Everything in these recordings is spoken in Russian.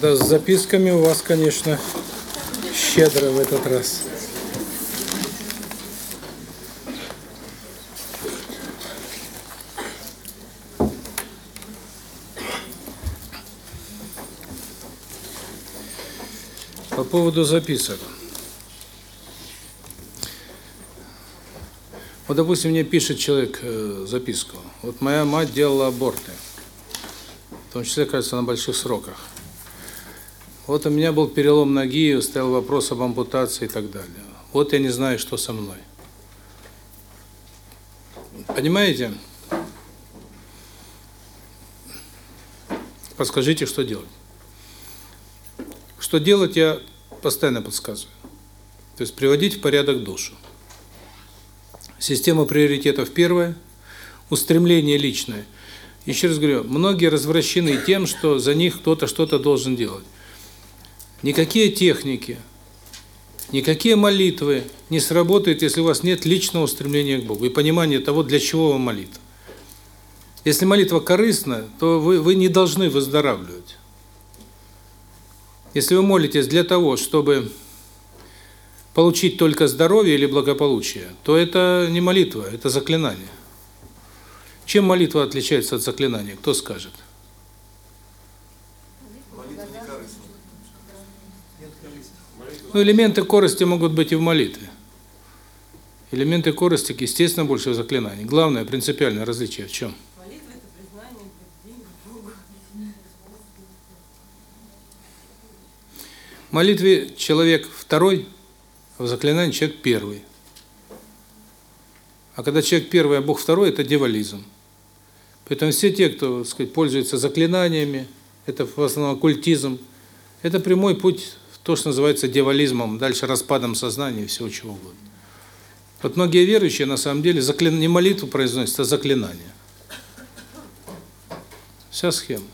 Да, с записками у вас, конечно, щедро в этот раз. По поводу записок. Вот, допустим, мне пишет человек э, записку. Вот моя мать делала аборты. В том числе, кажется, на больших сроках. Вот у меня был перелом ноги, стоял вопрос об ампутации и так далее. Вот я не знаю, что со мной. Понимаете? Подскажите, что делать. Что делать, я постоянно подсказываю. То есть приводить в порядок душу. Система приоритетов первая, устремление личное. Еще раз говорю, многие развращены тем, что за них кто-то что-то должен делать. Никакие техники, никакие молитвы не сработают, если у вас нет личного устремления к Богу и понимания того, для чего вам молитва. Если молитва корыстна, то вы, вы не должны выздоравливать. Если вы молитесь для того, чтобы получить только здоровье или благополучие, то это не молитва, это заклинание. Чем молитва отличается от заклинания? Кто скажет? Ну, элементы корости могут быть и в молитве. Элементы корости, естественно, больше в заклинании. Главное, принципиальное различие в чем? В молитве человек второй, в заклинании человек первый. А когда человек первый, а Бог второй, это девализм. Поэтому все те, кто, так сказать, пользуется заклинаниями, это в основном оккультизм, это прямой путь то, что называется девализмом, дальше распадом сознания и всего чего угодно. Вот многие верующие, на самом деле, заклин... не молитву произносят, а заклинание. Вся схема.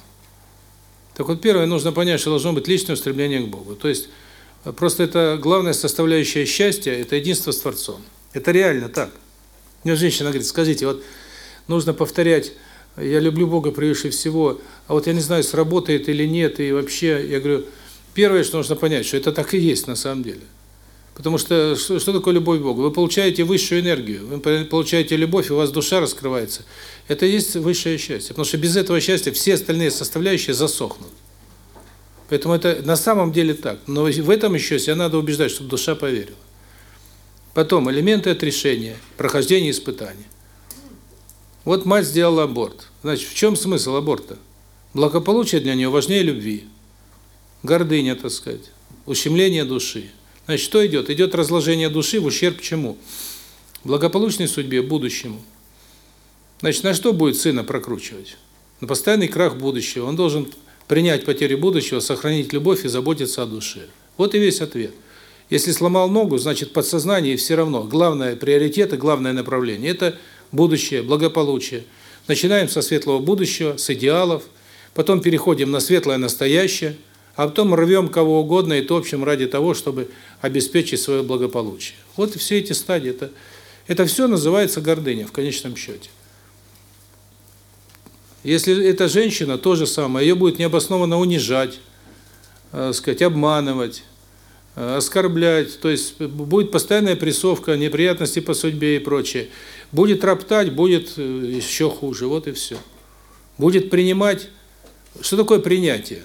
Так вот, первое, нужно понять, что должно быть личное устремление к Богу. То есть, просто это главная составляющая счастья – это единство с Творцом. Это реально так. Мне женщина говорит, скажите, вот нужно повторять «я люблю Бога превыше всего», а вот я не знаю, сработает или нет, и вообще, я говорю, первое, что нужно понять, что это так и есть на самом деле. Потому что что, такое любовь к Богу? Вы получаете высшую энергию, вы получаете любовь, и у вас душа раскрывается. Это и есть высшее счастье. Потому что без этого счастья все остальные составляющие засохнут. Поэтому это на самом деле так. Но в этом еще себя надо убеждать, чтобы душа поверила. Потом элементы отрешения, прохождение испытаний. Вот мать сделала аборт. Значит, в чем смысл аборта? Благополучие для нее важнее любви. Гордыня, так сказать, ущемление души. Значит, что идет? Идет разложение души в ущерб чему? Благополучной судьбе, будущему. Значит, на что будет сына прокручивать? На постоянный крах будущего. Он должен принять потерю будущего, сохранить любовь и заботиться о душе. Вот и весь ответ. Если сломал ногу, значит, подсознание все равно. Главное приоритет и главное направление – это будущее, благополучие. Начинаем со светлого будущего, с идеалов, потом переходим на светлое настоящее – а потом рвем кого угодно, и то, в общем, ради того, чтобы обеспечить свое благополучие. Вот все эти стадии. Это, это все называется гордыня в конечном счете. Если эта женщина, то же самое, ее будет необоснованно унижать, э, сказать, обманывать, э, оскорблять, то есть будет постоянная прессовка, неприятности по судьбе и прочее. Будет роптать, будет э, еще хуже, вот и все. Будет принимать. Что такое принятие?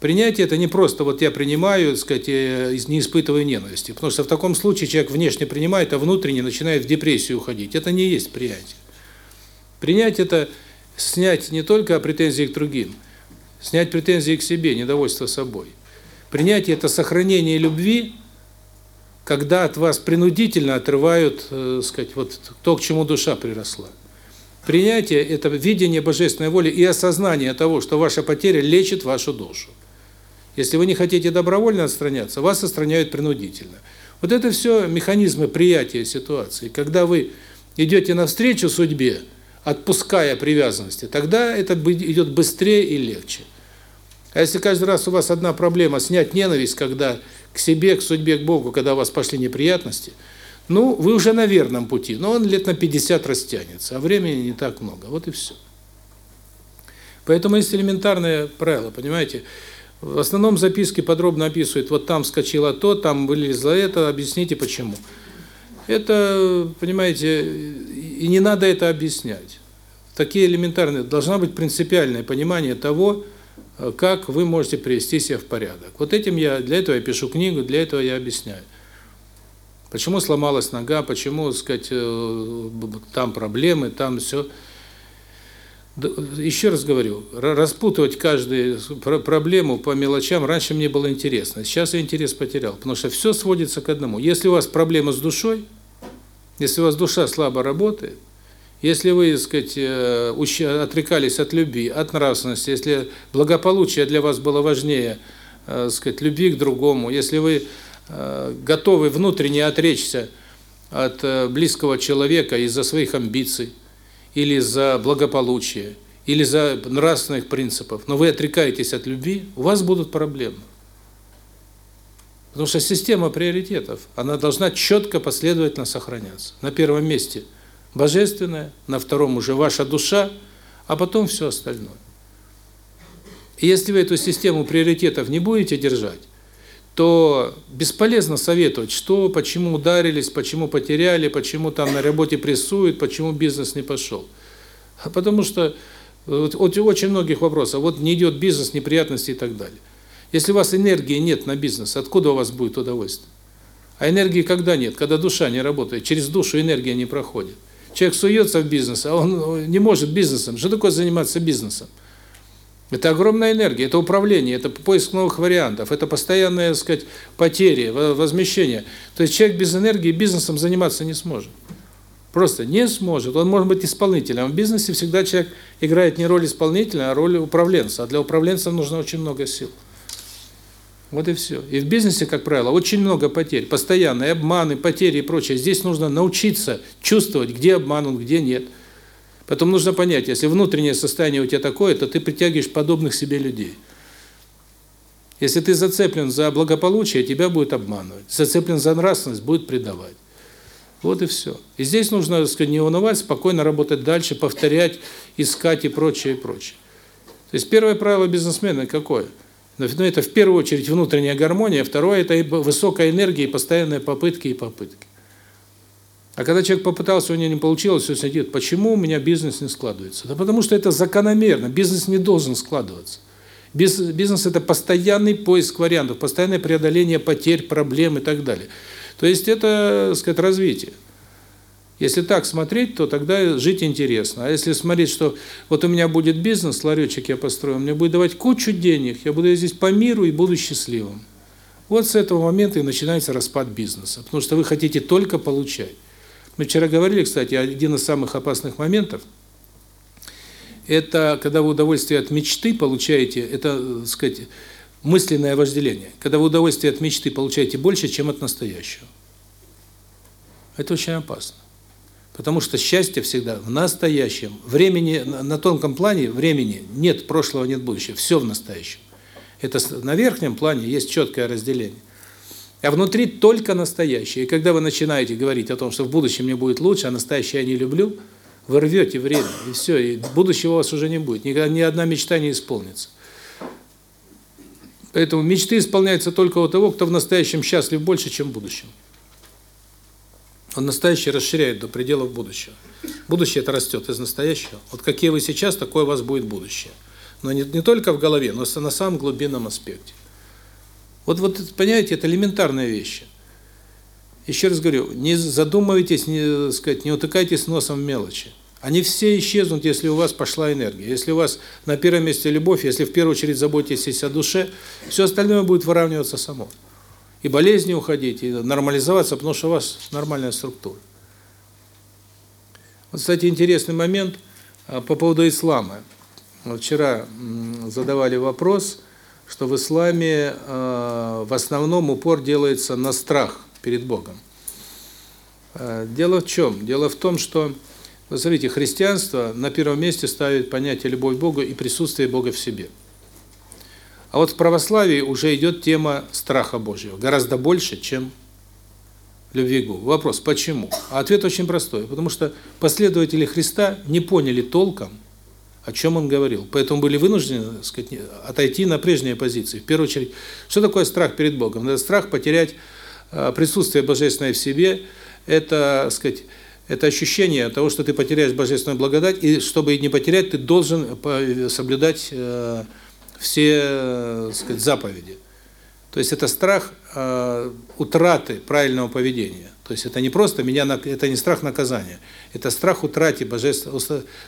Принятие это не просто вот я принимаю, сказать, не испытываю ненависти, потому что в таком случае человек внешне принимает, а внутренне начинает в депрессию уходить. Это не есть принятие. Принять это снять не только претензии к другим, снять претензии к себе, недовольство собой. Принятие это сохранение любви, когда от вас принудительно отрывают, э, сказать, вот то, к чему душа приросла. Принятие это видение божественной воли и осознание того, что ваша потеря лечит вашу душу. Если вы не хотите добровольно отстраняться, вас отстраняют принудительно. Вот это все механизмы приятия ситуации. Когда вы идете навстречу судьбе, отпуская привязанности, тогда это идет быстрее и легче. А если каждый раз у вас одна проблема снять ненависть, когда к себе, к судьбе, к Богу, когда у вас пошли неприятности, Ну, вы уже на верном пути, но он лет на 50 растянется, а времени не так много. Вот и все. Поэтому есть элементарное правило, понимаете? В основном записки подробно описывают, вот там скочило то, там вылезло это, объясните почему. Это, понимаете, и не надо это объяснять. Такие элементарные, должна быть принципиальное понимание того, как вы можете привести себя в порядок. Вот этим я, для этого я пишу книгу, для этого я объясняю. Почему сломалась нога, почему, так сказать, э, там проблемы, там все. Еще раз говорю, распутывать каждую проблему по мелочам раньше мне было интересно. Сейчас я интерес потерял, потому что все сводится к одному. Если у вас проблема с душой, если у вас душа слабо работает, если вы, так сказать, э, отрекались от любви, от нравственности, если благополучие для вас было важнее, э, так сказать, любви к другому, если вы Э, готовы внутренне отречься от близкого человека из-за своих амбиций, или из-за благополучия, или из-за нравственных принципов, но вы отрекаетесь от любви, у вас будут проблемы. Потому что система приоритетов, она должна четко, последовательно сохраняться. На первом месте божественное, на втором уже ваша душа, а потом все остальное. И если вы эту систему приоритетов не будете держать, то бесполезно советовать, что, почему ударились, почему потеряли, почему там на работе прессуют, почему бизнес не пошел. Потому что вот, очень многих вопросов, вот не идет бизнес, неприятности и так далее. Если у вас энергии нет на бизнес, откуда у вас будет удовольствие? А энергии когда нет? Когда душа не работает, через душу энергия не проходит. Человек суется в бизнес, а он не может бизнесом. Что такое заниматься бизнесом? Это огромная энергия, это управление, это поиск новых вариантов, это постоянное, так сказать, потери, возмещение. То есть человек без энергии бизнесом заниматься не сможет. Просто не сможет. Он может быть исполнителем. В бизнесе всегда человек играет не роль исполнителя, а роль управленца. А для управленца нужно очень много сил. Вот и все. И в бизнесе, как правило, очень много потерь. Постоянные обманы, потери и прочее. Здесь нужно научиться чувствовать, где обманут, где нет. Поэтому нужно понять, если внутреннее состояние у тебя такое, то ты притягиваешь подобных себе людей. Если ты зацеплен за благополучие, тебя будет обманывать. Зацеплен за нравственность, будет предавать. Вот и все. И здесь нужно, так сказать, не унывать, спокойно работать дальше, повторять, искать и прочее, и прочее. То есть первое правило бизнесмена какое? Ну, это в первую очередь внутренняя гармония, второе – это высокая энергия и постоянные попытки и попытки. А когда человек попытался, у него не получилось, все сидит, почему у меня бизнес не складывается? Да потому что это закономерно, бизнес не должен складываться. Бизнес – это постоянный поиск вариантов, постоянное преодоление потерь, проблем и так далее. То есть это, так сказать, развитие. Если так смотреть, то тогда жить интересно. А если смотреть, что вот у меня будет бизнес, ларечек я построю, мне будет давать кучу денег, я буду ездить по миру и буду счастливым. Вот с этого момента и начинается распад бизнеса, потому что вы хотите только получать. Мы вчера говорили, кстати, один из самых опасных моментов это когда вы удовольствие от мечты получаете, это, так сказать, мысленное вожделение. Когда вы удовольствие от мечты получаете больше, чем от настоящего. Это очень опасно. Потому что счастье всегда в настоящем. Времени на тонком плане времени нет прошлого, нет будущего, все в настоящем. Это на верхнем плане есть четкое разделение. А внутри только настоящее. И когда вы начинаете говорить о том, что в будущем мне будет лучше, а настоящее я не люблю, вы рвете время, и все, и будущего у вас уже не будет. Никогда ни одна мечта не исполнится. Поэтому мечты исполняются только у того, кто в настоящем счастлив больше, чем в будущем. Он настоящее расширяет до пределов будущего. Будущее это растет из настоящего. Вот какие вы сейчас, такое у вас будет будущее. Но не, не только в голове, но на самом глубинном аспекте. Вот, вот понимаете, это элементарные вещи. Еще раз говорю, не задумывайтесь, не, сказать, не утыкайтесь носом в мелочи. Они все исчезнут, если у вас пошла энергия. Если у вас на первом месте любовь, если в первую очередь заботитесь о душе, все остальное будет выравниваться само. И болезни уходить, и нормализоваться, потому что у вас нормальная структура. Вот, кстати, интересный момент а, по поводу ислама. Вчера задавали вопрос, что в исламе э, в основном упор делается на страх перед Богом. Э, дело в чем? Дело в том, что, вы смотрите, христианство на первом месте ставит понятие любовь к Богу и присутствие Бога в себе. А вот в православии уже идет тема страха Божьего, гораздо больше, чем любви к Богу. Вопрос, почему? А ответ очень простой. Потому что последователи Христа не поняли толком, о чем он говорил. Поэтому были вынуждены, так сказать, отойти на прежние позиции. В первую очередь, что такое страх перед Богом? Это страх потерять а, присутствие божественное в себе, это, так сказать, это ощущение того, что ты потеряешь божественную благодать, и чтобы не потерять, ты должен соблюдать э, все, так сказать, заповеди. То есть это страх э, утраты правильного поведения. То есть это не просто меня это не страх наказания, это страх утраты божественного.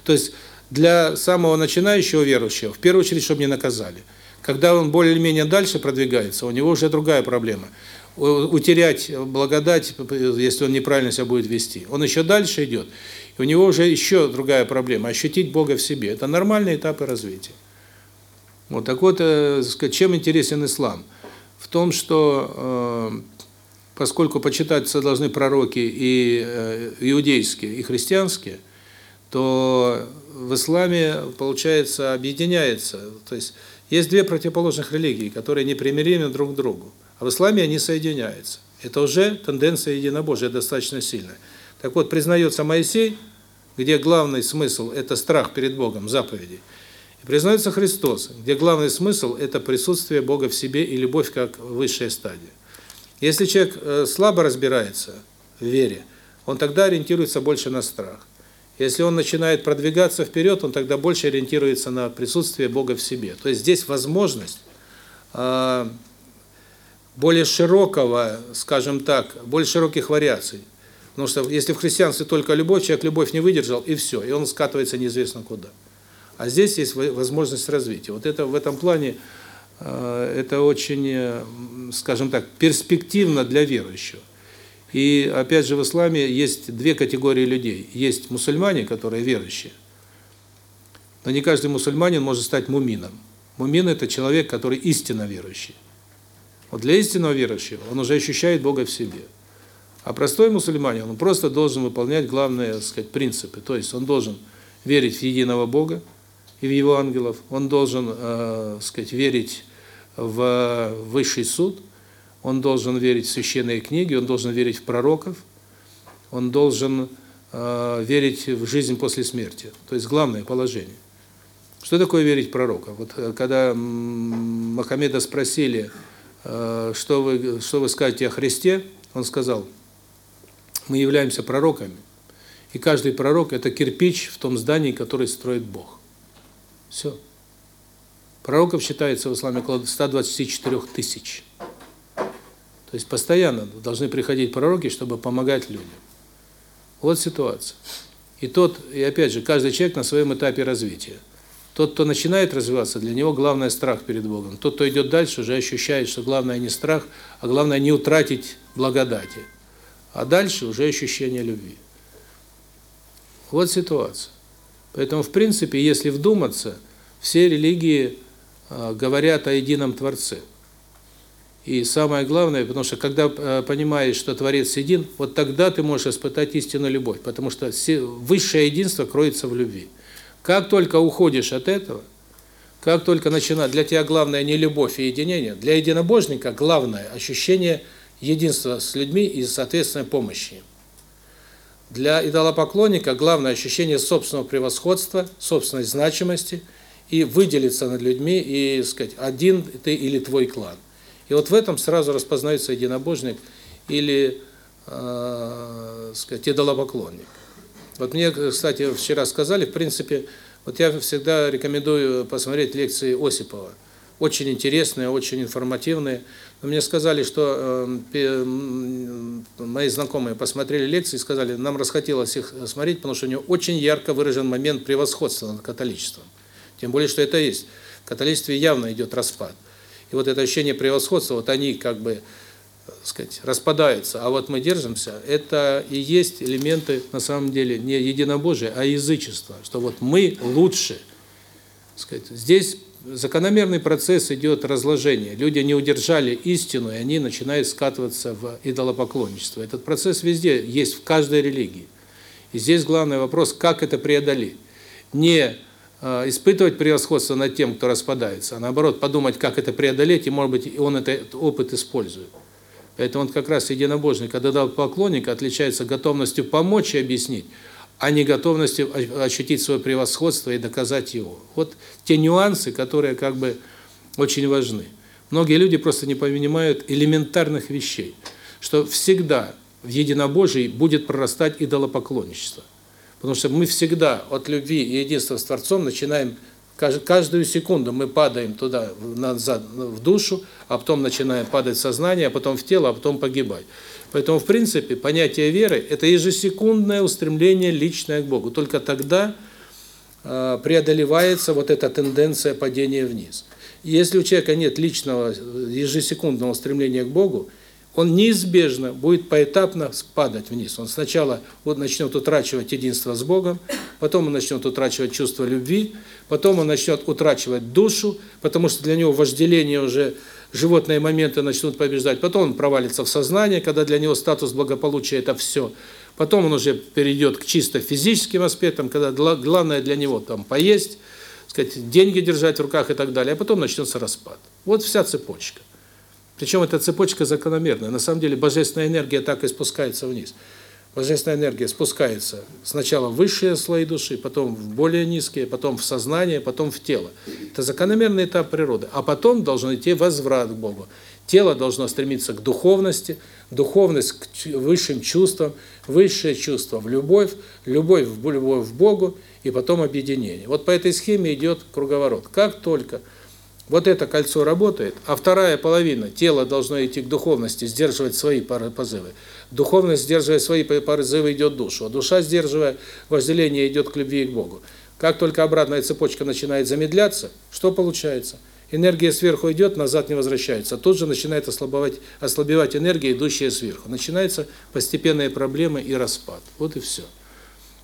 То есть для самого начинающего верующего, в первую очередь, чтобы не наказали. Когда он более-менее дальше продвигается, у него уже другая проблема. Утерять благодать, если он неправильно себя будет вести. Он еще дальше идет, и у него уже еще другая проблема – ощутить Бога в себе. Это нормальные этапы развития. Вот так вот, э, чем интересен ислам? В том, что э, поскольку почитаться должны пророки и э, иудейские, и христианские, то в исламе, получается, объединяется. То есть есть две противоположных религии, которые непримиримы друг к другу. А в исламе они соединяются. Это уже тенденция единобожия достаточно сильная. Так вот, признается Моисей, где главный смысл – это страх перед Богом, заповедей. И признается Христос, где главный смысл – это присутствие Бога в себе и любовь как высшая стадия. Если человек э, слабо разбирается в вере, он тогда ориентируется больше на страх. Если он начинает продвигаться вперед, он тогда больше ориентируется на присутствие Бога в себе. То есть здесь возможность э, более широкого, скажем так, более широких вариаций. Потому что если в христианстве только любовь, человек любовь не выдержал, и все, и он скатывается неизвестно куда. А здесь есть возможность развития. Вот это в этом плане э, это очень, скажем так, перспективно для верующего. И опять же в исламе есть две категории людей. Есть мусульмане, которые верующие. Но не каждый мусульманин может стать мумином. Мумин – это человек, который истинно верующий. Вот для истинного верующего он уже ощущает Бога в себе. А простой мусульманин, он просто должен выполнять главные, так сказать, принципы. То есть он должен верить в единого Бога и в его ангелов, он должен, э, сказать, верить в высший суд – он должен верить в священные книги, он должен верить в пророков, он должен э, верить в жизнь после смерти. То есть главное положение. Что такое верить в пророка? Вот э, когда Мухаммеда спросили, э, что вы что вы скажете о Христе, он сказал: "Мы являемся пророками, и каждый пророк это кирпич в том здании, которое строит Бог". Все. Пророков считается в исламе около 124 тысяч. То есть постоянно должны приходить пророки, чтобы помогать людям. Вот ситуация. И тот, и опять же, каждый человек на своем этапе развития. Тот, кто начинает развиваться, для него главное страх перед Богом. Тот, кто идет дальше, уже ощущает, что главное не страх, а главное не утратить благодати. А дальше уже ощущение любви. Вот ситуация. Поэтому, в принципе, если вдуматься, все религии э, говорят о едином Творце. И самое главное, потому что когда э, понимаешь, что Творец един, вот тогда ты можешь испытать истинную любовь, потому что высшее единство кроется в любви. Как только уходишь от этого, как только начинает, для тебя главное не любовь и единение, для единобожника главное ощущение единства с людьми и, соответственно, помощи им. Для идолопоклонника главное ощущение собственного превосходства, собственной значимости и выделиться над людьми и, сказать, один ты или твой клан. И вот в этом сразу распознается единобожник или, э, сказать, идолопоклонник. Вот мне, кстати, вчера сказали, в принципе, вот я всегда рекомендую посмотреть лекции Осипова. Очень интересные, очень информативные. Но мне сказали, что э, мои знакомые посмотрели лекции и сказали, нам расхотелось их смотреть, потому что у него очень ярко выражен момент превосходства над католичеством. Тем более, что это есть. В католичестве явно идет распад. И вот это ощущение превосходства, вот они как бы, так сказать, распадаются, а вот мы держимся, это и есть элементы, на самом деле, не единобожия, а язычества, что вот мы лучше. Сказать, здесь закономерный процесс идет разложение. Люди не удержали истину, и они начинают скатываться в идолопоклонничество. Этот процесс везде есть, в каждой религии. И здесь главный вопрос, как это преодолеть. Не испытывать превосходство над тем, кто распадается, а наоборот подумать, как это преодолеть, и, может быть, он этот опыт использует. Поэтому он как раз единобожник, когда дал поклонника, отличается готовностью помочь и объяснить, а не готовностью ощутить свое превосходство и доказать его. Вот те нюансы, которые как бы очень важны. Многие люди просто не понимают элементарных вещей, что всегда в единобожии будет прорастать идолопоклонничество. Потому что мы всегда от любви и единства с Творцом начинаем каждую секунду мы падаем туда назад в душу, а потом начинаем падать в сознание, а потом в тело, а потом погибать. Поэтому в принципе понятие веры это ежесекундное устремление личное к Богу. Только тогда э, преодолевается вот эта тенденция падения вниз. Если у человека нет личного ежесекундного стремления к Богу, он неизбежно будет поэтапно спадать вниз. Он сначала вот начнет утрачивать единство с Богом, потом он начнет утрачивать чувство любви, потом он начнет утрачивать душу, потому что для него вожделение уже животные моменты начнут побеждать, потом он провалится в сознание, когда для него статус благополучия это все. Потом он уже перейдет к чисто физическим аспектам, когда главное для него там поесть, сказать, деньги держать в руках и так далее, а потом начнется распад. Вот вся цепочка. Причем эта цепочка закономерная. На самом деле божественная энергия так и спускается вниз. Божественная энергия спускается сначала в высшие слои души, потом в более низкие, потом в сознание, потом в тело. Это закономерный этап природы. А потом должен идти возврат к Богу. Тело должно стремиться к духовности, духовность к высшим чувствам, высшее чувство в любовь, любовь в любовь в Богу и потом объединение. Вот по этой схеме идет круговорот. Как только вот это кольцо работает, а вторая половина, тело должно идти к духовности, сдерживать свои позывы. Духовность, сдерживая свои позывы, идет душу, а душа, сдерживая вожделение, идет к любви и к Богу. Как только обратная цепочка начинает замедляться, что получается? Энергия сверху идет, назад не возвращается. Тут же начинает ослабевать, ослабевать энергия, идущая сверху. Начинаются постепенные проблемы и распад. Вот и все.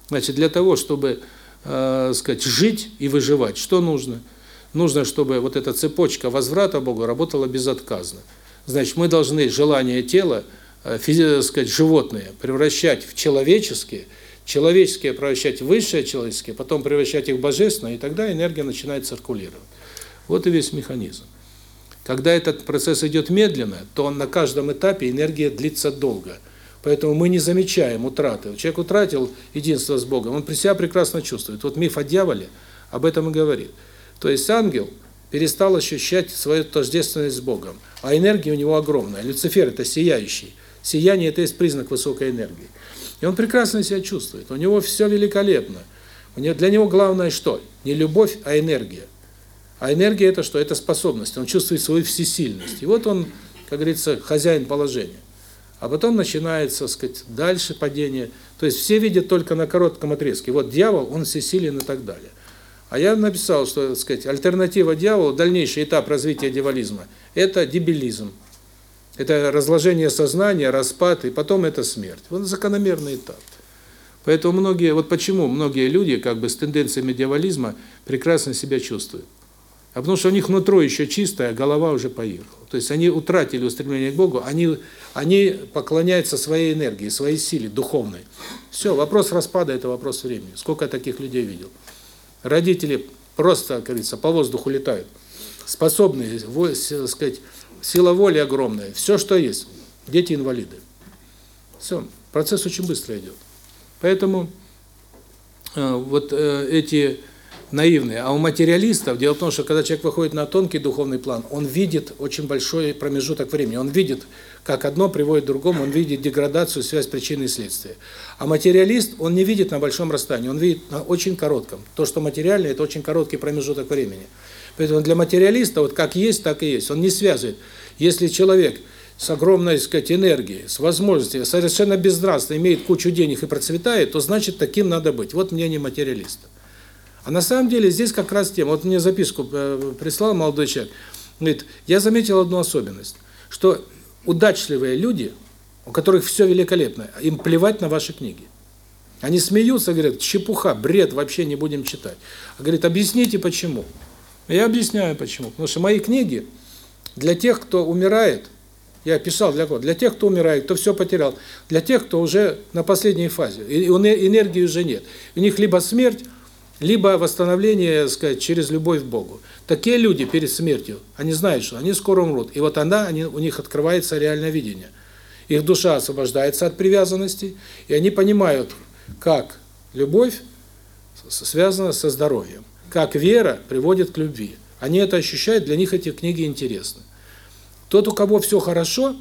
Значит, для того, чтобы, э, сказать, жить и выживать, что нужно? Нужно, чтобы вот эта цепочка возврата Богу работала безотказно. Значит, мы должны желания тела, э, физическое, сказать, животные превращать в человеческие, человеческие превращать в высшее человеческие, потом превращать их в божественное, и тогда энергия начинает циркулировать. Вот и весь механизм. Когда этот процесс идет медленно, то он на каждом этапе энергия длится долго. Поэтому мы не замечаем утраты. Человек утратил единство с Богом, он при себя прекрасно чувствует. Вот миф о дьяволе об этом и говорит. То есть ангел перестал ощущать свою тождественность с Богом, а энергия у него огромная. Люцифер – это сияющий. Сияние – это есть признак высокой энергии. И он прекрасно себя чувствует, у него все великолепно. У него, для него главное что? Не любовь, а энергия. А энергия – это что? Это способность. Он чувствует свою всесильность. И вот он, как говорится, хозяин положения. А потом начинается, так сказать, дальше падение. То есть все видят только на коротком отрезке. Вот дьявол, он всесилен и так далее. А я написал, что, так сказать, альтернатива дьяволу, дальнейший этап развития дьяволизма это дебилизм. Это разложение сознания, распад, и потом это смерть. Вот закономерный этап. Поэтому многие, вот почему многие люди как бы с тенденциями дьяволизма прекрасно себя чувствуют. А потому что у них нутро еще чистое, а голова уже поехала. То есть они утратили устремление к Богу, они они поклоняются своей энергии, своей силе духовной. Все, вопрос распада это вопрос времени. Сколько таких людей видел? Родители просто, как говорится, по воздуху летают. Способные, сказать, сила воли огромная. Все, что есть. Дети инвалиды. Все. Процесс очень быстро идет. Поэтому э, вот э, эти наивные. А у материалистов, дело в том, что когда человек выходит на тонкий духовный план, он видит очень большой промежуток времени. Он видит, как одно приводит к другому, он видит деградацию, связь причины и следствия. А материалист, он не видит на большом расстоянии, он видит на очень коротком. То, что материальное, это очень короткий промежуток времени. Поэтому для материалиста вот как есть, так и есть. Он не связывает. Если человек с огромной, сказать, энергией, с возможностью, совершенно безнравственно, имеет кучу денег и процветает, то значит таким надо быть. Вот мнение материалиста. А на самом деле здесь как раз тема. Вот мне записку э, прислал молодой человек. Говорит, я заметил одну особенность, что удачливые люди, у которых все великолепно, им плевать на ваши книги. Они смеются, говорят, чепуха, бред, вообще не будем читать. А говорит, объясните почему. Я объясняю почему. Потому что мои книги для тех, кто умирает, я писал для кого? Для тех, кто умирает, кто все потерял. Для тех, кто уже на последней фазе. И энергии уже нет. У них либо смерть, либо восстановление, сказать, через любовь к Богу. Такие люди перед смертью, они знают, что они скоро умрут. И вот она, они, у них открывается реальное видение. Их душа освобождается от привязанности, и они понимают, как любовь связана со здоровьем, как вера приводит к любви. Они это ощущают, для них эти книги интересны. Тот, у кого все хорошо,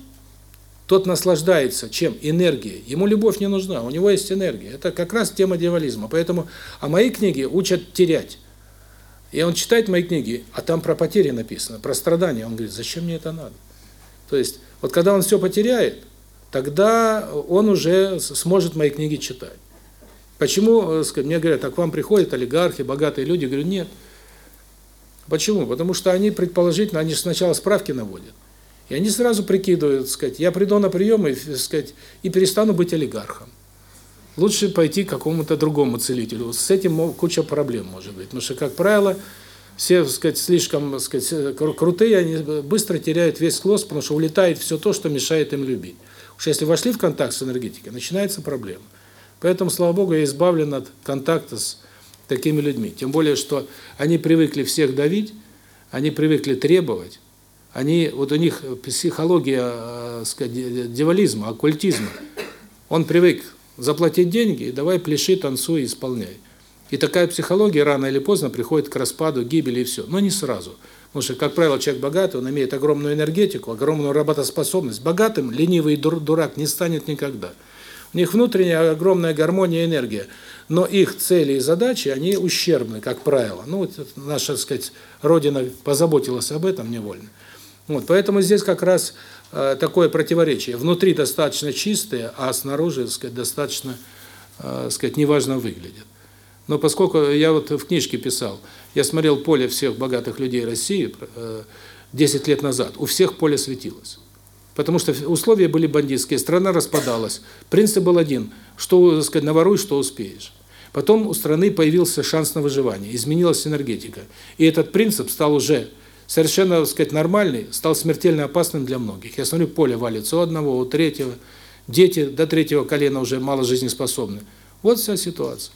тот наслаждается чем? Энергией. Ему любовь не нужна, у него есть энергия. Это как раз тема дьяволизма. Поэтому, а мои книги учат терять. И он читает мои книги, а там про потери написано, про страдания. Он говорит, зачем мне это надо? То есть, вот когда он все потеряет, тогда он уже сможет мои книги читать. Почему, э, мне говорят, а к вам приходят олигархи, богатые люди? Я говорю, нет. Почему? Потому что они предположительно, они сначала справки наводят. И они сразу прикидывают, сказать, я приду на прием и, сказать, и перестану быть олигархом. Лучше пойти к какому-то другому целителю. С этим куча проблем может быть. Потому что, как правило, все, сказать, слишком, сказать, крутые, они быстро теряют весь склос, потому что улетает все то, что мешает им любить. Уж если вошли в контакт с энергетикой, начинается проблема. Поэтому, слава Богу, я избавлен от контакта с такими людьми. Тем более, что они привыкли всех давить, они привыкли требовать, они, вот у них психология, э, сказать, дьяволизма, оккультизма. Он привык заплатить деньги, и давай пляши, танцуй, исполняй. И такая психология рано или поздно приходит к распаду, гибели и все. Но не сразу. Потому что, как правило, человек богатый, он имеет огромную энергетику, огромную работоспособность. Богатым ленивый дурак не станет никогда. У них внутренняя огромная гармония и энергия. Но их цели и задачи, они ущербны, как правило. Ну, вот наша, так сказать, Родина позаботилась об этом невольно. Вот, поэтому здесь как раз э, такое противоречие. Внутри достаточно чистые, а снаружи, так сказать, достаточно, э, сказать, неважно выглядят. Но поскольку я вот в книжке писал, я смотрел поле всех богатых людей России э, 10 лет назад, у всех поле светилось. Потому что условия были бандитские, страна распадалась. Принцип был один, что, так сказать, наворуй, что успеешь. Потом у страны появился шанс на выживание, изменилась энергетика. И этот принцип стал уже совершенно, так сказать, нормальный, стал смертельно опасным для многих. Я смотрю, поле валится у одного, у третьего, дети до третьего колена уже мало жизнеспособны. Вот вся ситуация.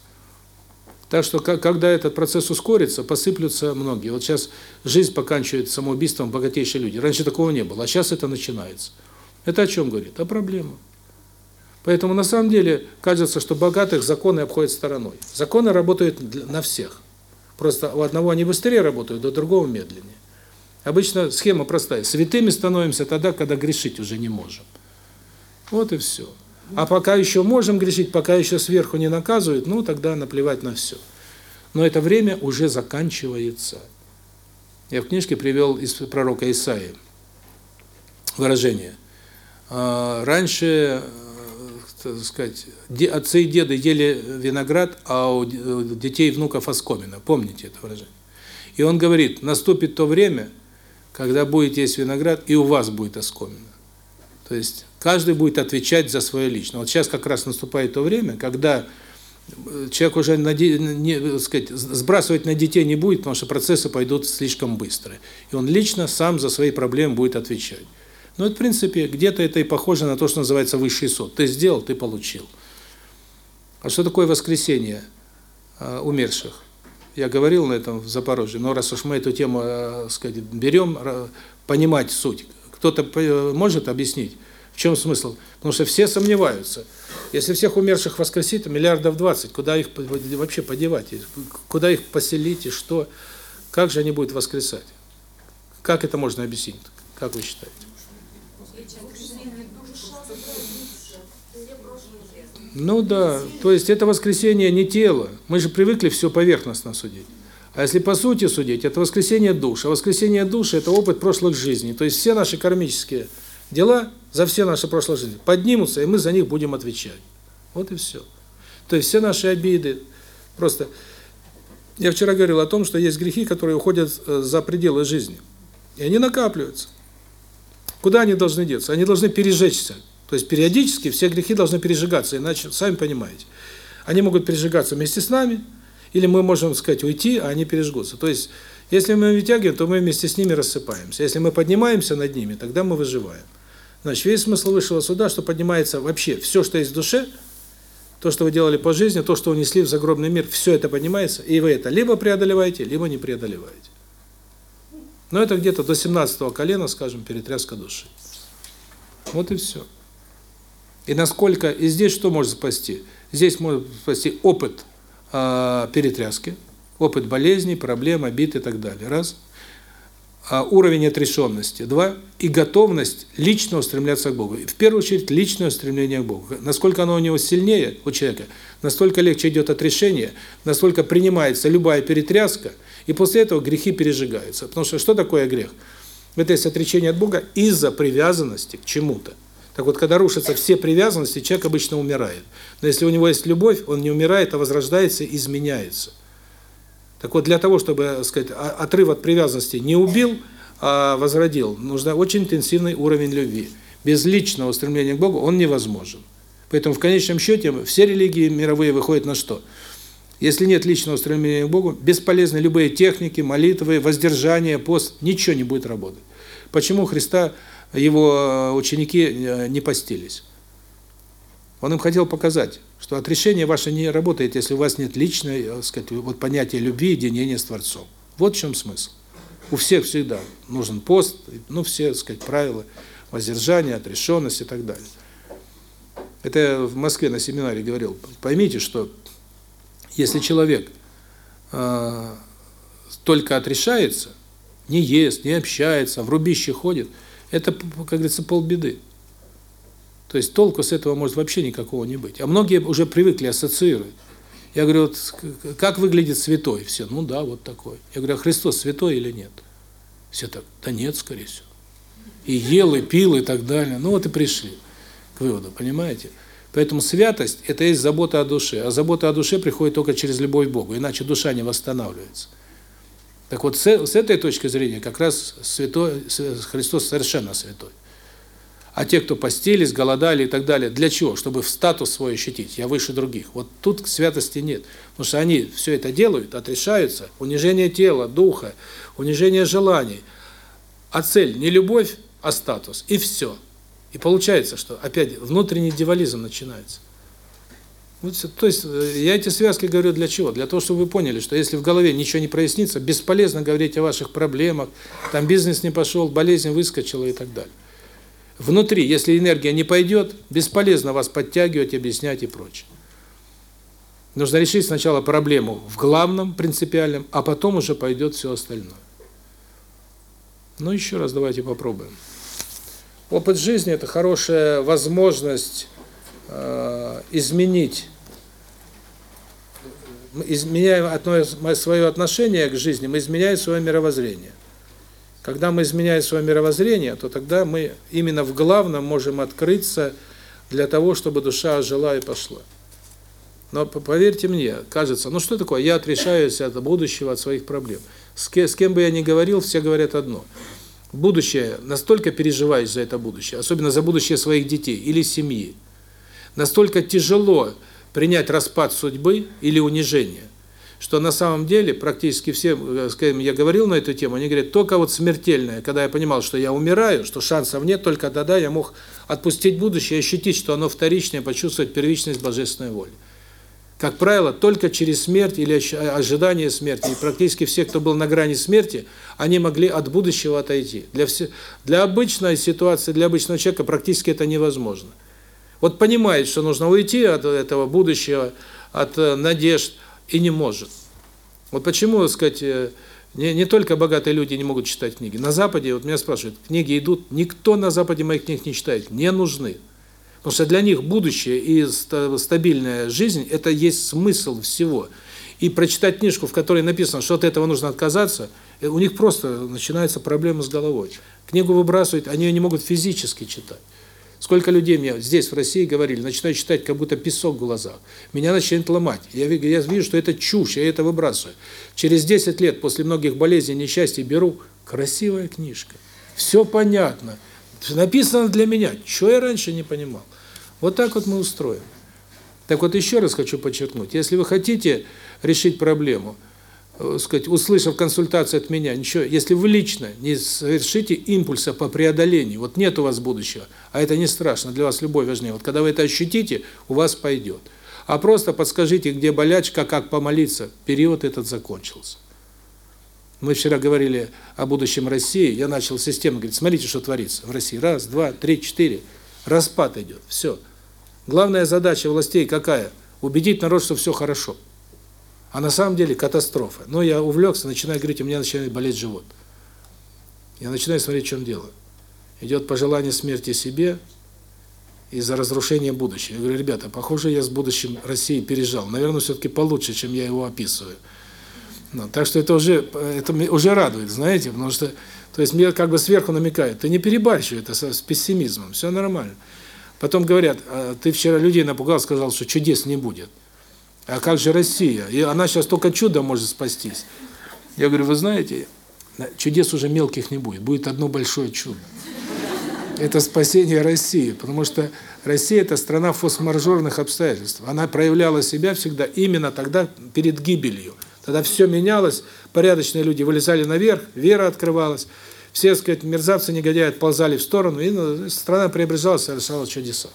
Так что, когда этот процесс ускорится, посыплются многие. Вот сейчас жизнь поканчивает самоубийством богатейшие люди. Раньше такого не было, а сейчас это начинается. Это о чем говорит? О проблемах. Поэтому на самом деле кажется, что богатых законы обходят стороной. Законы работают на всех. Просто у одного они быстрее работают, у другого медленнее. Обычно схема простая. Святыми становимся тогда, когда грешить уже не можем. Вот и все. А пока еще можем грешить, пока еще сверху не наказывают, ну тогда наплевать на все. Но это время уже заканчивается. Я в книжке привел из пророка Исаии выражение. А, раньше, э, так сказать, отцы и деды ели виноград, а у детей и внуков оскомина. Помните это выражение? И он говорит, наступит то время, когда будете есть виноград, и у вас будет оскомина. То есть каждый будет отвечать за свое личное. Вот сейчас как раз наступает то время, когда э, человек уже не, сказать, сбрасывать на детей не будет, потому что процессы пойдут слишком быстро. И он лично сам за свои проблемы будет отвечать. Но это, в принципе, где-то это и похоже на то, что называется высший суд. Ты сделал, ты получил. А что такое воскресение э, умерших? Я говорил на этом в Запорожье, но раз уж мы эту тему, э, сказать, берем, понимать суть. Кто-то э, может объяснить, в чем смысл? Потому что все сомневаются. Если всех умерших воскресить, то миллиардов 20, куда их вообще подевать? Куда их поселить и что? Как же они будут воскресать? Как это можно объяснить? Как вы считаете? Ну да, то есть это воскресение не тело. Мы же привыкли все поверхностно судить. А если по сути судить, это воскресение душ. А воскресение души – это опыт прошлых жизней. То есть все наши кармические дела за все наши прошлые жизни поднимутся, и мы за них будем отвечать. Вот и все. То есть все наши обиды. Просто я вчера говорил о том, что есть грехи, которые уходят э, за пределы жизни. И они накапливаются. Куда они должны деться? Они должны пережечься. То есть периодически все грехи должны пережигаться, иначе, сами понимаете, они могут пережигаться вместе с нами, или мы можем, сказать, уйти, а они пережгутся. То есть, если мы вытягиваем, то мы вместе с ними рассыпаемся. Если мы поднимаемся над ними, тогда мы выживаем. Значит, весь смысл высшего суда, что поднимается вообще все, что есть в душе, то, что вы делали по жизни, то, что унесли в загробный мир, все это поднимается, и вы это либо преодолеваете, либо не преодолеваете. Но это где-то до 17 колена, скажем, перетряска души. Вот и все. И насколько, и здесь что может спасти? Здесь может спасти опыт э, перетряски, опыт болезней, проблем, обид и так далее. Раз. А уровень отрешенности. Два. И готовность лично устремляться к Богу. И в первую очередь личное устремление к Богу. Насколько оно у него сильнее, у человека, настолько легче идет отрешение, настолько принимается любая перетряска, и после этого грехи пережигаются. Потому что что такое грех? Это есть отречение от Бога из-за привязанности к чему-то. Так вот, когда рушатся все привязанности, человек обычно умирает. Но если у него есть любовь, он не умирает, а возрождается, изменяется. Так вот, для того, чтобы, так сказать, отрыв от привязанности не убил, а возродил, нужно очень интенсивный уровень любви. Без личного стремления к Богу он невозможен. Поэтому в конечном счете все религии мировые выходят на что? Если нет личного стремления к Богу, бесполезны любые техники, молитвы, воздержание, пост, ничего не будет работать. Почему Христа его ученики э, не постились? Он им хотел показать, что отрешение ваше не работает, если у вас нет личной, так э, сказать, вот понятия любви, единения с Творцом. Вот в чем смысл. У всех всегда нужен пост, ну все, так сказать, правила воздержания, отрешенность и так далее. Это я в Москве на семинаре говорил. Поймите, что если человек э, только отрешается, не ест, не общается, в рубище ходит, это, как говорится, полбеды. То есть толку с этого может вообще никакого не быть. А многие уже привыкли ассоциировать. Я говорю, вот как выглядит святой? Все, ну да, вот такой. Я говорю, а Христос святой или нет? Все так, да нет, скорее всего. И ел, и пил, и так далее. Ну вот и пришли к выводу, понимаете? Поэтому святость – это есть забота о душе. А забота о душе приходит только через любовь к Богу, иначе душа не восстанавливается. Так вот, с, с этой точки зрения как раз святой, Христос совершенно святой. А те, кто постились, голодали и так далее, для чего? Чтобы в статус свой ощутить, я выше других. Вот тут святости нет. Потому что они все это делают, отрешаются. Унижение тела, духа, унижение желаний. А цель не любовь, а статус. И все. И получается, что опять внутренний дивализм начинается. Вот, то есть э, я эти связки говорю для чего? Для того, чтобы вы поняли, что если в голове ничего не прояснится, бесполезно говорить о ваших проблемах, там бизнес не пошел, болезнь выскочила и так далее. Внутри, если энергия не пойдет, бесполезно вас подтягивать, объяснять и прочее. Нужно решить сначала проблему в главном, принципиальном, а потом уже пойдет все остальное. Ну, еще раз давайте попробуем. Опыт жизни – это хорошая возможность изменить, изменяя свое отношение к жизни, мы изменяем свое мировоззрение. Когда мы изменяем свое мировоззрение, то тогда мы именно в главном можем открыться для того, чтобы душа ожила и пошла. Но поверьте мне, кажется, ну что такое, я отрешаюсь от будущего, от своих проблем. С кем, с кем бы я ни говорил, все говорят одно. Будущее, настолько переживаешь за это будущее, особенно за будущее своих детей или семьи, настолько тяжело принять распад судьбы или унижение, что на самом деле практически все, э, с кем я говорил на эту тему, они говорят, только вот смертельное, когда я понимал, что я умираю, что шансов нет, только тогда я мог отпустить будущее, ощутить, что оно вторичное, почувствовать первичность божественной воли. Как правило, только через смерть или ожидание смерти, и практически все, кто был на грани смерти, они могли от будущего отойти. Для, все, для обычной ситуации, для обычного человека практически это невозможно. Вот понимает, что нужно уйти от этого будущего, от э, надежд, и не может. Вот почему, так сказать, э, не, не только богатые люди не могут читать книги. На Западе, вот меня спрашивают, книги идут, никто на Западе моих книг не читает, не нужны. Потому что для них будущее и стабильная жизнь – это есть смысл всего. И прочитать книжку, в которой написано, что от этого нужно отказаться, э, у них просто начинаются проблемы с головой. Книгу выбрасывают, они ее не могут физически читать. Сколько людей мне здесь, в России, говорили, начинаю читать, как будто песок в глазах. Меня начинает ломать. Я, я вижу, что это чушь, я это выбрасываю. Через 10 лет, после многих болезней, несчастий, беру красивая книжка. Все понятно. Написано для меня. Чего я раньше не понимал? Вот так вот мы устроим. Так вот, еще раз хочу подчеркнуть. Если вы хотите решить проблему, сказать, услышав консультацию от меня, ничего, если вы лично не совершите импульса по преодолению, вот нет у вас будущего, а это не страшно, для вас любовь важнее, вот когда вы это ощутите, у вас пойдет. А просто подскажите, где болячка, как помолиться, период этот закончился. Мы вчера говорили о будущем России, я начал систему, говорит, смотрите, что творится в России. Раз, два, три, четыре. Распад идет, все. Главная задача властей какая? Убедить народ, что все хорошо. А на самом деле катастрофа. Но я увлекся, начинаю говорить, у меня начинает болеть живот. Я начинаю смотреть, в чем дело. Идет пожелание смерти себе из-за разрушения будущего. Я говорю, ребята, похоже, я с будущим России пережал. Наверное, все-таки получше, чем я его описываю. Ну, так что это уже это уже радует, знаете, потому что то есть мне как бы сверху намекают, ты не перебарщивай это с пессимизмом, все нормально. Потом говорят, а ты вчера людей напугал, сказал, что чудес не будет. А как же Россия? И она сейчас только чудом может спастись. Я говорю, вы знаете, чудес уже мелких не будет, будет одно большое чудо. Это спасение России, потому что Россия – это страна форс-мажорных обстоятельств. Она проявляла себя всегда именно тогда перед гибелью. Тогда все менялось, порядочные люди вылезали наверх, вера открывалась, все, так сказать, мерзавцы, негодяи отползали в сторону, и ну, страна преображалась, совершала чудеса.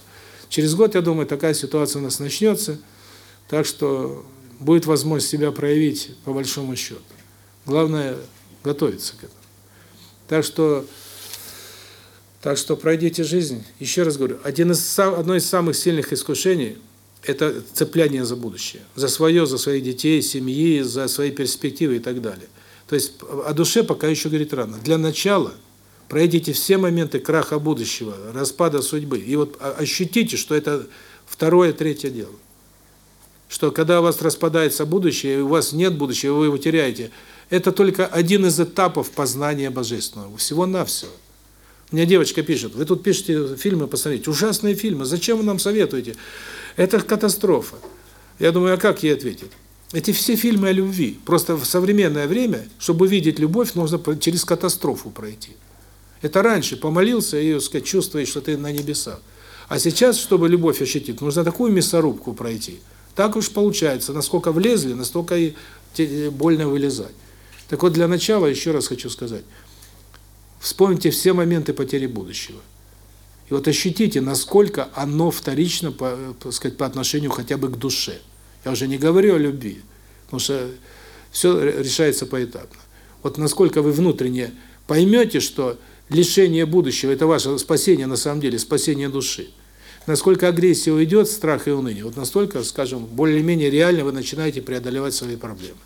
Через год, я думаю, такая ситуация у нас начнется, так что будет возможность себя проявить по большому счету. Главное – готовиться к этому. Так что, так что пройдите жизнь. Еще раз говорю, один из, одно из самых сильных искушений – это цепляние за будущее, за свое, за своих детей, семьи, за свои перспективы и так далее. То есть о душе пока еще говорить рано. Для начала пройдите все моменты краха будущего, распада судьбы, и вот ощутите, что это второе, третье дело. Что когда у вас распадается будущее, у вас нет будущего, вы его теряете, это только один из этапов познания Божественного, всего-навсего. Мне девочка пишет, вы тут пишете фильмы посмотреть, ужасные фильмы, зачем вы нам советуете? Это катастрофа. Я думаю, а как ей ответить? Эти все фильмы о любви. Просто в современное время, чтобы увидеть любовь, нужно через катастрофу пройти. Это раньше помолился и, сказать, чувствуешь, что ты на небесах. А сейчас, чтобы любовь ощутить, нужно такую мясорубку пройти. Так уж получается, насколько влезли, настолько и больно вылезать. Так вот, для начала еще раз хочу сказать. Вспомните все моменты потери будущего. И вот ощутите, насколько оно вторично, по, по сказать, по отношению хотя бы к душе. Я уже не говорю о любви, потому что все решается поэтапно. Вот насколько вы внутренне поймете, что лишение будущего – это ваше спасение на самом деле, спасение души. Насколько агрессия уйдет, страх и уныние, вот настолько, скажем, более-менее реально вы начинаете преодолевать свои проблемы.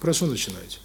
Прошу, начинайте.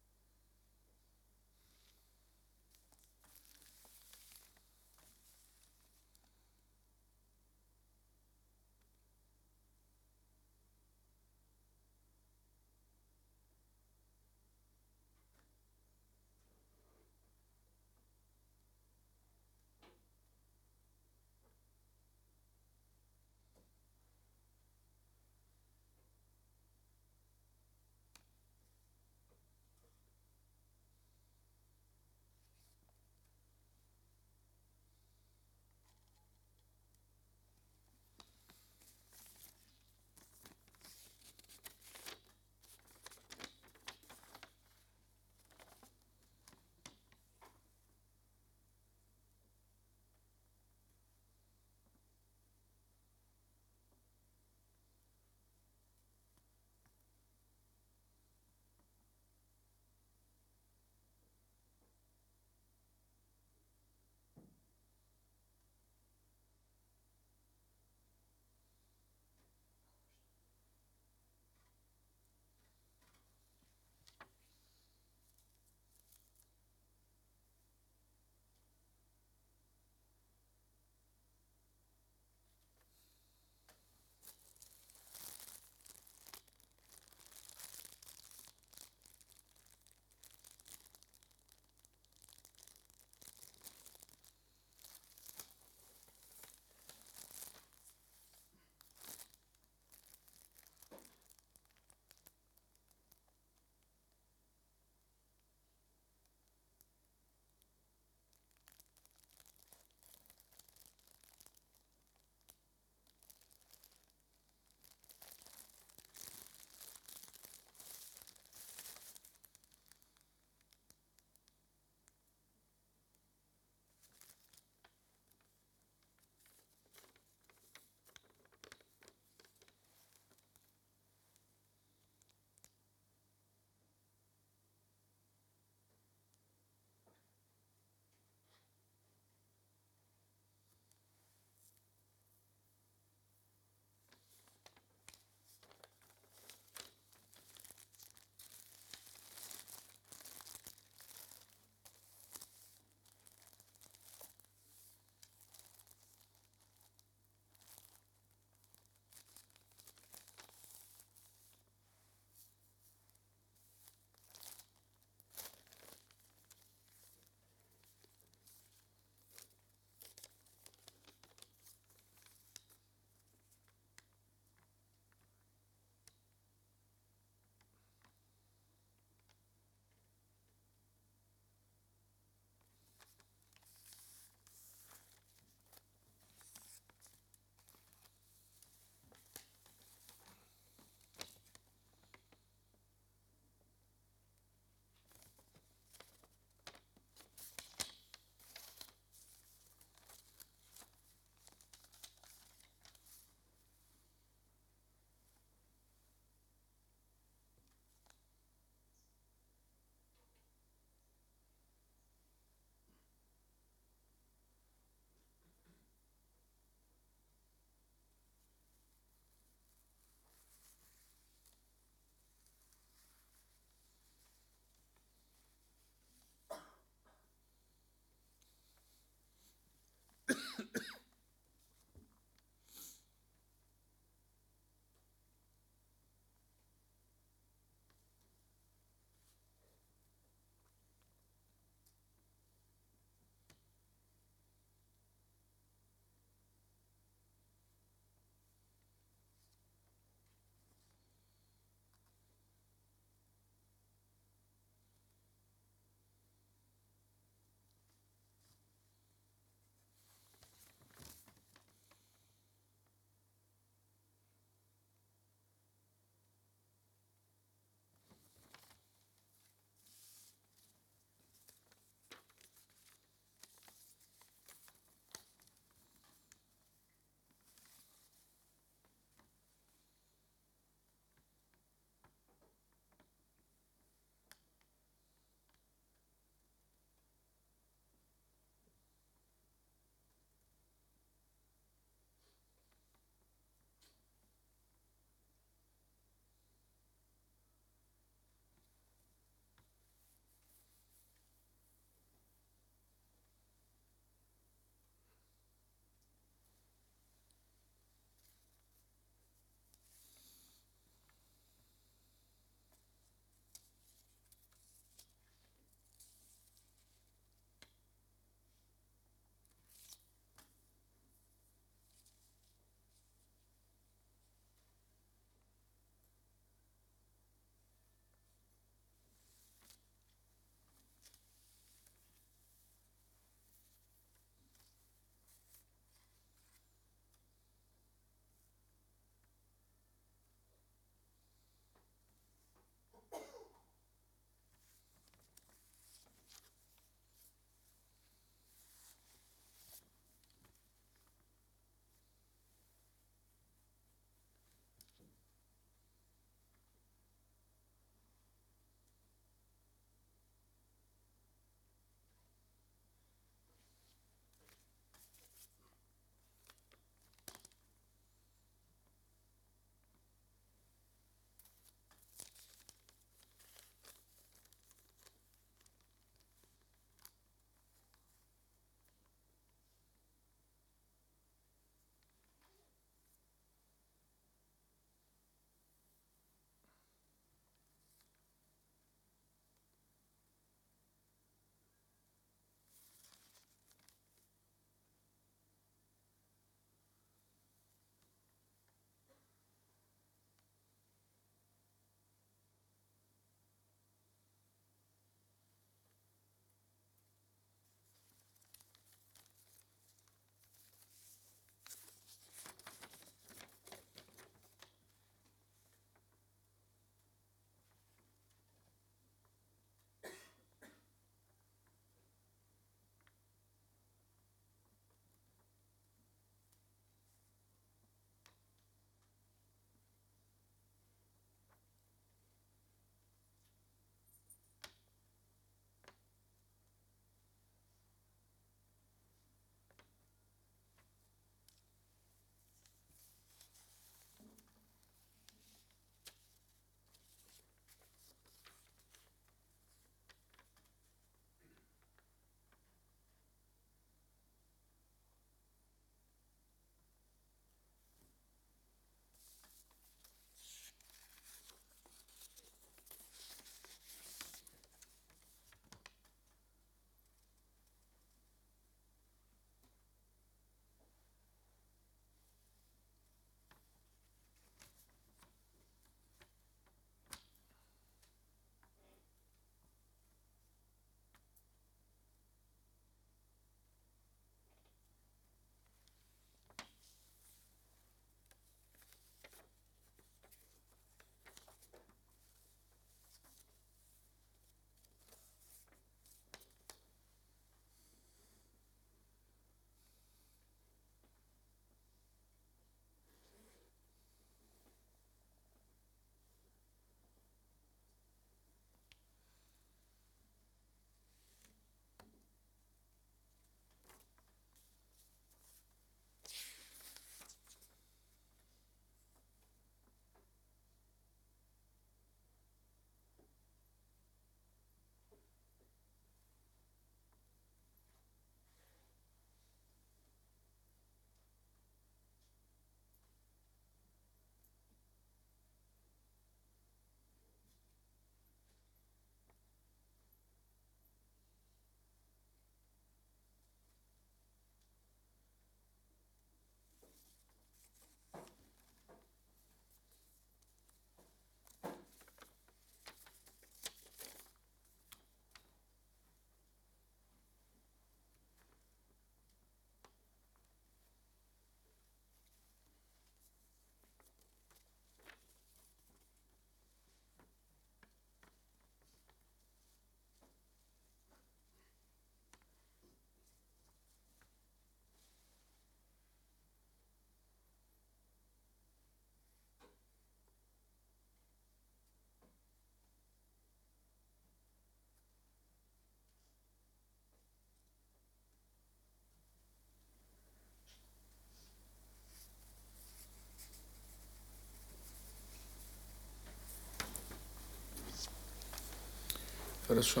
Хорошо.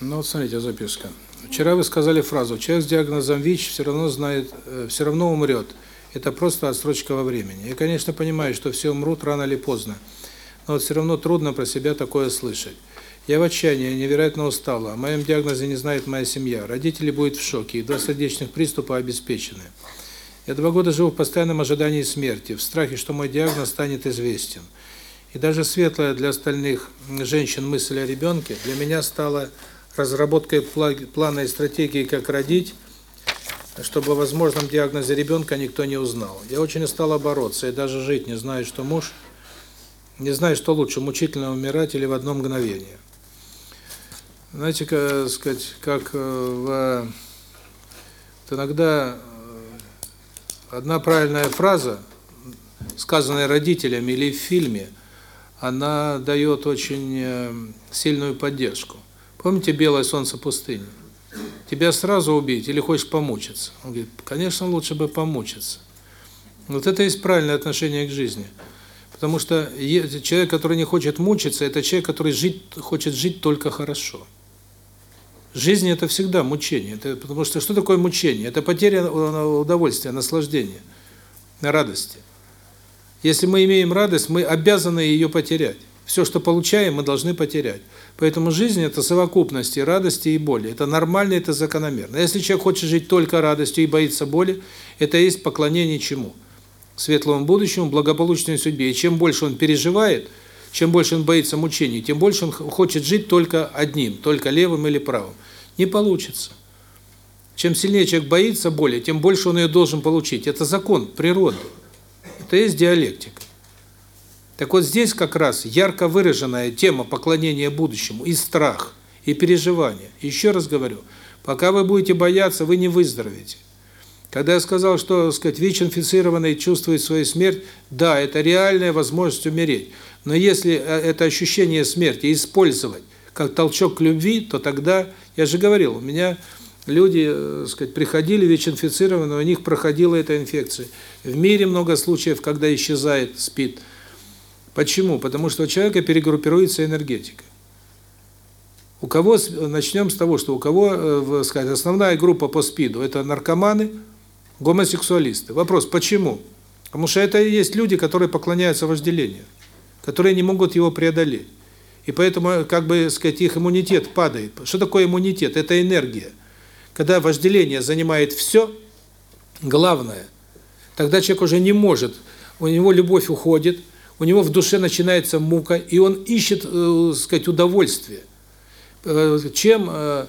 Ну вот смотрите, записка. Вчера вы сказали фразу: человек с диагнозом ВИЧ все равно знает, э, все равно умрет. Это просто отсрочка во времени. Я, конечно, понимаю, что все умрут рано или поздно. Но вот все равно трудно про себя такое слышать. Я в отчаянии, невероятно устала. О моем диагнозе не знает моя семья. Родители будут в шоке, и два сердечных приступа обеспечены. Я два года живу в постоянном ожидании смерти, в страхе, что мой диагноз станет известен. И даже светлая для остальных женщин мысль о ребенке для меня стала разработкой плана и стратегии, как родить, чтобы о возможном диагнозе ребенка никто не узнал. Я очень стала бороться, и даже жить не знаю, что муж, не знаю, что лучше, мучительно умирать или в одно мгновение. Знаете, как сказать, как э, в иногда э, одна правильная фраза, сказанная родителями или в фильме, она дает очень э, сильную поддержку. Помните белое солнце пустыни? Тебя сразу убить или хочешь помучиться? Он говорит: "Конечно, лучше бы помучиться". Вот это и есть правильное отношение к жизни. Потому что человек, который не хочет мучиться, это человек, который жить хочет жить только хорошо. Жизнь это всегда мучение. Это потому что что такое мучение? Это потеря удовольствия, наслаждения, радости. Если мы имеем радость, мы обязаны ее потерять. Все, что получаем, мы должны потерять. Поэтому жизнь это совокупность и радости и боли. Это нормально, это закономерно. Если человек хочет жить только радостью и боится боли, это есть поклонение чему? Светлому будущему, благополучной судьбе. И чем больше он переживает, чем больше он боится мучений, тем больше он хочет жить только одним, только левым или правым. Не получится. Чем сильнее человек боится боли, тем больше он ее должен получить. Это закон природы. Это есть диалектика. Так вот здесь как раз ярко выраженная тема поклонения будущему и страх, и переживания. Еще раз говорю, пока вы будете бояться, вы не выздоровеете. Когда я сказал, что, сказать, ВИЧ-инфицированный чувствует свою смерть, да, это реальная возможность умереть. Но если э, это ощущение смерти использовать как толчок к любви, то тогда, я же говорил, у меня люди, так э, сказать, приходили ВИЧ-инфицированные, у них проходила эта инфекция. В мире много случаев, когда исчезает СПИД. Почему? Потому что у человека перегруппируется энергетика. У кого начнем с того, что у кого, э, сказать, основная группа по СПИДу это наркоманы, гомосексуалисты. Вопрос: почему? Потому что это и есть люди, которые поклоняются вожделению, которые не могут его преодолеть. И поэтому, как бы, сказать, их иммунитет падает. Что такое иммунитет? Это энергия. Когда вожделение занимает все, главное, тогда человек уже не может, у него любовь уходит, у него в душе начинается мука, и он ищет, э, сказать, удовольствие. Э, чем, э,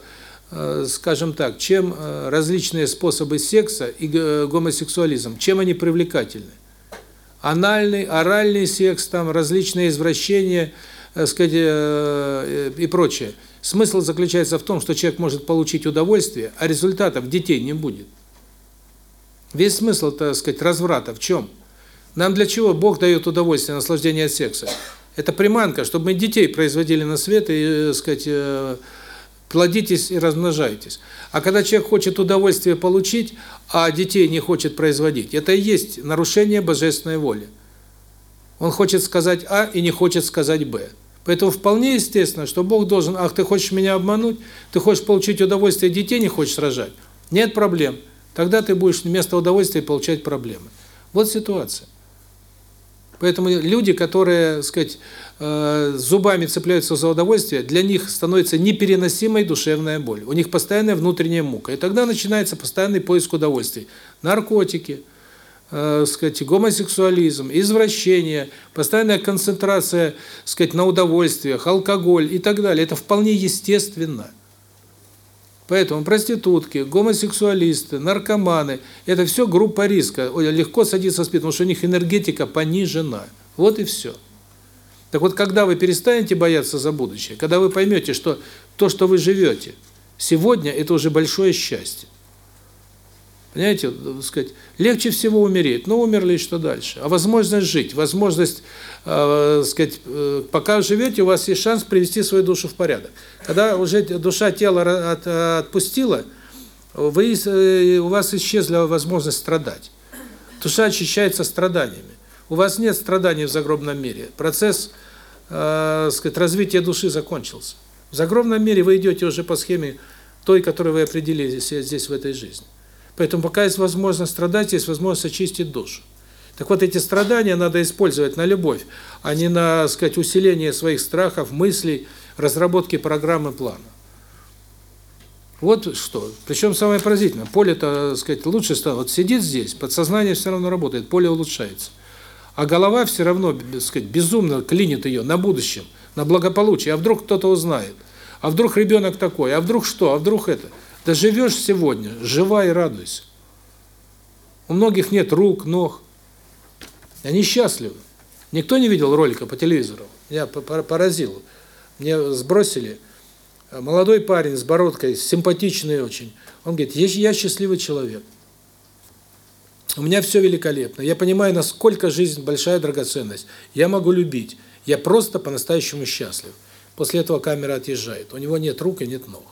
э, скажем так, чем э, различные способы секса и гомосексуализм, чем они привлекательны? Анальный, оральный секс, там различные извращения, э, сказать, э, и прочее. Смысл заключается в том, что человек может получить удовольствие, а результатов детей не будет. Весь смысл, так сказать, разврата в чем? Нам для чего Бог дает удовольствие, наслаждение от секса? Это приманка, чтобы мы детей производили на свет и, так сказать, э, плодитесь и размножайтесь. А когда человек хочет удовольствие получить, а детей не хочет производить, это и есть нарушение божественной воли. Он хочет сказать А и не хочет сказать Б. Поэтому вполне естественно, что Бог должен, ах, ты хочешь меня обмануть, ты хочешь получить удовольствие, детей не хочешь рожать. Нет проблем. Тогда ты будешь вместо удовольствия получать проблемы. Вот ситуация. Поэтому люди, которые, сказать, э, зубами цепляются за удовольствие, для них становится непереносимой душевная боль. У них постоянная внутренняя мука. И тогда начинается постоянный поиск удовольствий. Наркотики, э, сказать, гомосексуализм, извращение, постоянная концентрация, сказать, на удовольствиях, алкоголь и так далее. Это вполне естественно. Поэтому проститутки, гомосексуалисты, наркоманы – это все группа риска. Легко садиться спит, потому что у них энергетика понижена. Вот и все. Так вот, когда вы перестанете бояться за будущее, когда вы поймете, что то, что вы живете сегодня – это уже большое счастье. Понимаете, сказать, легче всего умереть. Ну, умерли, что дальше? А возможность жить, возможность, э, сказать, э, пока живете, у вас есть шанс привести свою душу в порядок. Когда уже душа тело от, отпустила, вы, э, у вас исчезла возможность страдать. Душа очищается страданиями. У вас нет страданий в загробном мире. Процесс э, сказать, развития души закончился. В загробном мире вы идете уже по схеме той, которую вы определили здесь, в этой жизни. Поэтому пока есть возможность страдать, есть возможность очистить душу. Так вот, эти страдания надо использовать на любовь, а не на, сказать, усиление своих страхов, мыслей, разработки программы плана. Вот что. Причем самое поразительное, поле-то, сказать, лучше стало. Вот сидит здесь, подсознание все равно работает, поле улучшается. А голова все равно, сказать, безумно клинит ее на будущем, на благополучие. А вдруг кто-то узнает? А вдруг ребенок такой? А вдруг что? А вдруг это? Да живешь сегодня, жива и радуйся. У многих нет рук, ног. Они счастливы. Никто не видел ролика по телевизору. Я поразил. Мне сбросили молодой парень с бородкой, симпатичный очень. Он говорит, я счастливый человек. У меня все великолепно. Я понимаю, насколько жизнь большая драгоценность. Я могу любить. Я просто по-настоящему счастлив. После этого камера отъезжает. У него нет рук и нет ног.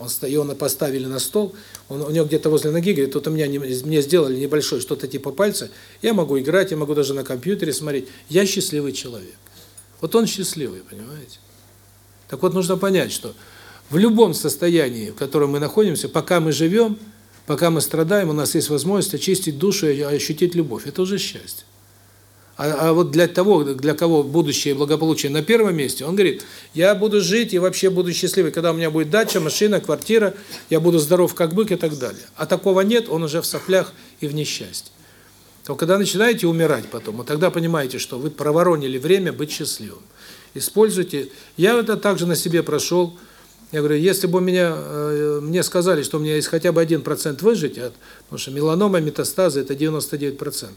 Он на поставили на стол, он, у него где-то возле ноги, говорит, тут у меня не, мне сделали небольшой что-то типа пальца, я могу играть, я могу даже на компьютере смотреть. Я счастливый человек. Вот он счастливый, понимаете? Так вот, нужно понять, что в любом состоянии, в котором мы находимся, пока мы живем, пока мы страдаем, у нас есть возможность очистить душу и ощутить любовь. Это уже счастье. А, а вот для того, для кого будущее и благополучие на первом месте, он говорит, я буду жить и вообще буду счастливый, когда у меня будет дача, машина, квартира, я буду здоров как бык и так далее. А такого нет, он уже в соплях и в несчастье. То когда начинаете умирать потом, вот тогда понимаете, что вы проворонили время быть счастливым. Используйте. Я это также на себе прошел. Я говорю, если бы меня э, мне сказали, что у меня есть хотя бы 1% выжить, от, потому что меланома, метастазы – это 99%,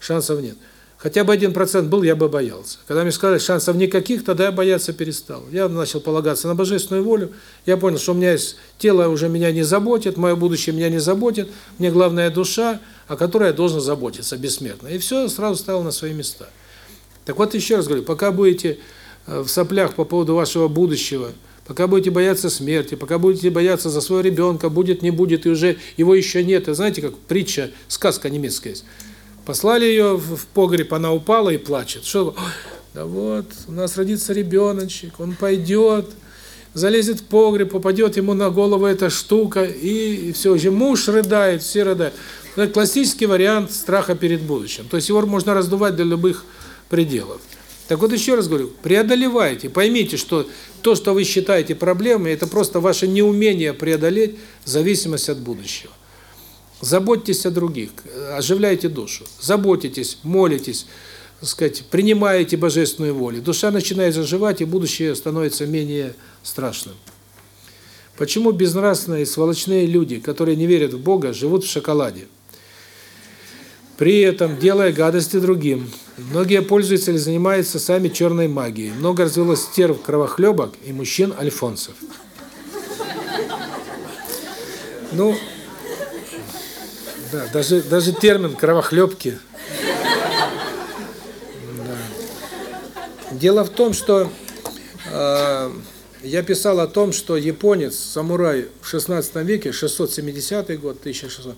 шансов нет. Хотя бы один процент был, я бы боялся. Когда мне сказали, шансов никаких, тогда я бояться перестал. Я начал полагаться на божественную волю. Я понял, что у меня есть тело уже меня не заботит, мое будущее меня не заботит. Мне главная душа, о которой я должен заботиться бессмертно. И все сразу стало на свои места. Так вот еще раз говорю, пока будете э, в соплях по поводу вашего будущего, пока будете бояться смерти, пока будете бояться за своего ребенка, будет, не будет, и уже его еще нет. И знаете, как притча, сказка немецкая есть. Послали ее в погреб, она упала и плачет. Что? Да вот, у нас родится ребеночек, он пойдет, залезет в погреб, попадет ему на голову эта штука, и, все, уже муж рыдает, все рыдают. Это классический вариант страха перед будущим. То есть его можно раздувать до любых пределов. Так вот еще раз говорю, преодолевайте, поймите, что то, что вы считаете проблемой, это просто ваше неумение преодолеть зависимость от будущего. Заботьтесь о других, оживляйте душу, заботитесь, молитесь, так сказать, принимаете божественную волю. Душа начинает заживать, и будущее становится менее страшным. Почему безнравственные сволочные люди, которые не верят в Бога, живут в шоколаде? При этом делая гадости другим. Многие пользуются или занимаются сами черной магией. Много развелось стерв кровохлебок и мужчин-альфонсов. Ну, да, даже даже термин кровохлебки. Да. Дело в том, что э, я писал о том, что японец, самурай в 16 веке, 670 год, 1600,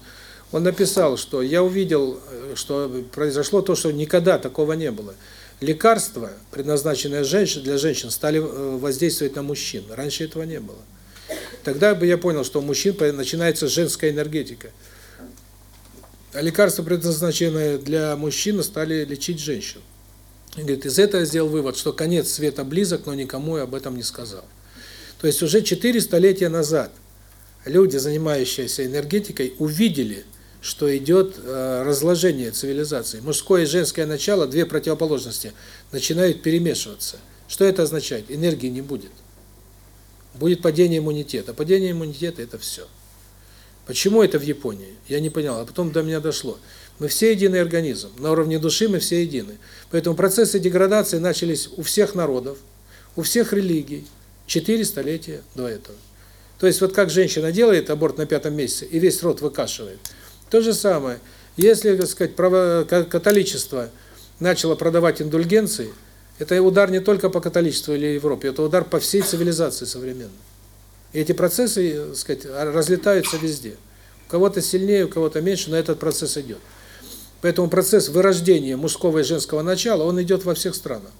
он написал, что я увидел, что произошло то, что никогда такого не было. Лекарства, предназначенные женщин, для женщин, стали э, воздействовать на мужчин. Раньше этого не было. Тогда бы я понял, что у мужчин начинается женская энергетика. А лекарства, предназначенные для мужчин, стали лечить женщин. И говорит, из этого я сделал вывод, что конец света близок, но никому я об этом не сказал. То есть уже четыре столетия назад люди, занимающиеся энергетикой, увидели, что идет э, разложение цивилизации. Мужское и женское начало, две противоположности, начинают перемешиваться. Что это означает? Энергии не будет. Будет падение иммунитета. Падение иммунитета – это все. Почему это в Японии? Я не понял, а потом до меня дошло. Мы все единый организм, на уровне души мы все едины. Поэтому процессы деградации начались у всех народов, у всех религий, четыре столетия до этого. То есть вот как женщина делает аборт на пятом месяце и весь род выкашивает. То же самое, если, так сказать, право, католичество начало продавать индульгенции, это удар не только по католичеству или Европе, это удар по всей цивилизации современной. Эти процессы, так сказать, разлетаются везде. У кого-то сильнее, у кого-то меньше, но этот процесс идет. Поэтому процесс вырождения мужского и женского начала, он идет во всех странах.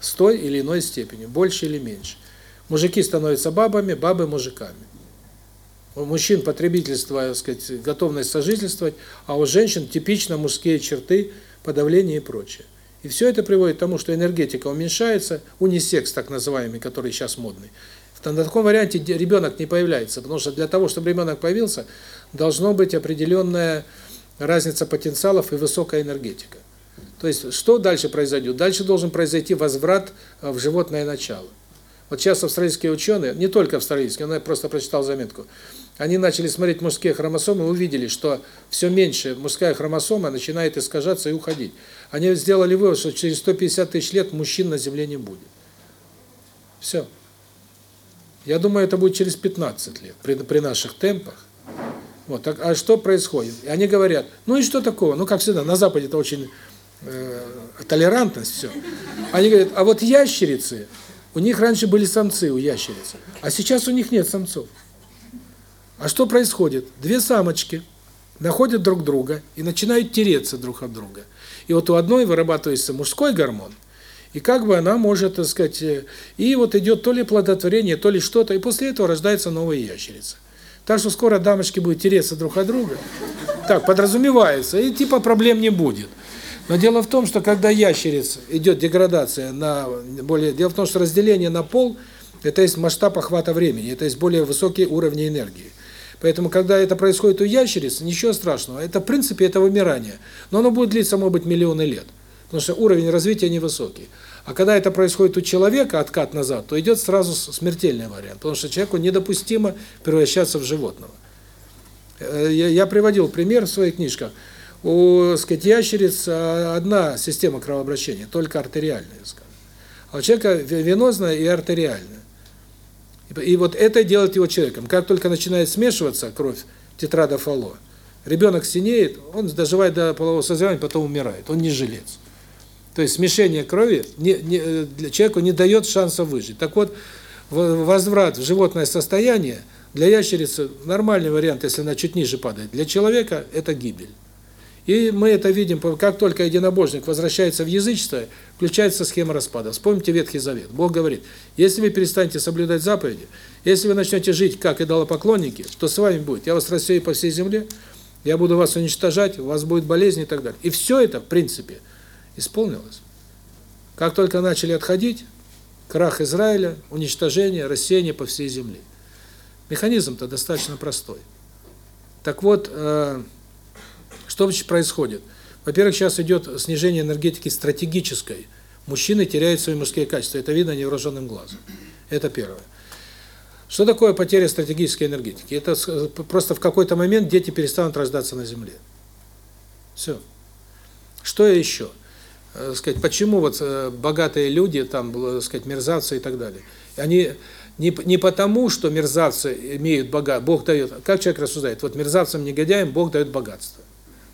с той или иной степенью, больше или меньше. Мужики становятся бабами, бабы мужиками. У мужчин потребительство, так сказать, готовность сожительствовать, а у женщин типично мужские черты, подавление и прочее. И все это приводит к тому, что энергетика уменьшается, унисекс так называемый, который сейчас модный. На таком варианте ребенок не появляется, потому что для того, чтобы ребенок появился, должно быть определенная разница потенциалов и высокая энергетика. То есть, что дальше произойдет? Дальше должен произойти возврат в животное начало. Вот сейчас австралийские ученые, не только австралийские, но я просто прочитал заметку, они начали смотреть мужские хромосомы и увидели, что все меньше мужская хромосома начинает искажаться и уходить. Они сделали вывод, что через 150 тысяч лет мужчин на Земле не будет. Все. Я думаю, это будет через 15 лет, при, при наших темпах. Вот, так, а что происходит? И они говорят, ну и что такого? Ну, как всегда, на Западе это очень э, толерантность, все. Они говорят, а вот ящерицы, у них раньше были самцы у ящериц, а сейчас у них нет самцов. А что происходит? Две самочки находят друг друга и начинают тереться друг от друга. И вот у одной вырабатывается мужской гормон, и как бы она может, так сказать, э, и вот идет то ли плодотворение, то ли что-то, и после этого рождается новая ящерица. Так что скоро дамочки будут тереться друг от друга. Так, подразумевается, и типа проблем не будет. Но дело в том, что когда ящериц идет деградация на более... Дело в том, что разделение на пол – это есть масштаб охвата времени, это есть более высокие уровни энергии. Поэтому, когда это происходит у ящериц, ничего страшного. Это, в принципе, это вымирание. Но оно будет длиться, может быть, миллионы лет. Потому что уровень развития невысокий. А когда это происходит у человека, откат назад, то идет сразу смертельный вариант. Потому что человеку недопустимо превращаться в животного. Э, я приводил пример в своих книжках. У, сказать, ящериц а, одна система кровообращения, только артериальная, скажем. А у человека венозная и артериальная. И вот это делает его человеком. Как только начинает смешиваться кровь тетрадофало, ребенок синеет, он доживает до полового созревания, потом умирает. Он не жилец. То есть смешение крови не, не, э, для человеку не дает шанса выжить. Так вот, возврат в животное состояние для ящерицы нормальный вариант, если она чуть ниже падает. Для человека это гибель. И мы это видим, как только единобожник возвращается в язычество, включается схема распада. Вспомните Ветхий Завет. Бог говорит, если вы перестанете соблюдать заповеди, если вы начнете жить, как идолопоклонники, то с вами будет. Я вас рассею по всей земле, я буду вас уничтожать, у вас будет болезнь и так далее. И все это, в принципе, исполнилось. Как только начали отходить, крах Израиля, уничтожение, рассеяние по всей земле. Механизм-то достаточно простой. Так вот, э, что происходит? Во-первых, сейчас идет снижение энергетики стратегической. Мужчины теряют свои мужские качества. Это видно невооруженным глазом. Это первое. Что такое потеря стратегической энергетики? Это просто в какой-то момент дети перестанут рождаться на Земле. Все. Что еще? Э, сказать, почему вот э, богатые люди, там, э, сказать, мерзавцы и так далее, они не, не потому, что мерзавцы имеют богатство, Бог дает, как человек рассуждает, вот мерзавцам, негодяям Бог дает богатство.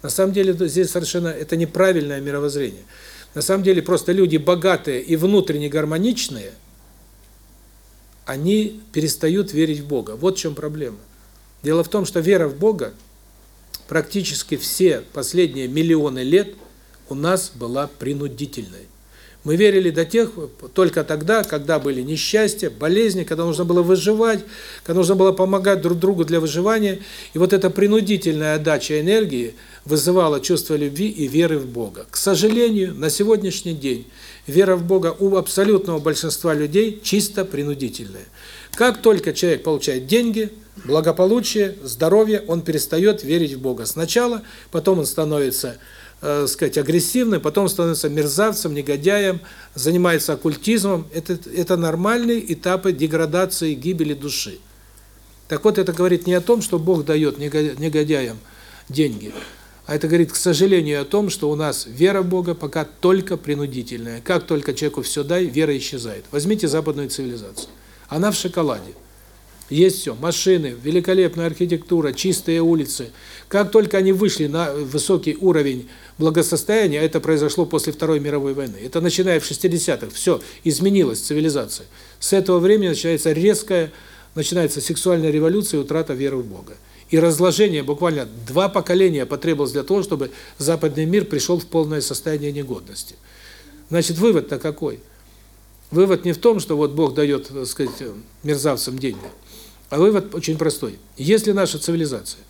На самом деле здесь совершенно это неправильное мировоззрение. На самом деле просто люди богатые и внутренне гармоничные, они перестают верить в Бога. Вот в чем проблема. Дело в том, что вера в Бога практически все последние миллионы лет у нас была принудительной. Мы верили до тех, только тогда, когда были несчастья, болезни, когда нужно было выживать, когда нужно было помогать друг другу для выживания. И вот эта принудительная отдача энергии вызывала чувство любви и веры в Бога. К сожалению, на сегодняшний день вера в Бога у абсолютного большинства людей чисто принудительная. Как только человек получает деньги, благополучие, здоровье, он перестает верить в Бога сначала, потом он становится э, сказать, агрессивным, потом становится мерзавцем, негодяем, занимается оккультизмом. Это, это нормальные этапы деградации и гибели души. Так вот, это говорит не о том, что Бог дает негодяям деньги, а это говорит, к сожалению, о том, что у нас вера в Бога пока только принудительная. Как только человеку все дай, вера исчезает. Возьмите западную цивилизацию. Она в шоколаде. Есть все, машины, великолепная архитектура, чистые улицы. Как только они вышли на высокий уровень благосостояния, это произошло после Второй мировой войны. Это начиная в 60-х, все, изменилась цивилизация. С этого времени начинается резкая, начинается сексуальная революция утрата веры в Бога. И разложение буквально два поколения потребовалось для того, чтобы западный мир пришел в полное состояние негодности. Значит, вывод-то какой? Вывод не в том, что вот Бог дает, так сказать, мерзавцам деньги, а вывод очень простой. Если наша цивилизация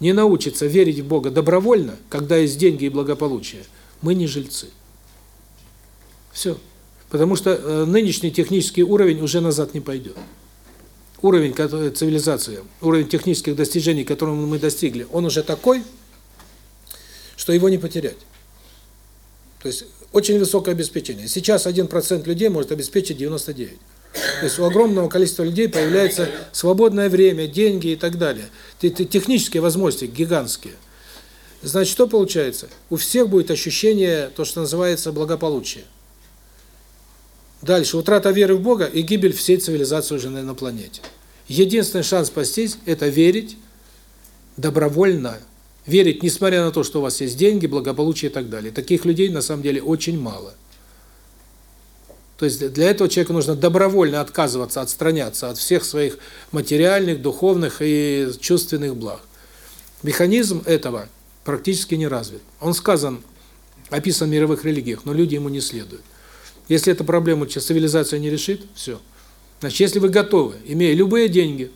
не научится верить в Бога добровольно, когда есть деньги и благополучие, мы не жильцы. Все. Потому что э, нынешний технический уровень уже назад не пойдет. Уровень цивилизации, уровень технических достижений, которым мы достигли, он уже такой, что его не потерять. То есть очень высокое обеспечение. Сейчас 1% людей может обеспечить 99%. То есть у огромного количества людей появляется свободное время, деньги и так далее. Технические возможности гигантские. Значит, что получается? У всех будет ощущение, то, что называется благополучие. Дальше, утрата веры в Бога и гибель всей цивилизации уже на планете. Единственный шанс спастись – это верить добровольно, верить, несмотря на то, что у вас есть деньги, благополучие и так далее. Таких людей на самом деле очень мало. То есть для этого человеку нужно добровольно отказываться, отстраняться от всех своих материальных, духовных и чувственных благ. Механизм этого практически не развит. Он сказан, описан в мировых религиях, но люди ему не следуют. Если эту проблему цивилизация не решит, все. Значит, если вы готовы, имея любые деньги,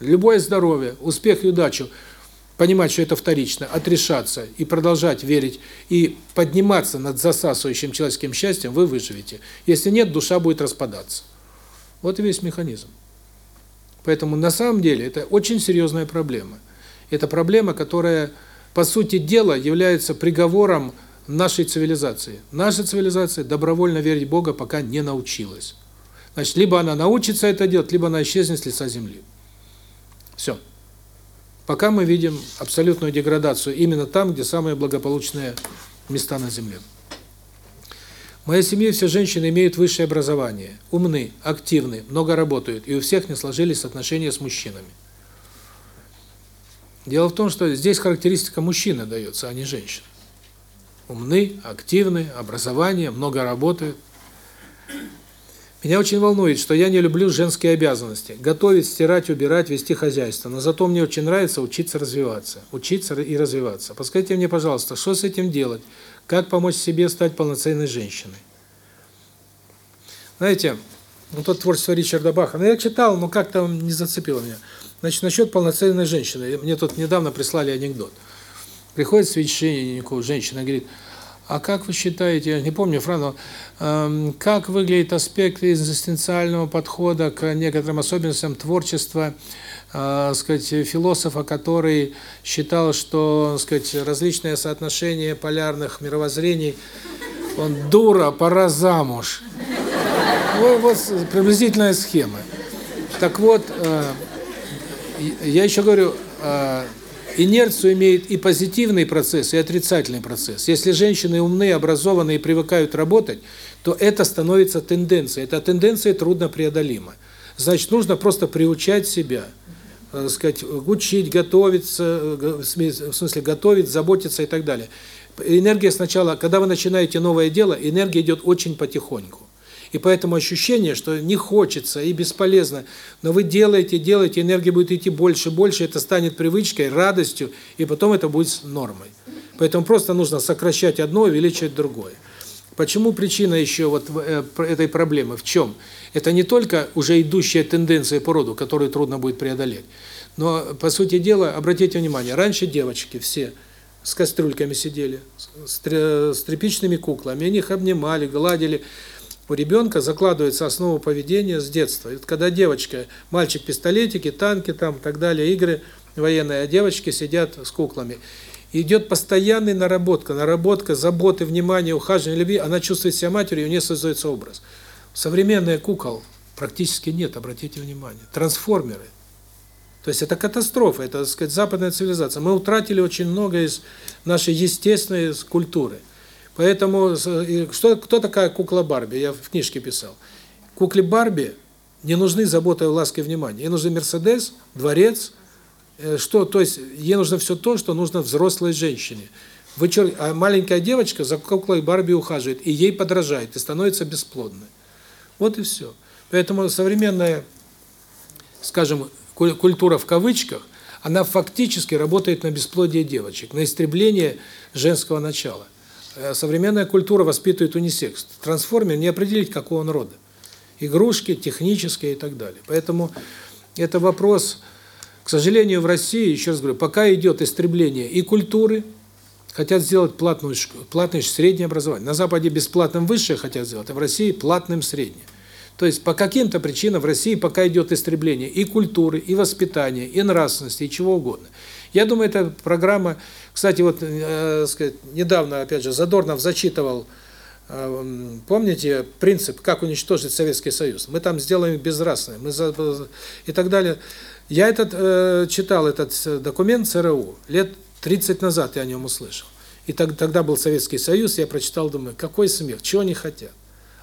любое здоровье, успех и удачу, понимать, что это вторично, отрешаться и продолжать верить и подниматься над засасывающим человеческим счастьем, вы выживете. Если нет, душа будет распадаться. Вот и весь механизм. Поэтому на самом деле это очень серьезная проблема. Это проблема, которая, по сути дела, является приговором нашей цивилизации. Наша цивилизация добровольно верить Бога пока не научилась. Значит, либо она научится это делать, либо она исчезнет с лица земли. Все. Пока мы видим абсолютную деградацию именно там, где самые благополучные места на земле. В моей семье все женщины имеют высшее образование, умны, активны, много работают, и у всех не сложились отношения с мужчинами. Дело в том, что здесь характеристика мужчины дается, а не женщин умны, активны, образование, много работают. Меня очень волнует, что я не люблю женские обязанности. Готовить, стирать, убирать, вести хозяйство. Но зато мне очень нравится учиться развиваться. Учиться и развиваться. Подскажите мне, пожалуйста, что с этим делать? Как помочь себе стать полноценной женщиной? Знаете, ну тот творчество Ричарда Баха, ну я читал, но как-то он не зацепил меня. Значит, насчет полноценной женщины. Мне тут недавно прислали анекдот. Приходит священнику женщина, говорит, а как вы считаете, я не помню, Франко, э, как выглядит аспект экзистенциального подхода к некоторым особенностям творчества, э, сказать, философа, который считал, что, сказать, различные соотношения полярных мировоззрений, он дура, пора замуж. Вот, вот приблизительная схема. Так вот, э, я еще говорю, э, Инерцию имеет и позитивный процесс, и отрицательный процесс. Если женщины умные, образованные и привыкают работать, то это становится тенденцией. Эта тенденция трудно преодолима. Значит, нужно просто приучать себя, так э, сказать, учить, готовиться, э, в смысле готовить, заботиться и так далее. Энергия сначала, когда вы начинаете новое дело, энергия идет очень потихоньку. И поэтому ощущение, что не хочется и бесполезно, но вы делаете, делаете, энергия будет идти больше, больше, это станет привычкой, радостью, и потом это будет нормой. Поэтому просто нужно сокращать одно, увеличивать другое. Почему причина еще вот э, этой проблемы? В чем? Это не только уже идущая тенденция по роду, которую трудно будет преодолеть. Но, по сути дела, обратите внимание, раньше девочки все с кастрюльками сидели, с тряпичными куклами, они их обнимали, гладили, у ребенка закладывается основа поведения с детства. Вот когда девочка, мальчик пистолетики, танки там и так далее, игры военные, а девочки сидят с куклами. идет постоянная наработка, наработка заботы, внимания, ухаживания, любви, она чувствует себя матерью, и у нее создается образ. Современные кукол практически нет, обратите внимание. Трансформеры. То есть это катастрофа, это, так сказать, западная цивилизация. Мы утратили очень много из нашей естественной культуры. Поэтому что кто такая кукла Барби? Я в книжке писал. Кукле Барби не нужны забота, ласка и внимание. Ей нужен Мерседес, дворец, э, что, то есть ей нужно все то, что нужно взрослой женщине. Вычер... А маленькая девочка за куклой Барби ухаживает, и ей подражает, и становится бесплодной. Вот и все. Поэтому современная, скажем, культура в кавычках, она фактически работает на бесплодие девочек, на истребление женского начала. Э, современная культура воспитывает унисекс. Трансформер не определить, какого он рода. игрушки, технические и так далее. Поэтому это вопрос, к сожалению, в России, еще раз говорю, пока идет истребление и культуры, хотят сделать платную, платное среднее образование. На Западе бесплатным высшее хотят сделать, а в России платным среднее. То есть по каким-то причинам в России пока идет истребление и культуры, и воспитания, и нравственности, и чего угодно. Я думаю, эта программа, кстати, вот, э, сказать, недавно, опять же, Задорнов зачитывал, э, помните, принцип, как уничтожить Советский Союз. Мы там сделаем безнравственным, мы за, и так далее. Я этот э, читал этот документ ЦРУ лет 30 назад я о нем услышал. И так, тогда был Советский Союз, я прочитал, думаю, какой смех, чего они хотят.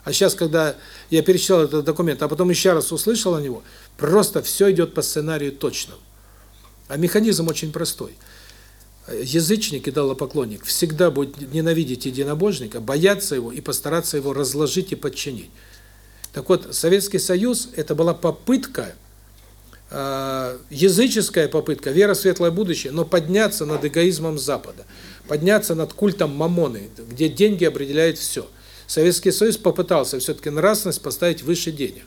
А сейчас, когда я перечитал этот документ, а потом еще раз услышал о него, просто все идет по сценарию точному. А механизм очень простой. Язычник и идолопоклонник всегда будет ненавидеть единобожника, бояться его и постараться его разложить и подчинить. Так вот, Советский Союз – это была попытка, э, языческая попытка, вера в светлое будущее, но подняться над эгоизмом Запада, подняться над культом Мамоны, где деньги определяют все. Советский Союз попытался все-таки нравственность поставить выше денег.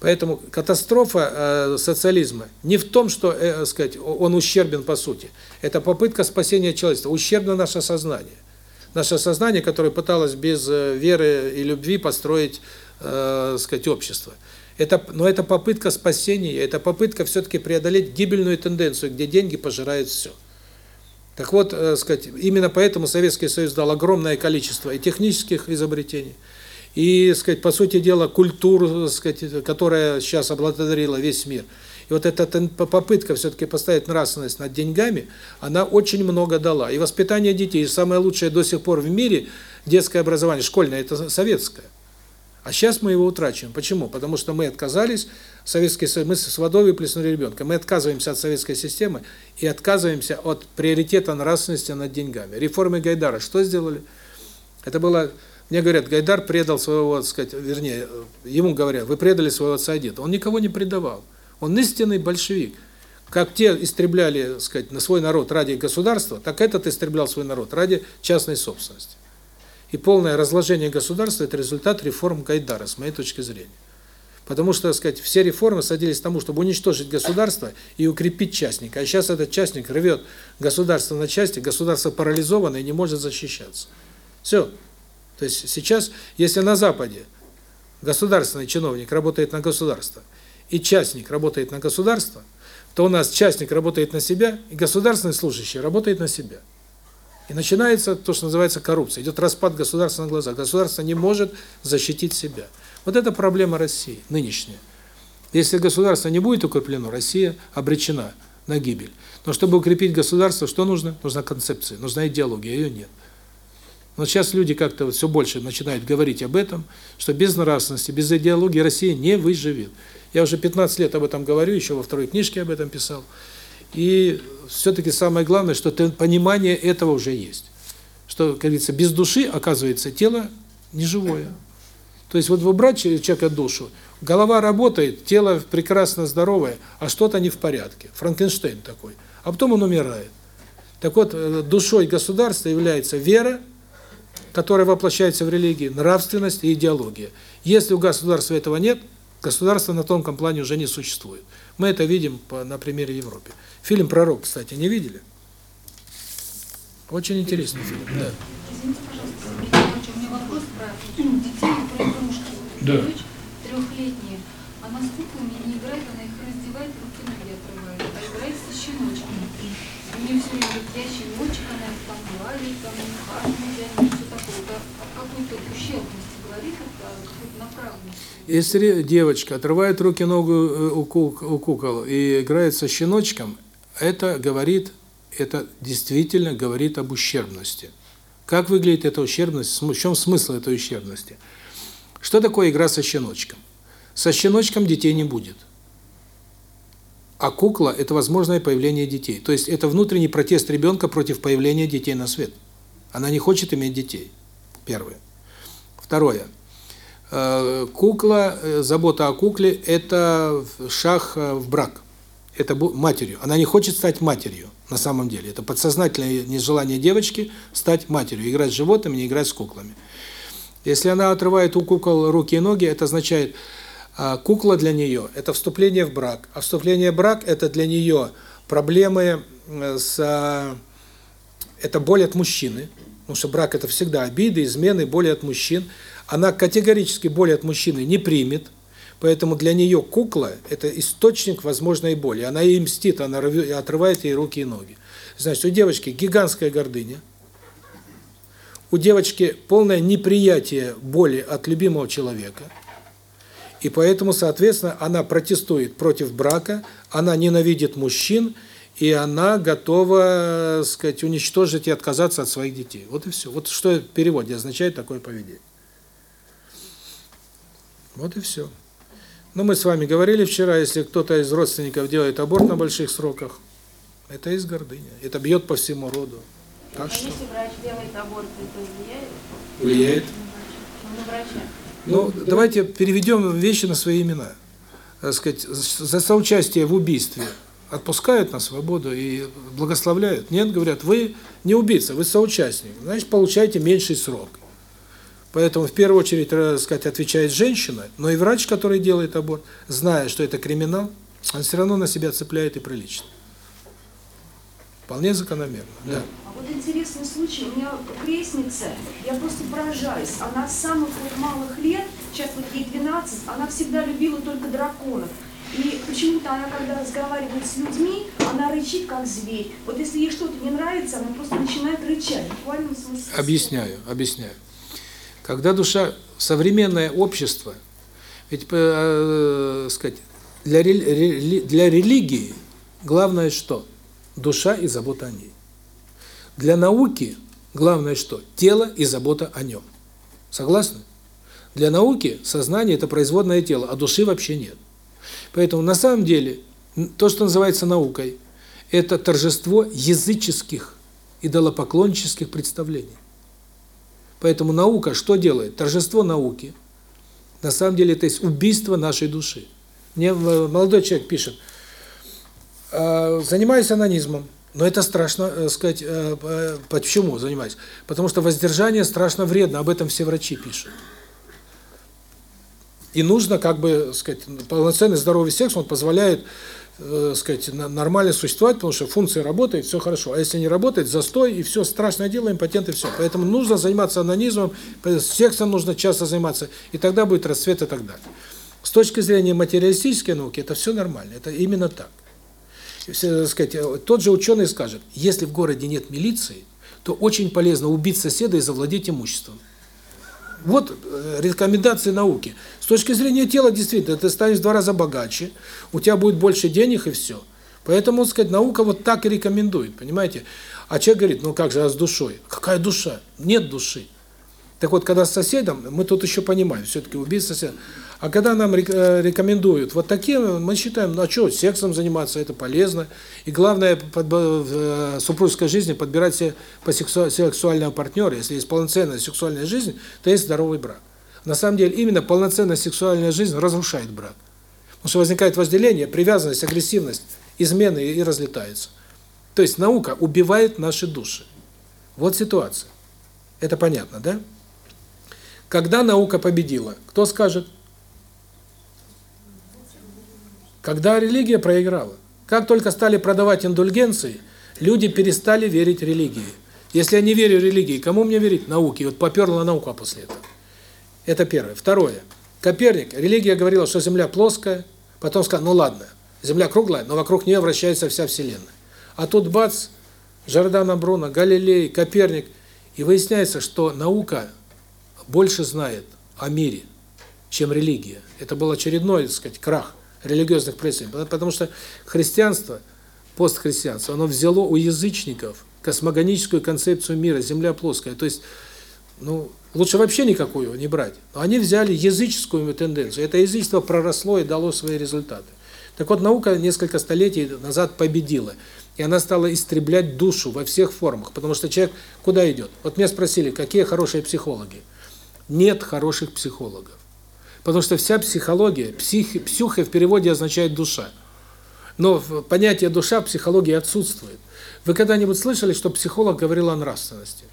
Поэтому катастрофа э, социализма не в том, что, э, сказать, он ущербен по сути. Это попытка спасения человечества. Ущербно наше сознание. Наше сознание, которое пыталось без э, веры и любви построить, э, сказать, общество. Это, но это попытка спасения, это попытка все-таки преодолеть гибельную тенденцию, где деньги пожирают все. Так вот, э, сказать, именно поэтому Советский Союз дал огромное количество и технических изобретений, и, сказать, по сути дела, культуру, сказать, которая сейчас обладарила весь мир. И вот эта попытка все-таки поставить нравственность над деньгами, она очень много дала. И воспитание детей, самое лучшее до сих пор в мире детское образование, школьное, это советское. А сейчас мы его утрачиваем. Почему? Потому что мы отказались, Советский мы с водой выплеснули ребенка, мы отказываемся от советской системы и отказываемся от приоритета нравственности над деньгами. Реформы Гайдара что сделали? Это было мне говорят, Гайдар предал своего, так сказать, вернее, ему говорят, вы предали своего отца и деда. Он никого не предавал. Он истинный большевик. Как те истребляли, так сказать, на свой народ ради государства, так этот истреблял свой народ ради частной собственности. И полное разложение государства – это результат реформ Гайдара, с моей точки зрения. Потому что, так сказать, все реформы садились к тому, чтобы уничтожить государство и укрепить частника. А сейчас этот частник рвет государство на части, государство парализовано и не может защищаться. Все. То есть сейчас, если на Западе государственный чиновник работает на государство, и частник работает на государство, то у нас частник работает на себя, и государственный служащий работает на себя. И начинается то, что называется коррупция. Идет распад государства на глазах. Государство не может защитить себя. Вот это проблема России, нынешняя. Если государство не будет укреплено, Россия обречена на гибель. Но чтобы укрепить государство, что нужно? Нужна концепция, нужна идеология, ее нет. Но сейчас люди как-то все больше начинают говорить об этом, что без нравственности, без идеологии Россия не выживет. Я уже 15 лет об этом говорю, еще во второй книжке об этом писал. И все-таки самое главное, что понимание этого уже есть. Что, как говорится, без души, оказывается, тело неживое. То есть вот выбрать человека душу, голова работает, тело прекрасно здоровое, а что-то не в порядке. Франкенштейн такой. А потом он умирает. Так вот, э, душой государства является вера, которая воплощается в религии, нравственность и идеология. Если у государства этого нет, государство на тонком плане уже не существует. Мы это видим по, на примере Европы. Фильм «Пророк», кстати, не видели? Очень интересный фильм, да. Извините, пожалуйста, у меня вопрос про детей, про игрушки. Да. Дочь трехлетняя, она с куклами не играет, она их раздевает, руки ноги отрывает, а играет со щеночками. У нее все время я щеночек, она их там гладит, там ухаживает, если девочка отрывает руки ногу э, у кукол и играет со щеночком, это говорит, это действительно говорит об ущербности. Как выглядит эта ущербность? В чем смысл этой ущербности? Что такое игра со щеночком? Со щеночком детей не будет. А кукла – это возможное появление детей. То есть это внутренний протест ребенка против появления детей на свет. Она не хочет иметь детей. Первое. Второе. Э, кукла, э, забота о кукле – это шаг э, в брак. Это матерью. Она не хочет стать матерью на самом деле. Это подсознательное нежелание девочки стать матерью, играть с животными, не играть с куклами. Если она отрывает у кукол руки и ноги, это означает, кукла для нее – это вступление в брак. А вступление в брак – это для нее проблемы с… Это боль от мужчины, потому что брак – это всегда обиды, измены, боли от мужчин. Она категорически боль от мужчины не примет, поэтому для нее кукла – это источник возможной боли. Она ей мстит, она отрывает ей руки и ноги. Значит, у девочки гигантская гордыня, у девочки полное неприятие боли от любимого человека, и поэтому, соответственно, она протестует против брака, она ненавидит мужчин, и она готова, сказать, уничтожить и отказаться от своих детей. Вот и все. Вот что в переводе означает такое поведение. Вот и все. Но мы с вами говорили вчера, если кто-то из родственников делает аборт на больших сроках, это из гордыни. Это бьет по всему роду. Так а что... если врач делает аборт, это влияет? Влияет. Врача. Ну, давайте переведем вещи на свои имена. Так сказать, за соучастие в убийстве отпускают на свободу и благословляют? Нет, говорят, вы не убийца, вы соучастник, значит, получаете меньший срок. Поэтому в первую очередь, так сказать, отвечает женщина, но и врач, который делает аборт, зная, что это криминал, он все равно на себя цепляет и прилично. Вполне закономерно. Да. А вот интересный случай, у меня крестница, я просто поражаюсь, она с самых малых лет, сейчас вот ей 12, она всегда любила только драконов. И почему-то она, когда разговаривает с людьми, она рычит, как зверь. Вот если ей что-то не нравится, она просто начинает рычать, в буквальном смысле. Объясняю, объясняю. Когда душа, современное общество, ведь, э, сказать, для, рели, для религии главное что? Душа и забота о ней. Для науки главное что? Тело и забота о нем. Согласны? Для науки сознание – это производное тело, а души вообще нет. Поэтому на самом деле то, что называется наукой, это торжество языческих, идолопоклоннических представлений. Поэтому наука что делает? Торжество науки. На самом деле это есть убийство нашей души. Мне молодой человек пишет, «А, занимаюсь анонизмом, но это страшно, э, сказать, э, э, почему занимаюсь? Потому что воздержание страшно вредно, об этом все врачи пишут. И нужно, как бы, сказать, полноценный здоровый секс, он позволяет, э, сказать, нормально существовать, потому что функция работает, все хорошо. А если не работает, застой, и все, страшное дело, импотент, и все. Поэтому нужно заниматься анонизмом, сексом нужно часто заниматься, и тогда будет расцвет и так далее. С точки зрения материалистической науки, это все нормально, это именно так. Все, сказать, э, тот же ученый скажет, если в городе нет милиции, то очень полезно убить соседа и завладеть имуществом. Вот э, рекомендации науки. Точки зрения тела, действительно, ты станешь в два раза богаче, у тебя будет больше денег и все. Поэтому, сказать, наука вот так и рекомендует, понимаете? А человек говорит, ну как же, а с душой? Какая душа? Нет души. Так вот, когда с соседом, мы тут еще понимаем, все-таки убить соседа. А когда нам э, рекомендуют вот такие, мы считаем, ну а что, сексом заниматься, это полезно. И главное в э, супружеской жизни подбирать себе по сексуального партнера. Если есть полноценная сексуальная жизнь, то есть здоровый брак. На самом деле, именно полноценная сексуальная жизнь разрушает брак. Потому что возникает возделение, привязанность, агрессивность, измены и разлетаются. То есть наука убивает наши души. Вот ситуация. Это понятно, да? Когда наука победила, кто скажет? Когда религия проиграла. Как только стали продавать индульгенции, люди перестали верить религии. Если я не верю религии, кому мне верить? Науке. Вот поперла наука после этого. Это первое. Второе. Коперник, религия говорила, что Земля плоская, потом сказал, ну ладно, Земля круглая, но вокруг нее вращается вся Вселенная. А тут бац, Жордана Бруно, Галилей, Коперник, и выясняется, что наука больше знает о мире, чем религия. Это был очередной, так сказать, крах религиозных представлений. Потому что христианство, постхристианство, оно взяло у язычников космогоническую концепцию мира, земля плоская. То есть, ну, лучше вообще никакую не брать. Но они взяли языческую тенденцию. Это язычество проросло и дало свои результаты. Так вот, наука несколько столетий назад победила. И она стала истреблять душу во всех формах. Потому что человек куда идет? Вот меня спросили, какие хорошие психологи. Нет хороших психологов. Потому что вся психология, псих, псюха в переводе означает душа. Но понятие душа в психологии отсутствует. Вы когда-нибудь слышали, что психолог говорил о нравственности?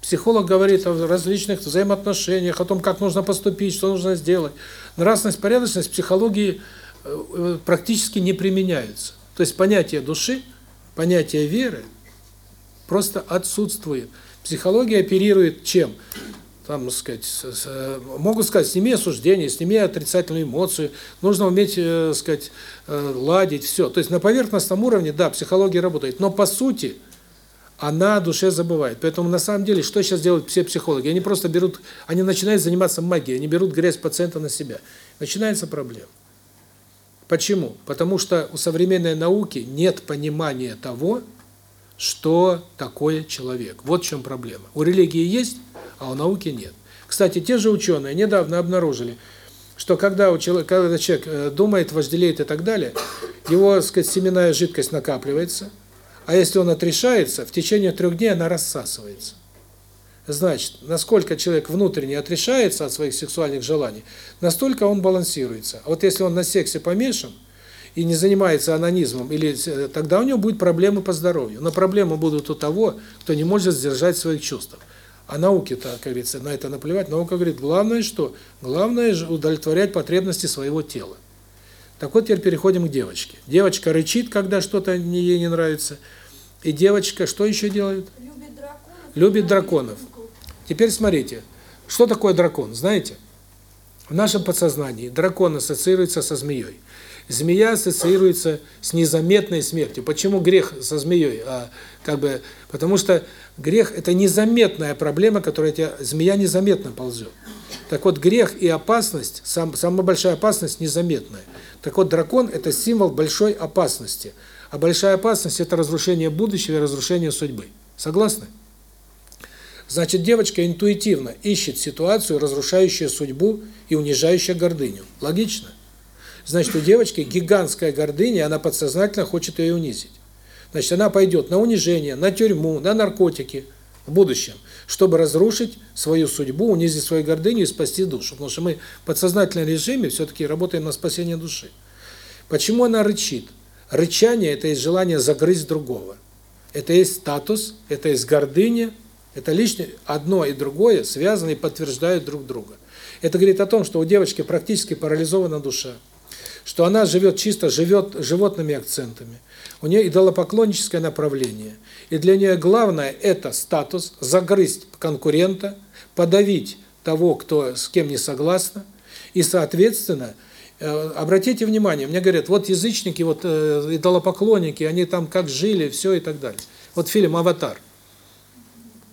Психолог говорит о различных взаимоотношениях, о том, как нужно поступить, что нужно сделать. Нравственность, порядочность в психологии э, э, практически не применяются. То есть понятие души, понятие веры просто отсутствует. Психология оперирует чем? Там, так сказать, с, могут сказать, сними осуждение, сними отрицательную эмоцию, нужно уметь, э, сказать, э, ладить, все. То есть на поверхностном уровне, да, психология работает, но по сути она о душе забывает. Поэтому на самом деле, что сейчас делают все психологи? Они просто берут, они начинают заниматься магией, они берут грязь пациента на себя. Начинается проблема. Почему? Потому что у современной науки нет понимания того, что такое человек. Вот в чем проблема. У религии есть, а у науки нет. Кстати, те же ученые недавно обнаружили, что когда у человека, когда человек э, думает, вожделеет и так далее, его, так сказать, семенная жидкость накапливается, а если он отрешается, в течение трех дней она рассасывается. Значит, насколько человек внутренне отрешается от своих сексуальных желаний, настолько он балансируется. А вот если он на сексе помешан и не занимается анонизмом, или э, тогда у него будут проблемы по здоровью. Но проблемы будут у того, кто не может сдержать своих чувств. А науке-то, как говорится, на это наплевать. Наука говорит, главное что? Главное же удовлетворять потребности своего тела. Так вот, теперь переходим к девочке. Девочка рычит, когда что-то ей не нравится. И девочка что еще делает? Любит драконов. Любит драконов. Теперь смотрите, что такое дракон, знаете? В нашем подсознании дракон ассоциируется со змеей. Змея ассоциируется с незаметной смертью. Почему грех со змеей? А, как бы, потому что грех – это незаметная проблема, которая тебя, змея незаметно ползет. Так вот, грех и опасность, сам, самая большая опасность незаметная. Так вот, дракон – это символ большой опасности. А большая опасность – это разрушение будущего и разрушение судьбы. Согласны? Значит, девочка интуитивно ищет ситуацию, разрушающую судьбу и унижающую гордыню. Логично? Значит, у девочки гигантская гордыня, она подсознательно хочет ее унизить. Значит, она пойдет на унижение, на тюрьму, на наркотики в будущем, чтобы разрушить свою судьбу, унизить свою гордыню и спасти душу. Потому что мы в подсознательном режиме все-таки работаем на спасение души. Почему она рычит? Рычание – это есть желание загрызть другого. Это есть статус, это есть гордыня, это лишнее, одно и другое связаны и подтверждают друг друга. Это говорит о том, что у девочки практически парализована душа что она живет чисто живет животными акцентами. У нее идолопоклонническое направление. И для нее главное это статус, загрызть конкурента, подавить того, кто с кем не согласна, и, соответственно, обратите внимание, мне говорят, вот язычники, вот э, идолопоклонники, они там как жили, все и так далее. Вот фильм «Аватар».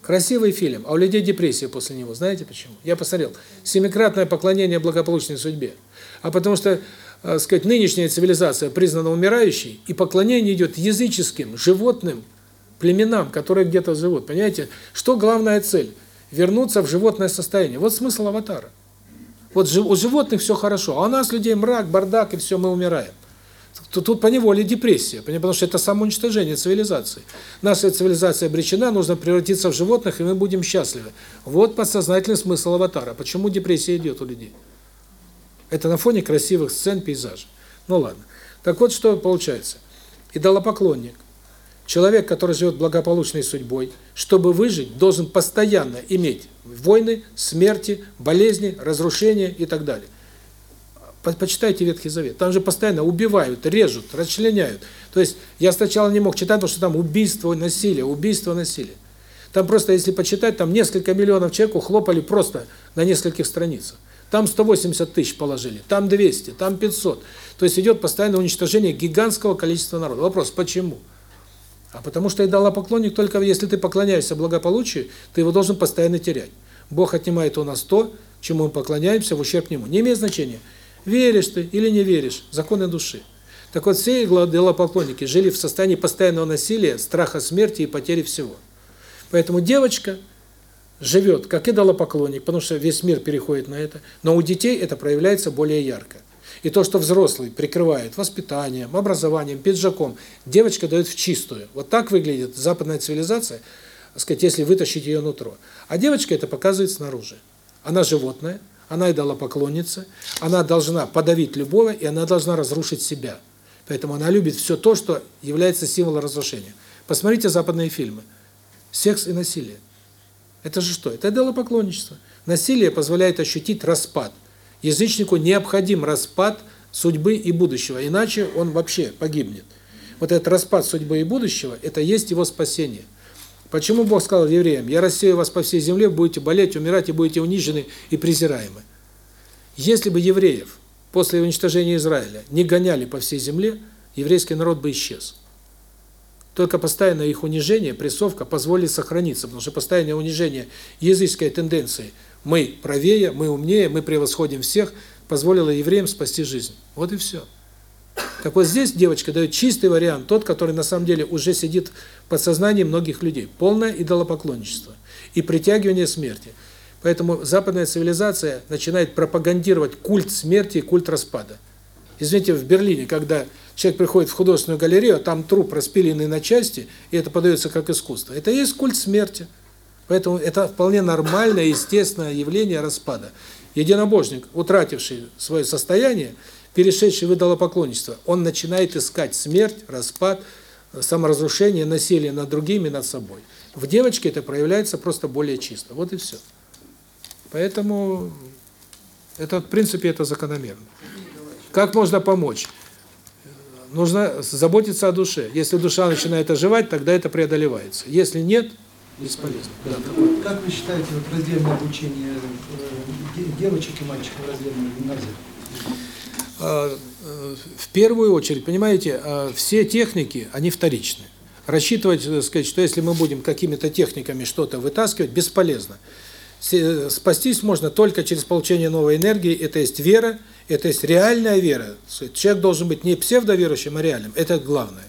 Красивый фильм, а у людей депрессия после него. Знаете почему? Я посмотрел. Семикратное поклонение благополучной судьбе. А потому что э, сказать, нынешняя цивилизация признана умирающей, и поклонение идет языческим, животным племенам, которые где-то живут. Понимаете? Что главная цель? Вернуться в животное состояние. Вот смысл аватара. Вот у животных все хорошо, а у нас людей мрак, бардак, и все, мы умираем. Тут, тут по неволе депрессия, потому что это самоуничтожение цивилизации. Наша цивилизация обречена, нужно превратиться в животных, и мы будем счастливы. Вот подсознательный смысл аватара. Почему депрессия идет у людей? Это на фоне красивых сцен, пейзажей. Ну ладно. Так вот, что получается. Идолопоклонник, человек, который живет благополучной судьбой, чтобы выжить, должен постоянно иметь войны, смерти, болезни, разрушения и так далее. Почитайте Ветхий Завет. Там же постоянно убивают, режут, расчленяют. То есть я сначала не мог читать, потому что там убийство, насилие, убийство, насилие. Там просто, если почитать, там несколько миллионов человек ухлопали просто на нескольких страницах. Там 180 тысяч положили, там 200, там 500. То есть идет постоянное уничтожение гигантского количества народа. Вопрос, почему? А потому что идолопоклонник только если ты поклоняешься благополучию, ты его должен постоянно терять. Бог отнимает у нас то, чему мы поклоняемся в ущерб Нему. Не имеет значения, веришь ты или не веришь, законы души. Так вот, все идолопоклонники жили в состоянии постоянного насилия, страха смерти и потери всего. Поэтому девочка живет как идолопоклонник, потому что весь мир переходит на это, но у детей это проявляется более ярко. И то, что взрослый прикрывает воспитанием, образованием, пиджаком, девочка дает в чистую. Вот так выглядит западная цивилизация, сказать, если вытащить ее нутро. А девочка это показывает снаружи. Она животное, она идолопоклонница, она должна подавить любого, и она должна разрушить себя. Поэтому она любит все то, что является символом разрушения. Посмотрите западные фильмы. Секс и насилие. Это же что? Это идолопоклонничество. Насилие позволяет ощутить распад. Язычнику необходим распад судьбы и будущего, иначе он вообще погибнет. Вот этот распад судьбы и будущего – это есть его спасение. Почему Бог сказал евреям, «Я рассею вас по всей земле, будете болеть, умирать и будете унижены и презираемы». Если бы евреев после уничтожения Израиля не гоняли по всей земле, еврейский народ бы исчез. Только постоянное их унижение, прессовка позволит сохраниться, потому что постоянное унижение языческой тенденции «мы правее, мы умнее, мы превосходим всех» позволило евреям спасти жизнь. Вот и все. Так вот здесь девочка дает чистый вариант, тот, который на самом деле уже сидит в подсознании многих людей. Полное идолопоклонничество и притягивание смерти. Поэтому западная цивилизация начинает пропагандировать культ смерти и культ распада. Извините, в Берлине, когда человек приходит в художественную галерею, а там труп распиленный на части, и это подается как искусство. Это есть культ смерти. Поэтому это вполне нормальное, естественное явление распада. Единобожник, утративший свое состояние, перешедший в идолопоклонничество, он начинает искать смерть, распад, саморазрушение, насилие над другими, над собой. В девочке это проявляется просто более чисто. Вот и все. Поэтому это, в принципе, это закономерно. Как можно помочь? Нужно заботиться о душе. Если душа начинает оживать, тогда это преодолевается. Если нет, бесполезно. Да. Как вы считаете, вот раздельное обучение э, девочек и мальчиков в раздельной гимназии? А, э, в первую очередь, понимаете, а, все техники, они вторичны. Рассчитывать, так сказать, что если мы будем какими-то техниками что-то вытаскивать, бесполезно. Спастись можно только через получение новой энергии, это есть вера, это есть реальная вера. Человек должен быть не псевдоверующим, а реальным. Это главное.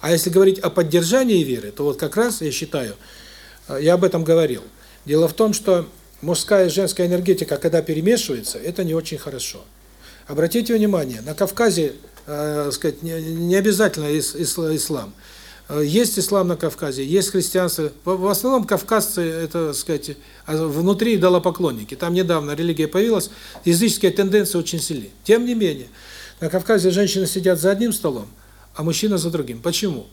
А если говорить о поддержании веры, то вот как раз, я считаю, э, я об этом говорил. Дело в том, что мужская и женская энергетика, когда перемешивается, это не очень хорошо. Обратите внимание, на Кавказе, э, сказать, не, не обязательно ис, ис, ислам. Э, есть ислам на Кавказе, есть христианство. В основном кавказцы, это, сказать, а внутри идолопоклонники. Там недавно религия появилась, языческие тенденции очень сильны. Тем не менее, на Кавказе женщины сидят за одним столом, а мужчина за другим. Почему?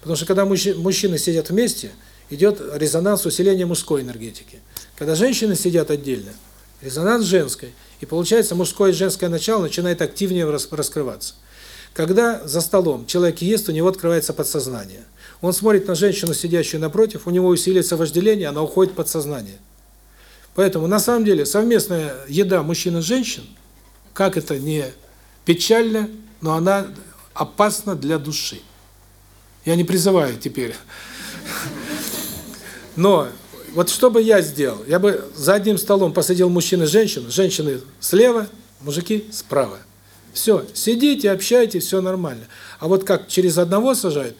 Потому что когда мужчины сидят вместе, идет резонанс усиления мужской энергетики. Когда женщины сидят отдельно, резонанс женской. И получается, мужское и женское начало начинает активнее раскрываться. Когда за столом человек ест, у него открывается подсознание. Он смотрит на женщину, сидящую напротив, у него усиливается вожделение, она уходит в подсознание. Поэтому, на самом деле, совместная еда мужчин и женщин, как это не печально, но она опасна для души. Я не призываю теперь. Но вот что бы я сделал? Я бы за одним столом посадил мужчин и женщин, женщины слева, мужики справа. Все, сидите, общайтесь, все нормально. А вот как через одного сажают,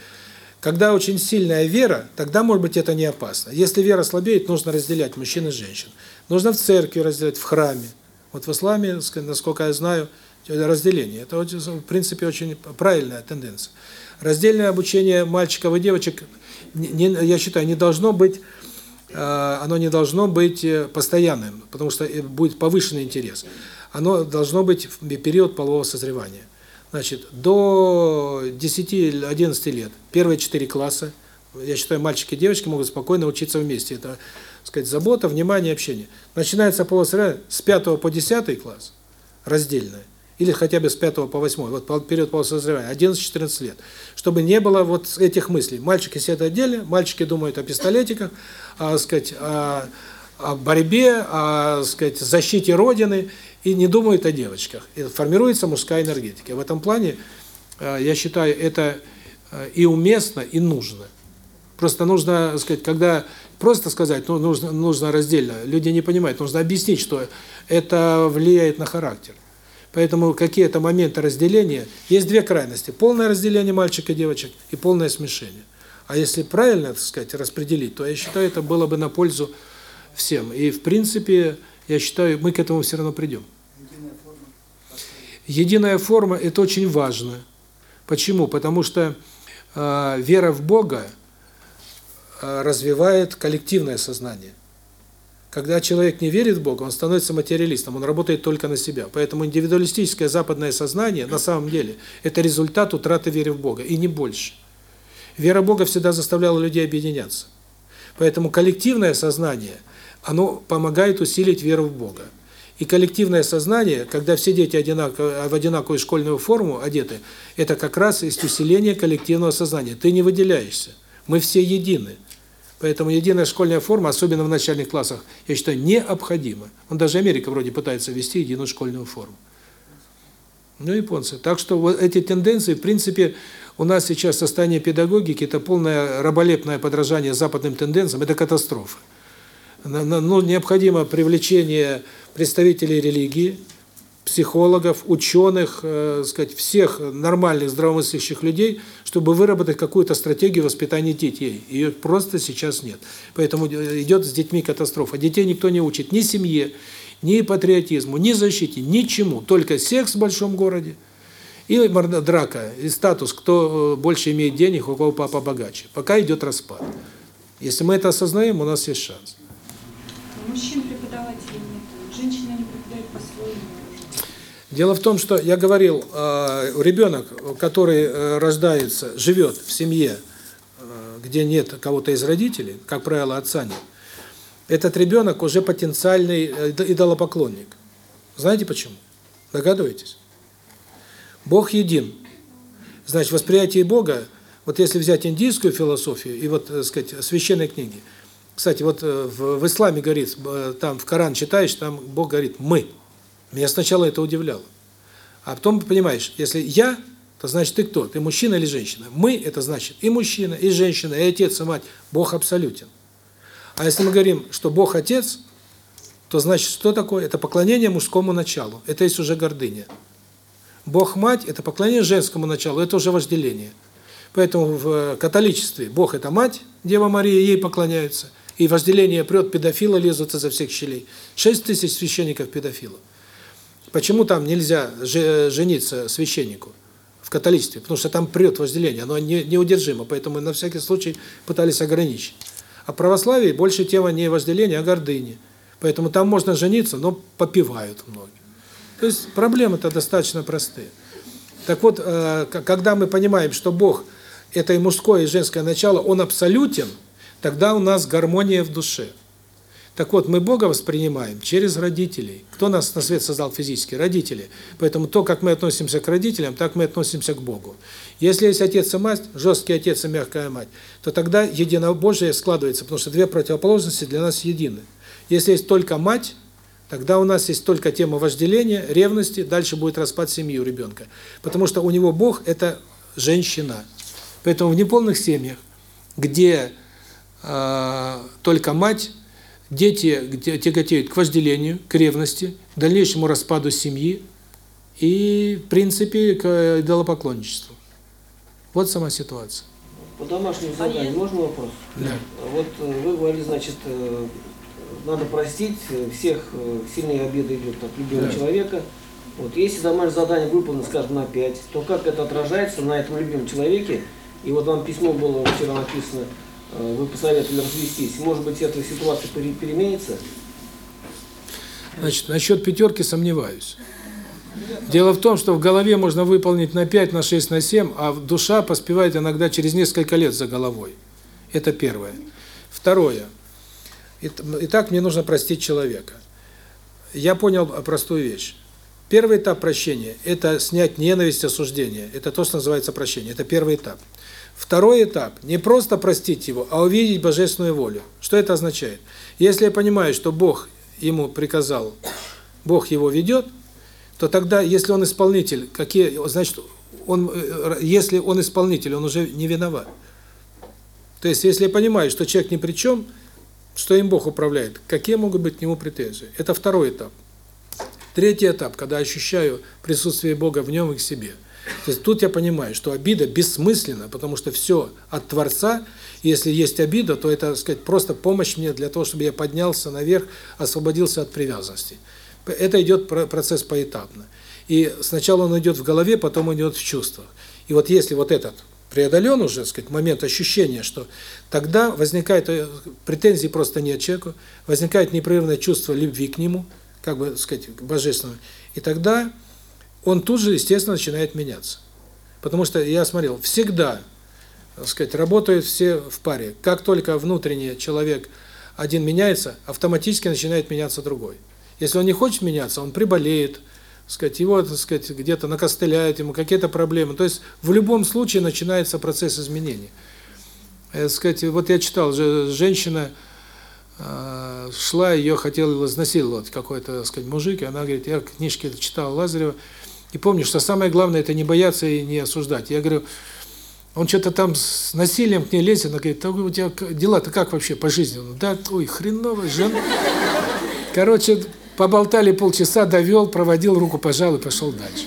когда очень сильная вера, тогда, может быть, это не опасно. Если вера слабеет, нужно разделять мужчин и женщин. Нужно в церкви разделять, в храме. Вот в исламе, насколько я знаю, разделение. Это, в принципе, очень правильная тенденция. Раздельное обучение мальчиков и девочек, не, я считаю, не должно быть, э, оно не должно быть э, постоянным, потому что э, будет повышенный интерес оно должно быть в период полового созревания. Значит, до 10-11 лет, первые 4 класса, я считаю, мальчики и девочки могут спокойно учиться вместе. Это, так сказать, забота, внимание, общение. Начинается половое созревание с 5 по 10 класс, раздельное, или хотя бы с 5 по 8, вот период полового созревания, 11-14 лет. Чтобы не было вот этих мыслей. Мальчики сидят отдельно, мальчики думают о пистолетиках, о, сказать, о, о борьбе, о, сказать, защите Родины, и не думают о девочках. И формируется мужская энергетика. В этом плане, э, я считаю, это э, и уместно, и нужно. Просто нужно, сказать, когда просто сказать, ну, нужно, нужно раздельно, люди не понимают, нужно объяснить, что это влияет на характер. Поэтому какие-то моменты разделения, есть две крайности, полное разделение мальчика и девочек и полное смешение. А если правильно, так сказать, распределить, то я считаю, это было бы на пользу всем. И в принципе, я считаю, мы к этому все равно придем. Единая форма – это очень важно. Почему? Потому что э, вера в Бога э, развивает коллективное сознание. Когда человек не верит в Бога, он становится материалистом, он работает только на себя. Поэтому индивидуалистическое западное сознание, на самом деле, это результат утраты веры в Бога, и не больше. Вера в Бога всегда заставляла людей объединяться. Поэтому коллективное сознание, оно помогает усилить веру в Бога. И коллективное сознание, когда все дети одинаково, в одинаковую школьную форму одеты, это как раз есть усиление коллективного сознания. Ты не выделяешься. Мы все едины. Поэтому единая школьная форма, особенно в начальных классах, я считаю, необходима. Он даже Америка вроде пытается ввести единую школьную форму. Ну, японцы. Так что вот эти тенденции, в принципе, у нас сейчас состояние педагогики – это полное раболепное подражание западным тенденциям, это катастрофа. Ну, необходимо привлечение представителей религии, психологов, ученых, э, сказать, всех нормальных здравомыслящих людей, чтобы выработать какую-то стратегию воспитания детей. Ее просто сейчас нет. Поэтому идет с детьми катастрофа. Детей никто не учит ни семье, ни патриотизму, ни защите, ничему. Только секс в большом городе и драка, и статус, кто э, больше имеет денег, у кого папа богаче. Пока идет распад. Если мы это осознаем, у нас есть шанс. Мужчин преподавателей Дело в том, что я говорил, э, ребенок, который э, рождается, живет в семье, э, где нет кого-то из родителей, как правило, отца нет, этот ребенок уже потенциальный идолопоклонник. Знаете почему? Догадываетесь? Бог един. Значит, восприятие Бога, вот если взять индийскую философию и вот, так сказать, священные книги, кстати, вот в, в исламе говорит, там в Коран читаешь, там Бог говорит «мы». Меня сначала это удивляло. А потом понимаешь, если я, то значит ты кто? Ты мужчина или женщина? Мы – это значит и мужчина, и женщина, и отец, и мать. Бог абсолютен. А если мы говорим, что Бог – отец, то значит, что такое? Это поклонение мужскому началу. Это есть уже гордыня. Бог – мать – это поклонение женскому началу, это уже вожделение. Поэтому в католичестве Бог – это мать, Дева Мария, ей поклоняются. И вожделение прет, педофилы лезут изо всех щелей. Шесть тысяч священников педофилов. Почему там нельзя жениться священнику в католичестве? Потому что там прет вожделение, оно неудержимо, поэтому на всякий случай пытались ограничить. А в православии больше тема не вожделения, а гордыни. Поэтому там можно жениться, но попивают многие. То есть проблемы-то достаточно простые. Так вот, э, когда мы понимаем, что Бог – это и мужское, и женское начало, Он абсолютен, тогда у нас гармония в душе – так вот, мы Бога воспринимаем через родителей. Кто нас на свет создал физически? Родители. Поэтому то, как мы относимся к родителям, так мы относимся к Богу. Если есть отец и мать, жесткий отец и мягкая мать, то тогда единобожие складывается, потому что две противоположности для нас едины. Если есть только мать, тогда у нас есть только тема вожделения, ревности, дальше будет распад семьи у ребенка. Потому что у него Бог – это женщина. Поэтому в неполных семьях, где э, только мать, дети тяготеют к вожделению, к ревности, к дальнейшему распаду семьи и, в принципе, к идолопоклонничеству. Вот сама ситуация. По домашнему заданию можно вопрос? Да. Вот э, вы говорили, значит, э, надо простить, э, всех сильные обиды идут от любимого да. человека. Вот если домашнее задание выполнено, скажем, на 5, то как это отражается на этом любимом человеке? И вот вам письмо было вчера написано, вы посоветовали развестись, может быть, эта ситуация переменится? Значит, насчет пятерки сомневаюсь. Дело в том, что в голове можно выполнить на 5, на 6, на 7, а душа поспевает иногда через несколько лет за головой. Это первое. Второе. Итак, мне нужно простить человека. Я понял простую вещь. Первый этап прощения – это снять ненависть, осуждение. Это то, что называется прощение. Это первый этап. Второй этап – не просто простить его, а увидеть божественную волю. Что это означает? Если я понимаю, что Бог ему приказал, Бог его ведет, то тогда, если он исполнитель, какие, значит, он, если он исполнитель, он уже не виноват. То есть, если я понимаю, что человек ни при чем, что им Бог управляет, какие могут быть к нему претензии? Это второй этап. Третий этап, когда ощущаю присутствие Бога в нем и к себе – то есть тут я понимаю, что обида бессмысленна, потому что все от Творца, если есть обида, то это, так сказать, просто помощь мне для того, чтобы я поднялся наверх, освободился от привязанности. Это идет процесс поэтапно. И сначала он идет в голове, потом он идет в чувствах. И вот если вот этот преодолен уже, так сказать, момент ощущения, что тогда возникает э, претензий просто нет человеку, возникает непрерывное чувство любви к нему, как бы, так сказать, божественного. И тогда он тут же, естественно, начинает меняться. Потому что я смотрел, всегда так сказать, работают все в паре. Как только внутренний человек один меняется, автоматически начинает меняться другой. Если он не хочет меняться, он приболеет, сказать, его, так сказать, где-то накостыляют, ему какие-то проблемы. То есть в любом случае начинается процесс изменений. Э, сказать, вот я читал, же женщина э, шла, ее хотел изнасиловать какой-то, сказать, мужик, и она говорит, я книжки читал Лазарева, и помню, что самое главное это не бояться и не осуждать. Я говорю, он что-то там с насилием к ней лезет, она говорит, у тебя дела-то как вообще по жизни? Он, да, ой, хреново, жена. Короче, поболтали полчаса, довел, проводил, руку пожал и пошел дальше.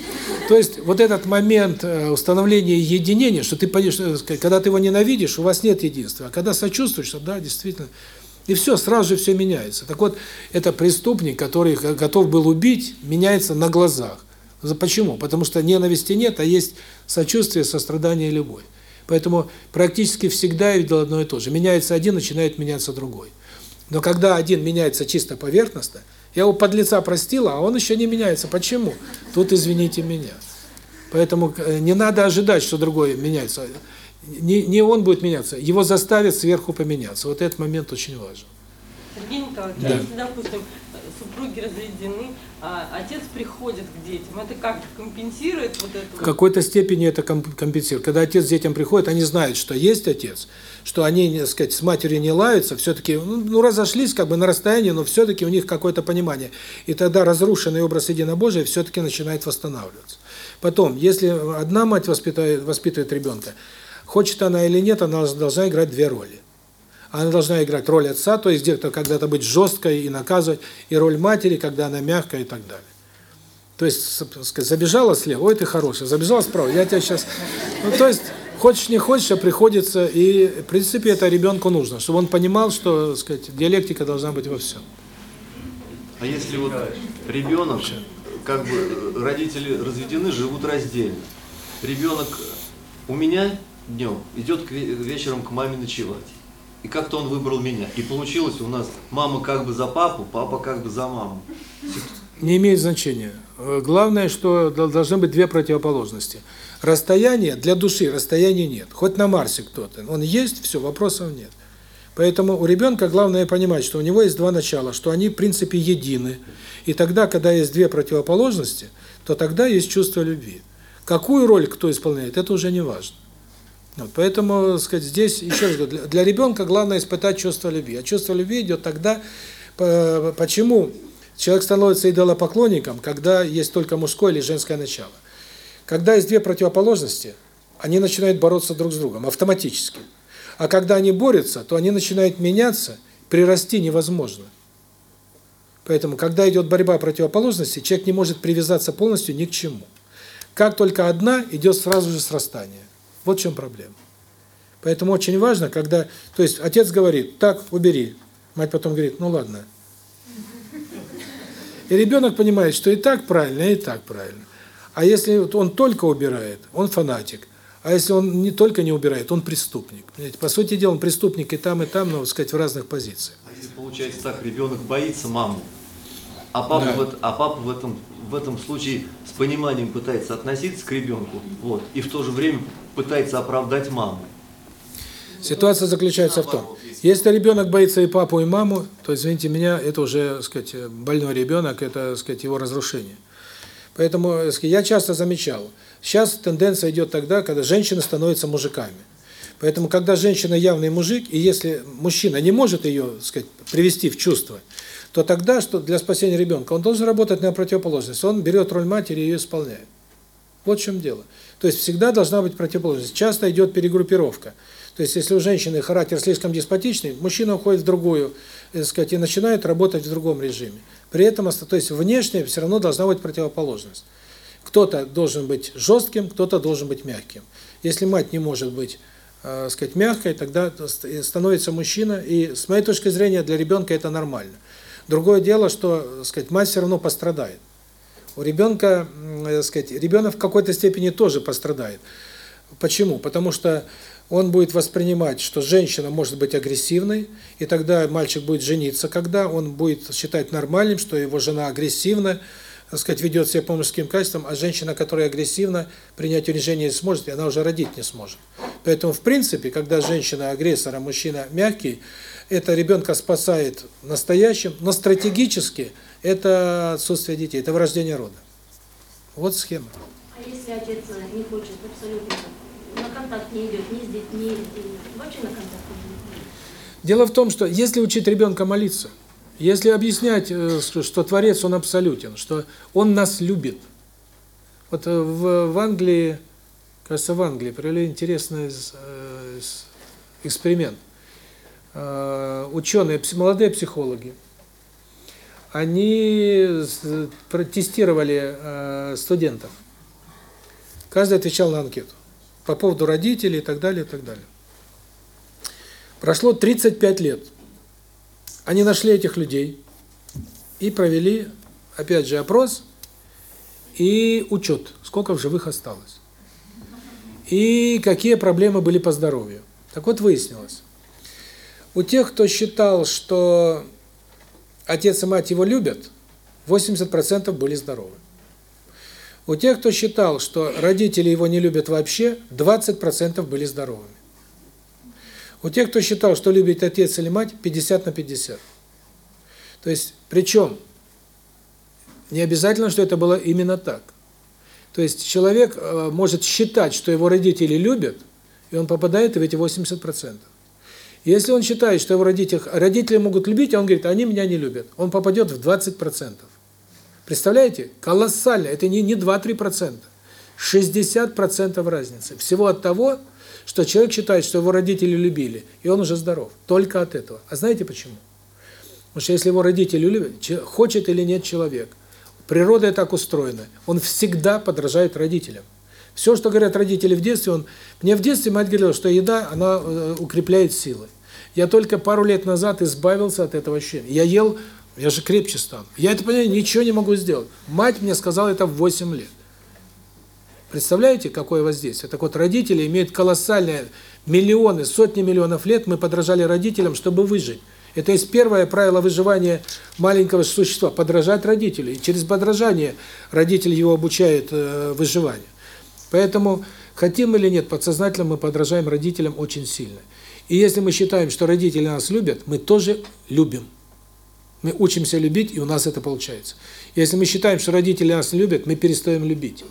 То есть вот этот момент э, установления единения, что ты понимаешь, когда ты его ненавидишь, у вас нет единства, а когда сочувствуешь, что да, действительно, и все, сразу же все меняется. Так вот, это преступник, который готов был убить, меняется на глазах. Почему? Потому что ненависти нет, а есть сочувствие, сострадание и любовь. Поэтому практически всегда я видел одно и то же. Меняется один, начинает меняться другой. Но когда один меняется чисто поверхностно, я его под лица простила, а он еще не меняется. Почему? Тут извините меня. Поэтому э, не надо ожидать, что другой меняется. Не, не он будет меняться, его заставят сверху поменяться. Вот этот момент очень важен. Сергей Николаевич, Да. если, допустим, супруги разведены, а отец приходит к детям, это как компенсирует вот эту... В какой-то степени это комп- компенсирует. Когда отец к детям приходит, они знают, что есть отец, что они, так сказать, с матерью не лаются, все-таки, ну, ну, разошлись как бы на расстоянии, но все-таки у них какое-то понимание. И тогда разрушенный образ единобожия все-таки начинает восстанавливаться. Потом, если одна мать воспитывает, воспитывает ребенка, хочет она или нет, она должна играть две роли. Она должна играть роль отца, то есть где-то когда-то быть жесткой и наказывать, и роль матери, когда она мягкая и так далее. То есть, сказать, забежала слева, ой, ты хороший, забежала справа, я тебя сейчас... Ну, то есть, хочешь не хочешь, а приходится, и, в принципе, это ребенку нужно, чтобы он понимал, что, так сказать, диалектика должна быть во всем. А если вот ребенок, как бы родители разведены, живут раздельно. Ребенок у меня днем идет вечером к маме ночевать. И как-то он выбрал меня. И получилось у нас мама как бы за папу, папа как бы за маму. Не имеет значения. Э, Главное, что дол- должны быть две противоположности. Расстояние для души, расстояния нет. Хоть на Марсе кто-то. Он есть, все, вопросов нет. Поэтому у ребенка главное понимать, что у него есть два начала, что они в принципе едины. И тогда, когда есть две противоположности, то тогда есть чувство любви. Какую роль кто исполняет, это уже не важно. Вот, поэтому, так сказать, здесь, еще раз говорю, для, для ребенка главное испытать чувство любви. А чувство любви идет тогда, по- почему человек становится идолопоклонником, когда есть только мужское или женское начало. Когда есть две противоположности, они начинают бороться друг с другом автоматически. А когда они борются, то они начинают меняться, прирасти невозможно. Поэтому, когда идет борьба противоположностей, человек не может привязаться полностью ни к чему. Как только одна, идет сразу же срастание. Вот в чем проблема. Поэтому очень важно, когда... То есть отец говорит, так, убери. Мать потом говорит, ну ладно. И ребенок понимает, что и так правильно, и так правильно. А если вот он только убирает, он фанатик. А если он не только не убирает, он преступник. Понимаете? По сути дела, он преступник и там, и там, но, сказать, в разных позициях. А если получается так, ребенок боится маму, а папа, Да. в, а папа в этом в этом случае с пониманием пытается относиться к ребенку, вот, и в то же время пытается оправдать маму. Ситуация заключается в том, если ребенок боится и папу, и маму, то, извините меня, это уже, так сказать, больной ребенок, это, так сказать, его разрушение. Поэтому так сказать, я часто замечал, сейчас тенденция идет тогда, когда женщины становятся мужиками. Поэтому, когда женщина явный мужик, и если мужчина не может ее, так сказать, привести в чувство, то тогда, что для спасения ребенка, он должен работать на противоположность. Он берет роль матери и ее исполняет. Вот в чем дело. То есть всегда должна быть противоположность. Часто идет перегруппировка. То есть если у женщины характер слишком деспотичный, мужчина уходит в другую, так сказать, и начинает работать в другом режиме. При этом, то есть внешне все равно должна быть противоположность. Кто-то должен быть жестким, кто-то должен быть мягким. Если мать не может быть, э, сказать, мягкой, тогда становится мужчина, и с моей точки зрения для ребенка это нормально. Другое дело, что, сказать, мать все равно пострадает. У ребенка, э, сказать, ребенок в какой-то степени тоже пострадает. Почему? Потому что он будет воспринимать, что женщина может быть агрессивной, и тогда мальчик будет жениться, когда он будет считать нормальным, что его жена агрессивна, так сказать, ведет себя по мужским качествам, а женщина, которая агрессивна, принять решение не сможет, и она уже родить не сможет. Поэтому, в принципе, когда женщина агрессор, а мужчина мягкий, это ребенка спасает в настоящем, но стратегически это отсутствие детей, это вырождение рода. Вот схема. А если отец не хочет абсолютно, на контакт не идет ни с детьми, вообще на контакт не идет? Дело в том, что если учить ребенка молиться, если объяснять, э, что Творец, Он абсолютен, что Он нас любит. Вот э, в, в Англии, кажется, в Англии провели интересный э, эксперимент. Э, Ученые, молодые психологи, они протестировали э, студентов. Каждый отвечал на анкету по поводу родителей и так далее, и так далее. Прошло 35 лет. Они нашли этих людей и провели, опять же, опрос и учет, сколько в живых осталось. И какие проблемы были по здоровью. Так вот, выяснилось. У тех, кто считал, что отец и мать его любят, 80% были здоровы. У тех, кто считал, что родители его не любят вообще, 20% были здоровыми. У тех, кто считал, что любит отец или мать, 50 на 50. То есть, причем, не обязательно, что это было именно так. То есть, человек э, может считать, что его родители любят, и он попадает в эти 80%. Если он считает, что его родители, родители могут любить, а он говорит, они меня не любят, он попадет в 20%. Представляете? Колоссально. Это не, не 2-3%. 60% разницы. Всего от того, что человек считает, что его родители любили, и он уже здоров. Только от этого. А знаете почему? Потому что если его родители любят, че- хочет или нет человек, природа так устроена, он всегда подражает родителям. Все, что говорят родители в детстве, он... Мне в детстве мать говорила, что еда, она э, укрепляет силы. Я только пару лет назад избавился от этого ощущения. Я ел, я же крепче стану. Я это, понимаю, ничего не могу сделать. Мать мне сказала это в 8 лет. Представляете, какое воздействие? Так вот, родители имеют колоссальные миллионы, сотни миллионов лет мы подражали родителям, чтобы выжить. Это есть первое правило выживания маленького существа – подражать родителю. И через подражание родитель его обучает э, выживанию. Поэтому, хотим или нет, подсознательно мы подражаем родителям очень сильно. И если мы считаем, что родители нас любят, мы тоже любим. Мы учимся любить, и у нас это получается. Если мы считаем, что родители нас любят, мы перестаем любить.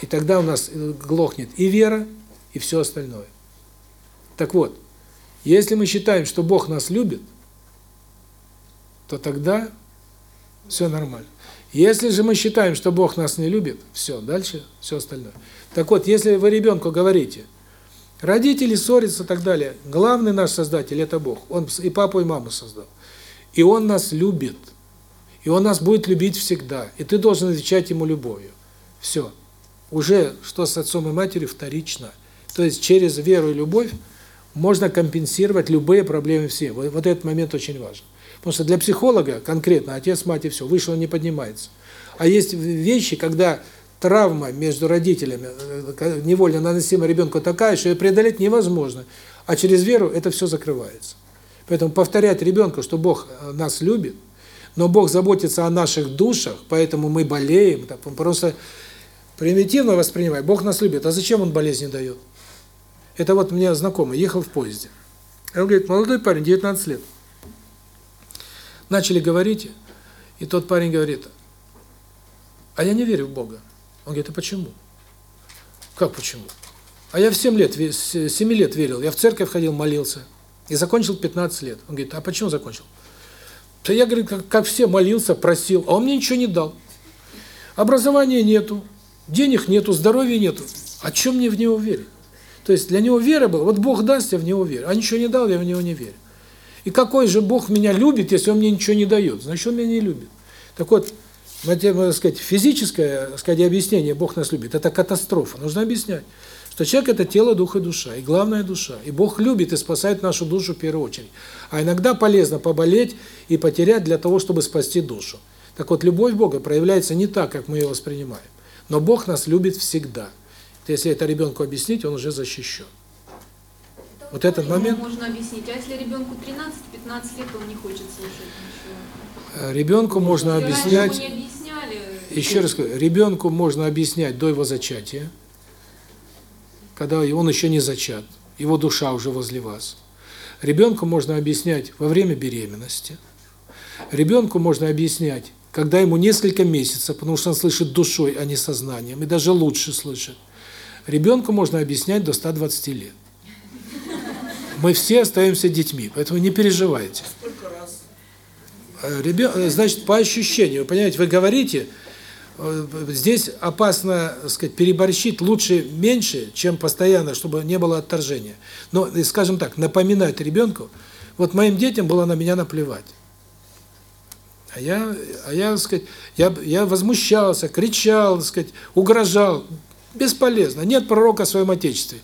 И тогда у нас э, глохнет и вера, и все остальное. Так вот, если мы считаем, что Бог нас любит, то тогда все нормально. Если же мы считаем, что Бог нас не любит, все, дальше все остальное. Так вот, если вы ребенку говорите, родители ссорятся и так далее, главный наш Создатель – это Бог. Он и папу, и маму создал. И Он нас любит. И Он нас будет любить всегда. И ты должен отвечать Ему любовью. Все. Уже что с отцом и матерью вторично. То есть через веру и любовь можно компенсировать любые проблемы все. Вот, вот этот момент очень важен. Потому что для психолога конкретно отец, мать и все, выше он не поднимается. А есть вещи, когда травма между родителями, невольно наносимая ребенку такая, что ее преодолеть невозможно. А через веру это все закрывается. Поэтому повторять ребенку, что Бог э, нас любит, но Бог заботится о наших душах, поэтому мы болеем. Просто примитивно воспринимай, Бог нас любит, а зачем Он болезни дает? Это вот мне знакомый, ехал в поезде. Он говорит, молодой парень, 19 лет. Начали говорить, и тот парень говорит, а я не верю в Бога. Он говорит, а почему? Как почему? А я в 7 лет, с 7 лет верил, я в церковь ходил, молился. И закончил 15 лет. Он говорит, а почему закончил? Да я, говорит, как, как все, молился, просил, а он мне ничего не дал. Образования нету, денег нету, здоровья нету. О чем мне в него верить? То есть для него вера была, вот Бог даст, я в него верю. А ничего не дал, я в него не верю. И какой же Бог меня любит, если он мне ничего не дает? Значит, он меня не любит. Так вот, можно сказать, физическое, так сказать, объяснение Бог нас любит, это катастрофа. Нужно объяснять, что человек – это тело, дух и душа, и главная душа. И Бог любит и спасает нашу душу в первую очередь. А иногда полезно поболеть и потерять для того, чтобы спасти душу. Так вот, любовь Бога проявляется не так, как мы ее воспринимаем. Но Бог нас любит всегда. Если это ребенку объяснить, он уже защищен. Вот этот момент... Можно объяснить. А если ребенку 13-15 лет, он не хочет слушать ничего? Ребенку можно объяснять... Еще раз говорю, ребенку можно объяснять до его зачатия, когда он еще не зачат. его душа уже возле вас. Ребенку можно объяснять во время беременности. Ребенку можно объяснять, когда ему несколько месяцев, потому что он слышит душой, а не сознанием, и даже лучше слышит. Ребенку можно объяснять до 120 лет. Мы все остаемся детьми, поэтому не переживайте. Э, Ребен... э, Значит, по ощущению, понимаете, вы говорите, э, здесь опасно, так сказать, переборщить лучше меньше, чем постоянно, чтобы не было отторжения. Но, скажем так, напоминать ребенку, вот моим детям было на меня наплевать. А я, а я, так сказать, я, я возмущался, кричал, так сказать, угрожал. Бесполезно. Нет пророка в своем Отечестве.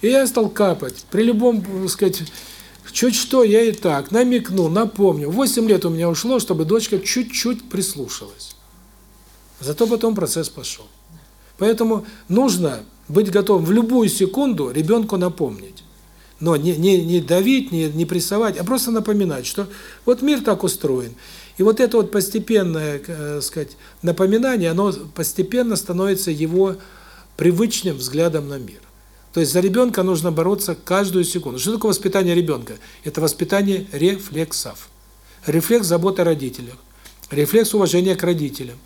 И я стал капать. При любом, так сказать, чуть что, я и так намекну, напомню. Восемь лет у меня ушло, чтобы дочка чуть-чуть прислушалась. Зато потом процесс пошел. Поэтому нужно быть готовым в любую секунду ребенку напомнить. Но не, не, не давить, не, не прессовать, а просто напоминать, что вот мир так устроен. И вот это вот постепенное, э, сказать, напоминание, оно постепенно становится его привычным взглядом на мир. То есть за ребенка нужно бороться каждую секунду. Что такое воспитание ребенка? Это воспитание рефлексов. Рефлекс заботы о родителях, рефлекс уважения к родителям,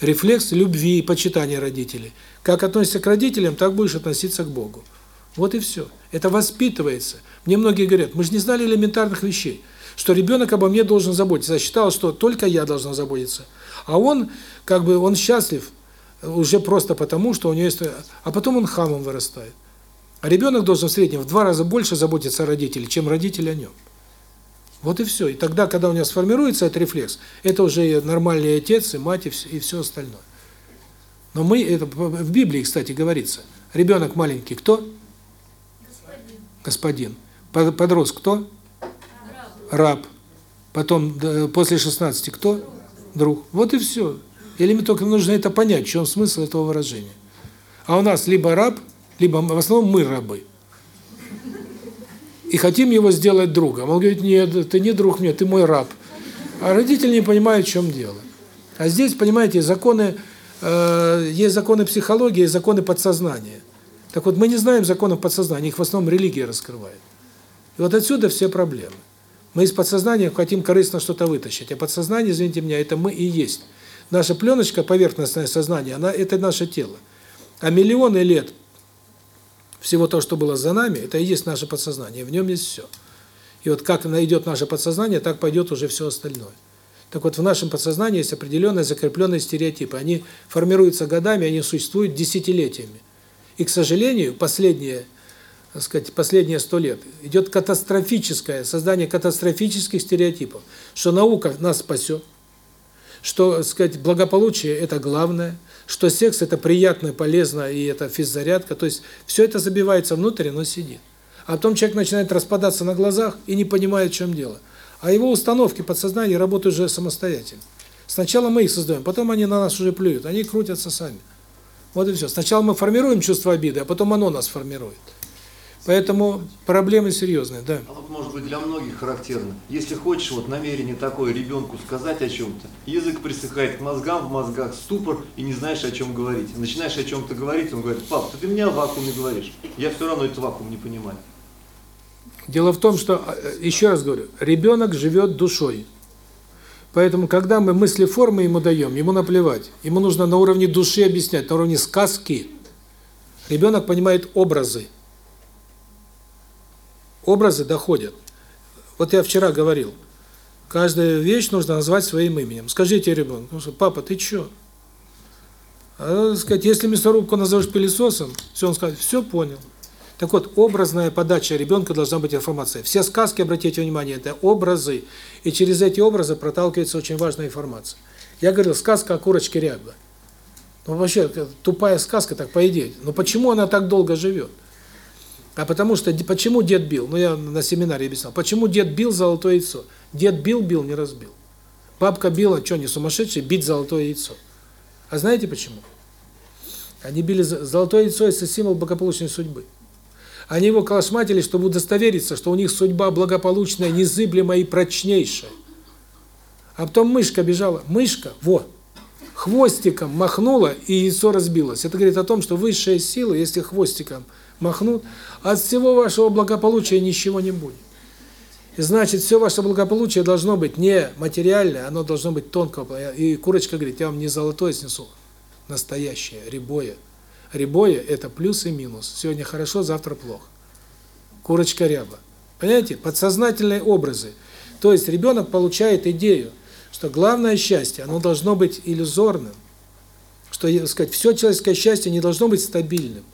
рефлекс любви и почитания родителей. Как относишься к родителям, так будешь относиться к Богу. Вот и все. Это воспитывается. Мне многие говорят, мы же не знали элементарных вещей, что ребенок обо мне должен заботиться. Я считал, что только я должна заботиться. А он, как бы, он счастлив уже просто потому, что у него есть... А потом он хамом вырастает. А ребенок должен в среднем в два раза больше заботиться о родителе, чем родители о нем. Вот и все. И тогда, когда у него сформируется этот рефлекс, это уже и нормальный отец, и мать, и все, и все остальное. Но мы, это в Библии, кстати, говорится, ребенок маленький кто? Господин. Господин. Подрос кто? Раб. Потом, после 16 кто? Друг. Вот и все. Или мне только нужно это понять, в чем смысл этого выражения. А у нас либо раб, либо в основном мы рабы. И хотим его сделать другом. Он говорит, нет, ты не друг мне, ты мой раб. А родители не понимают, в чем дело. А здесь, понимаете, законы, э, есть законы психологии, есть законы подсознания. Так вот, мы не знаем законов подсознания, их в основном религия раскрывает. И вот отсюда все проблемы. Мы из подсознания хотим корыстно что-то вытащить, а подсознание, извините меня, это мы и есть. Наша пленочка, поверхностное сознание, она это наше тело. А миллионы лет всего того, что было за нами, это и есть наше подсознание, в нем есть все. И вот как найдет наше подсознание, так пойдет уже все остальное. Так вот, в нашем подсознании есть определенные закрепленные стереотипы. Они формируются годами, они существуют десятилетиями. И, к сожалению, последние, так сказать, последние сто лет идет катастрофическое создание катастрофических стереотипов, что наука нас спасет, что, сказать, благополучие – это главное, что секс – это приятно, полезно, и это физзарядка. То есть все это забивается внутрь, но сидит. А потом человек начинает распадаться на глазах и не понимает, в чем дело. А его установки подсознания работают уже самостоятельно. Сначала мы их создаем, потом они на нас уже плюют, они крутятся сами. Вот и все. Сначала мы формируем чувство обиды, а потом оно нас формирует. Поэтому проблемы серьезные, да. А вот может быть для многих характерно. Если хочешь вот намерение такое ребенку сказать о чем-то, язык присыхает к мозгам, в мозгах ступор и не знаешь о чем говорить. Начинаешь о чем-то говорить, он говорит, пап, ты меня в вакууме говоришь. Я все равно этот вакуум не понимаю. Дело в том, что, э, еще раз говорю, ребенок живет душой. Поэтому, когда мы мысли формы ему даем, ему наплевать. Ему нужно на уровне души объяснять, на уровне сказки. Ребенок понимает образы. Образы доходят. Вот я вчера говорил, каждую вещь нужно назвать своим именем. Скажите ребенку, ну, папа, ты что? А, сказать, если мясорубку назовешь пылесосом, все, он скажет, все понял. Так вот, образная подача ребенка должна быть информация. Все сказки, обратите внимание, это образы. И через эти образы проталкивается очень важная информация. Я говорил, сказка о курочке Рябе. Ну, вообще, тупая сказка, так по идее. Но почему она так долго живет? А потому что, почему дед бил? Ну, я на семинаре объяснял. Почему дед бил золотое яйцо? Дед бил, бил, не разбил. Бабка била, что, не сумасшедший, бить золотое яйцо. А знаете почему? Они били золотое яйцо, это символ благополучной судьбы. Они его калашматили, чтобы удостовериться, что у них судьба благополучная, незыблемая и прочнейшая. А потом мышка бежала. Мышка, вот, хвостиком махнула и яйцо разбилось. Это говорит о том, что высшая сила, если хвостиком махнут, от всего вашего благополучия ничего не будет. И значит, все ваше благополучие должно быть не материальное, оно должно быть тонкого. И курочка говорит, я вам не золотое снесу, настоящее, рябое. Рябое – это плюс и минус. Сегодня хорошо, завтра плохо. Курочка ряба. Понимаете? Подсознательные образы. То есть ребенок получает идею, что главное счастье, оно должно быть иллюзорным. Что, так сказать, все человеческое счастье не должно быть стабильным.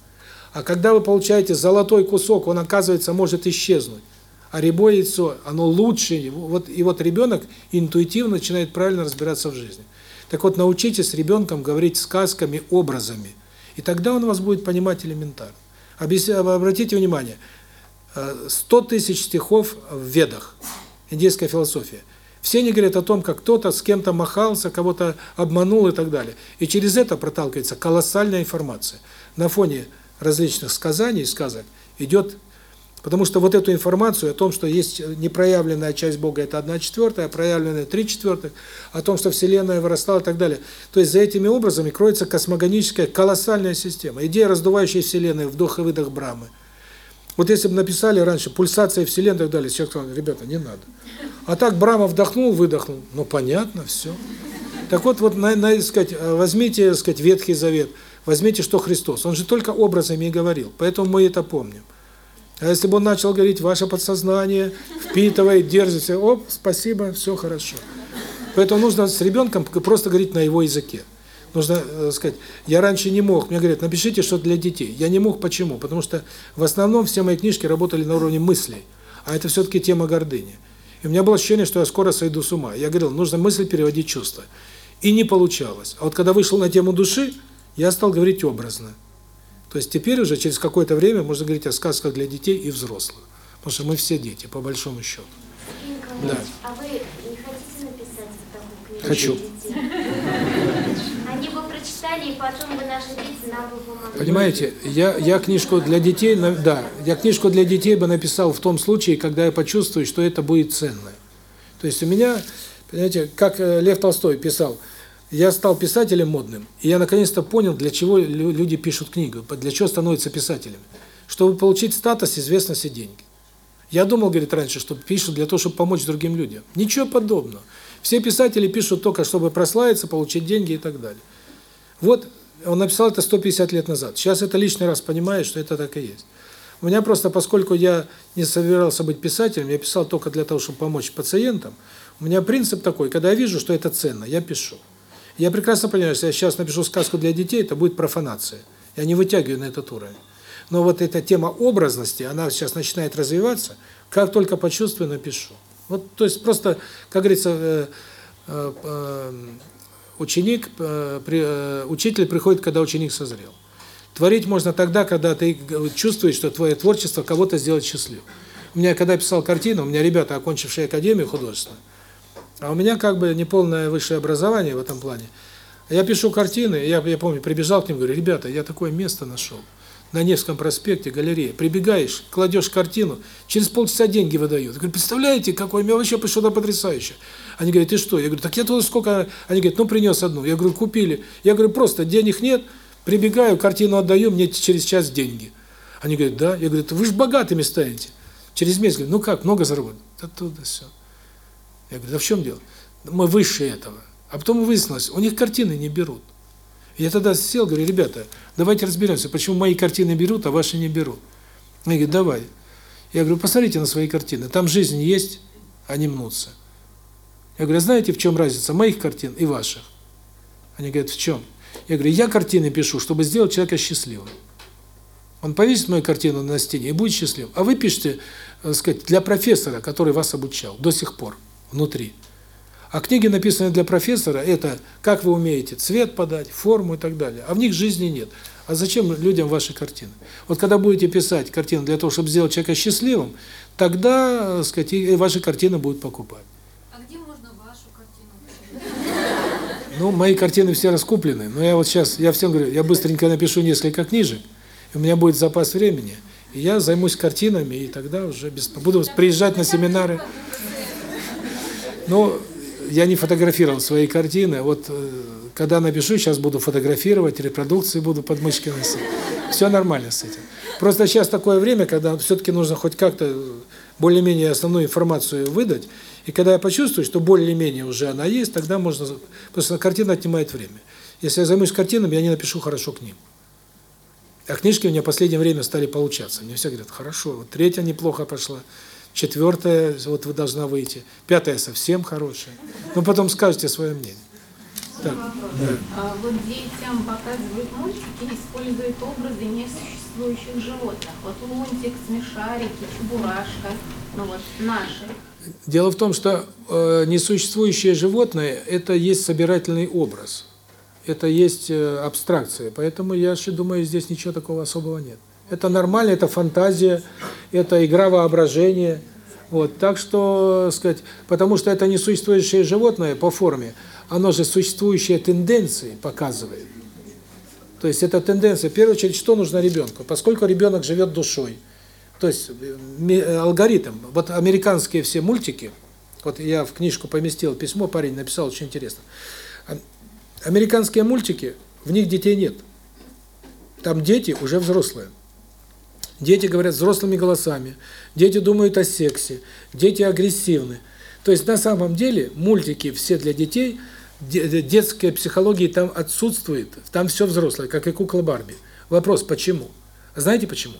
А когда вы получаете золотой кусок, он, оказывается, может исчезнуть. А рябое яйцо, оно лучше. Вот, и вот ребенок интуитивно начинает правильно разбираться в жизни. Так вот, научитесь ребенком говорить сказками, образами. И тогда он вас будет понимать элементарно. Обратите внимание, 100 тысяч стихов в Ведах, индийская философия. Все они говорят о том, как кто-то с кем-то махался, кого-то обманул и так далее. И через это проталкивается колоссальная информация. На фоне различных сказаний и сказок идет Потому что вот эту информацию о том, что есть непроявленная часть Бога, это одна четвертая, а проявленная три четвертых, о том, что Вселенная вырастала и так далее. То есть за этими образами кроется космогоническая колоссальная система. Идея раздувающей Вселенной, вдох и выдох Брамы. Вот если бы написали раньше пульсация Вселенной и так далее, человек сказал, ребята, не надо. А так Брама вдохнул, выдохнул, ну понятно, все. Так вот, вот на, на, сказать, возьмите, сказать, Ветхий Завет, возьмите, что Христос. Он же только образами и говорил, поэтому мы это помним. А если бы он начал говорить, ваше подсознание впитывает, держится, оп, спасибо, все хорошо. Поэтому нужно с ребенком просто говорить на его языке. Нужно э, сказать, я раньше не мог, мне говорят, напишите что для детей. Я не мог, почему? Потому что в основном все мои книжки работали на уровне мыслей, а это все-таки тема гордыни. И у меня было ощущение, что я скоро сойду с ума. Я говорил, нужно мысль переводить в чувства. И не получалось. А вот когда вышел на тему души, я стал говорить образно. То есть теперь уже через какое-то время можно говорить о сказках для детей и взрослых. Потому что мы все дети, по большому счету. Да. А вы не хотите написать такую книгу Хочу. Прочитали, и потом бы наши дети нам бы помогли. Понимаете, я я книжку для детей, да, я книжку для детей бы написал в том случае, когда я почувствую, что это будет ценно. То есть у меня, понимаете, как э, Лев Толстой писал, я стал писателем модным, и я наконец-то понял, для чего лю- люди пишут книгу, для чего становятся писателями. Чтобы получить статус, известность и деньги. Я думал, говорит, раньше, что пишут для того, чтобы помочь другим людям. Ничего подобного. Все писатели пишут только, чтобы прославиться, получить деньги и так далее. Вот он написал это 150 лет назад. Сейчас это лишний раз понимает, что это так и есть. У меня просто, поскольку я не собирался быть писателем, я писал только для того, чтобы помочь пациентам, у меня принцип такой, когда я вижу, что это ценно, я пишу. Я прекрасно понимаю, что я сейчас напишу сказку для детей, это будет профанация. Я не вытягиваю на этот уровень. Но вот эта тема образности, она сейчас начинает развиваться, как только почувствую, напишу. Вот, то есть просто, как говорится, э, э, э, ученик, э, э, учитель приходит, когда ученик созрел. Творить можно тогда, когда ты чувствуешь, что твое творчество кого-то сделает счастливым. У меня, когда я писал картину, у меня ребята, окончившие академию художественную, а у меня как бы неполное высшее образование в этом плане. Я пишу картины, я, я помню, прибежал к ним, говорю, ребята, я такое место нашел. На Невском проспекте, галерея. Прибегаешь, кладешь картину, через полчаса деньги выдают. Я говорю, представляете, какое, мне вообще что-то потрясающее. Они говорят, ты что? Я говорю, так я туда сколько... Они говорят, ну принес одну. Я говорю, купили. Я говорю, просто денег нет, прибегаю, картину отдаю, мне через час деньги. Они говорят, да. Я говорю, вы же богатыми станете. Через месяц, говорю, ну как, много заработать? Оттуда все. Я говорю, да в чем дело? Мы выше этого. А потом выяснилось, у них картины не берут. Я тогда сел, говорю, ребята, давайте разберемся, почему мои картины берут, а ваши не берут. Они говорят, давай. Я говорю, посмотрите на свои картины, там жизнь есть, они мнутся. Я говорю, «А знаете, в чем разница моих картин и ваших? Они говорят, в чем? Я говорю, я картины пишу, чтобы сделать человека счастливым. Он повесит мою картину на стене и будет счастлив. А вы пишете, так сказать, для профессора, который вас обучал до сих пор, внутри. А книги, написанные для профессора, это как вы умеете цвет подать, форму и так далее. А в них жизни нет. А зачем людям ваши картины? Вот когда будете писать картины для того, чтобы сделать человека счастливым, тогда, так сказать, и ваши картины будут покупать. А где можно вашу картину? Ну, мои картины все раскуплены, но я вот сейчас, я всем говорю, я быстренько напишу несколько книжек, у меня будет запас времени, и я займусь картинами, и тогда уже без... буду приезжать на семинары. Но я не фотографировал свои картины. Вот э, когда напишу, сейчас буду фотографировать, репродукции буду под мышкой носить. Все нормально с этим. Просто сейчас такое время, когда все-таки нужно хоть как-то более-менее основную информацию выдать. И когда я почувствую, что более-менее уже она есть, тогда можно... Что картина отнимает время. Если я займусь картинами, я не напишу хорошо к ним. А книжки у меня в последнее время стали получаться. Мне все говорят, хорошо, вот третья неплохо пошла, четвертая вот вы должна выйти, пятая совсем хорошая. Но потом скажете свое мнение. Так, да. А вот детям показывают мультики, используют образы несуществующих животных. Вот лунтик, смешарики, чебурашка, ну вот наши. Дело в том, что э, несуществующее животное – это есть собирательный образ. Это есть э, абстракция. Поэтому я думаю, здесь ничего такого особого нет. Это нормально, это фантазия, это игра воображения. Вот, так что, сказать, потому что это несуществующее животное по форме, оно же существующие тенденции показывает. То есть это тенденция. В первую очередь, что нужно ребенку? Поскольку ребенок живет душой, то есть алгоритм. Вот американские все мультики, вот я в книжку поместил письмо, парень написал, очень интересно. Американские мультики, в них детей нет. Там дети уже взрослые. Дети говорят взрослыми голосами, дети думают о сексе, дети агрессивны. То есть на самом деле мультики все для детей, детская психология там отсутствует, там все взрослое, как и кукла Барби. Вопрос, почему? Знаете почему?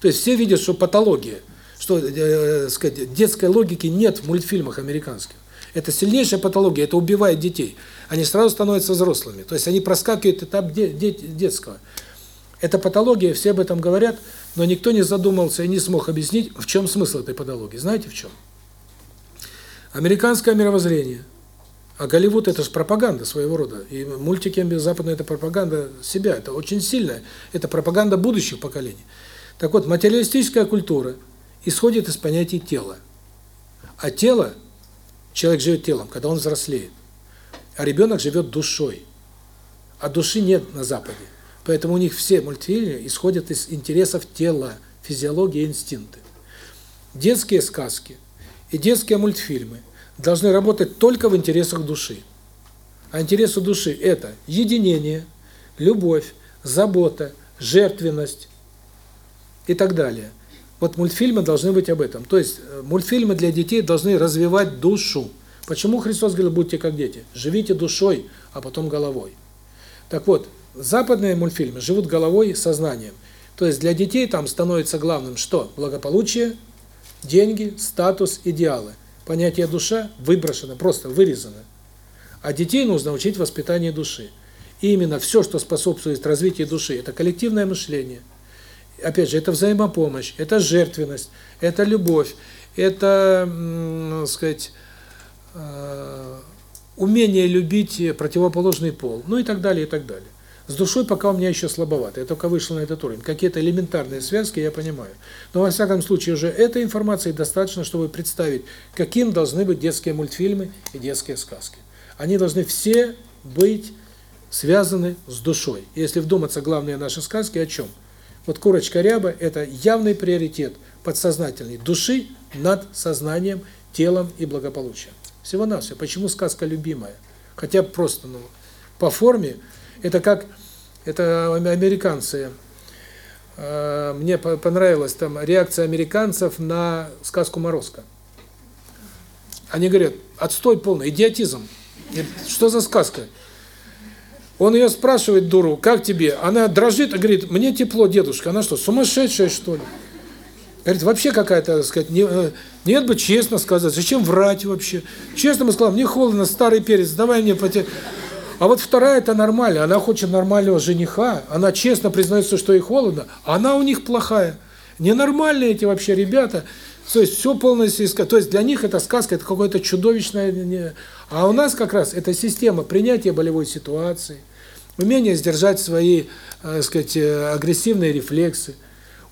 То есть все видят, что патология, что, э, сказать, детской логики нет в мультфильмах американских. Это сильнейшая патология, это убивает детей. Они сразу становятся взрослыми. То есть они проскакивают этап де де детского. Это патология, все об этом говорят, но никто не задумался и не смог объяснить, в чем смысл этой патологии. Знаете в чем? Американское мировоззрение. А Голливуд это же пропаганда своего рода. И мультики западные это пропаганда себя. Это очень сильная. Это пропаганда будущих поколений. Так вот, материалистическая культура исходит из понятия тела. А тело, человек живет телом, когда он взрослеет. А ребенок живет душой. А души нет на Западе. Поэтому у них все мультфильмы исходят из интересов тела, физиологии и инстинкты. Детские сказки и детские мультфильмы должны работать только в интересах души. А интересы души – это единение, любовь, забота, жертвенность и так далее. Вот мультфильмы должны быть об этом. То есть мультфильмы для детей должны развивать душу. Почему Христос говорил, будьте как дети? Живите душой, а потом головой. Так вот, Западные мультфильмы живут головой, сознанием. То есть для детей там становится главным что? Благополучие, деньги, статус, идеалы. Понятие душа выброшено, просто вырезано. А детей нужно учить воспитанию души. И именно все, что способствует развитию души, это коллективное мышление. Опять же, это взаимопомощь, это жертвенность, это любовь, это, ну, сказать, э, умение любить противоположный пол, ну и так далее, и так далее. С душой пока у меня еще слабовато, я только вышел на этот уровень. Какие-то элементарные связки я понимаю. Но во всяком случае уже этой информации достаточно, чтобы представить, каким должны быть детские мультфильмы и детские сказки. Они должны все быть связаны с душой. Если вдуматься, главные наши сказки о чем? Вот «Курочка ряба» – это явный приоритет подсознательной души над сознанием, телом и благополучием. Всего-навсего. Почему сказка любимая? Хотя просто, ну, по форме это как, это американцы, э, мне понравилась там реакция американцев на сказку Морозко. Они говорят, отстой полный, идиотизм. Что за сказка? Он ее спрашивает, дуру, как тебе? Она дрожит и говорит, мне тепло, дедушка. Она что, сумасшедшая, что ли? Говорит, вообще какая-то, сказать, не, э, нет бы честно сказать, зачем врать вообще? Честно мы сказали, мне холодно, старый перец, давай мне потерять. А вот вторая это нормально, она хочет нормального жениха, она честно признается, что ей холодно, а она у них плохая. Ненормальные эти вообще ребята. То есть все полностью. То есть для них это сказка, это какое-то чудовищное... А у нас как раз эта система принятия болевой ситуации, умение сдержать свои, так сказать, агрессивные рефлексы,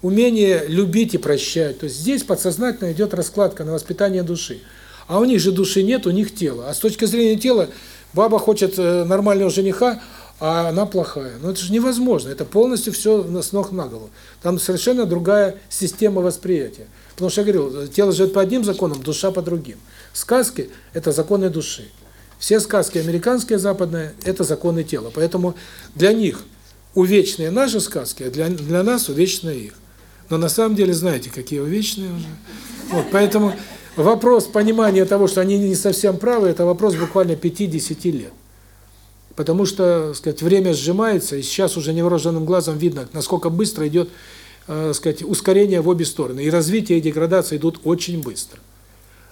умение любить и прощать. То есть здесь подсознательно идет раскладка на воспитание души. А у них же души нет, у них тело. А с точки зрения тела Баба хочет нормального жениха, а она плохая. Ну это же невозможно, это полностью все с ног на голову. Там совершенно другая система восприятия. Потому что я говорил, тело живет по одним законам, душа по другим. Сказки – это законы души. Все сказки американские, западные – это законы тела. Поэтому для них увечные наши сказки, а для, для нас увечные их. Но на самом деле знаете, какие увечные уже. Вот, поэтому вопрос понимания того, что они не совсем правы, это вопрос буквально 5-10 лет. Потому что, сказать, время сжимается, и сейчас уже невооруженным глазом видно, насколько быстро идет, э, сказать, ускорение в обе стороны. И развитие и деградация идут очень быстро.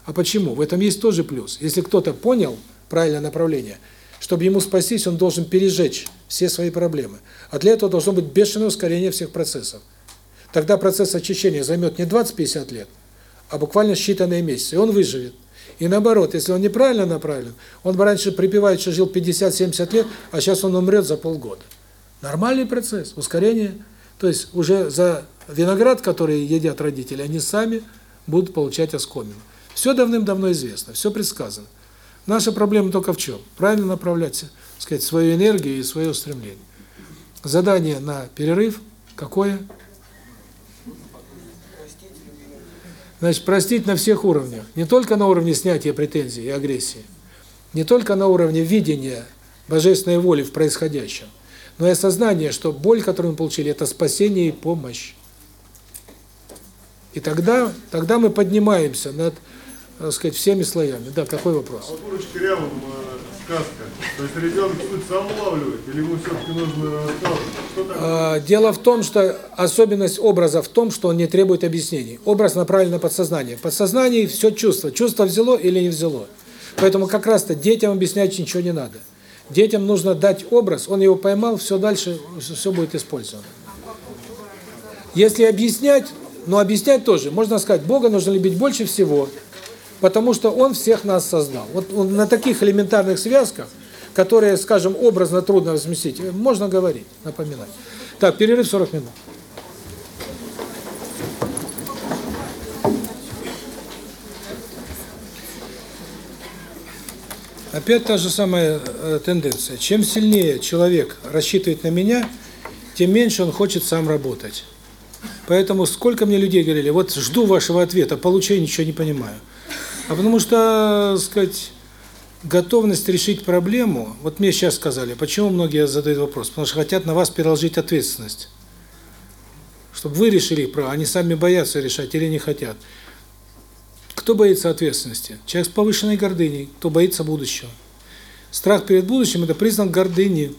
А почему? В этом есть тоже плюс. Если кто-то понял правильное направление, чтобы ему спастись, он должен пережечь все свои проблемы. А для этого должно быть бешеное ускорение всех процессов. Тогда процесс очищения займет не 20-50 лет, а буквально считанные месяцы, и он выживет. И наоборот, если он неправильно направлен, он бы раньше припевает, что жил 50-70 лет, а сейчас он умрет за полгода. Нормальный процесс, ускорение. То есть уже за виноград, который едят родители, они сами будут получать оскомину. Все давным-давно известно, все предсказано. Наша проблема только в чем? Правильно направлять, так сказать, свою энергию и свое стремление. Задание на перерыв какое? Значит, простить на всех уровнях. Не только на уровне снятия претензий и агрессии, не только на уровне видения божественной воли в происходящем, но и осознание, что боль, которую мы получили, это спасение и помощь. И тогда, тогда мы поднимаемся над, так сказать, всеми слоями. Да, какой вопрос? А вот курочка рядом э, сказка. То есть ребенок суть сам улавливает, или ему все-таки нужно рассказывать? Такое? А, Дело в том, что особенность образа в том, что он не требует объяснений. Образ направлен на подсознание. В подсознании все чувство. Чувство взяло или не взяло. Поэтому как раз-то детям объяснять ничего не надо. Детям нужно дать образ, он его поймал, все дальше, все будет использовано. Если объяснять, но объяснять тоже, можно сказать, Бога нужно любить больше всего, потому что Он всех нас создал. Вот он на таких элементарных связках, которые, скажем, образно трудно разместить, можно говорить, напоминать. Так, перерыв 40 минут. Опять та же самая э, тенденция. Чем сильнее человек рассчитывает на меня, тем меньше он хочет сам работать. Поэтому сколько мне людей говорили, вот жду вашего ответа, получаю, ничего не понимаю. А потому что, сказать, готовность решить проблему, вот мне сейчас сказали, почему многие задают вопрос, потому что хотят на вас переложить ответственность. Чтобы вы решили право, они сами боятся решать или не хотят. Кто боится ответственности? Человек с повышенной гордыней, кто боится будущего. Страх перед будущим – это признак гордыни.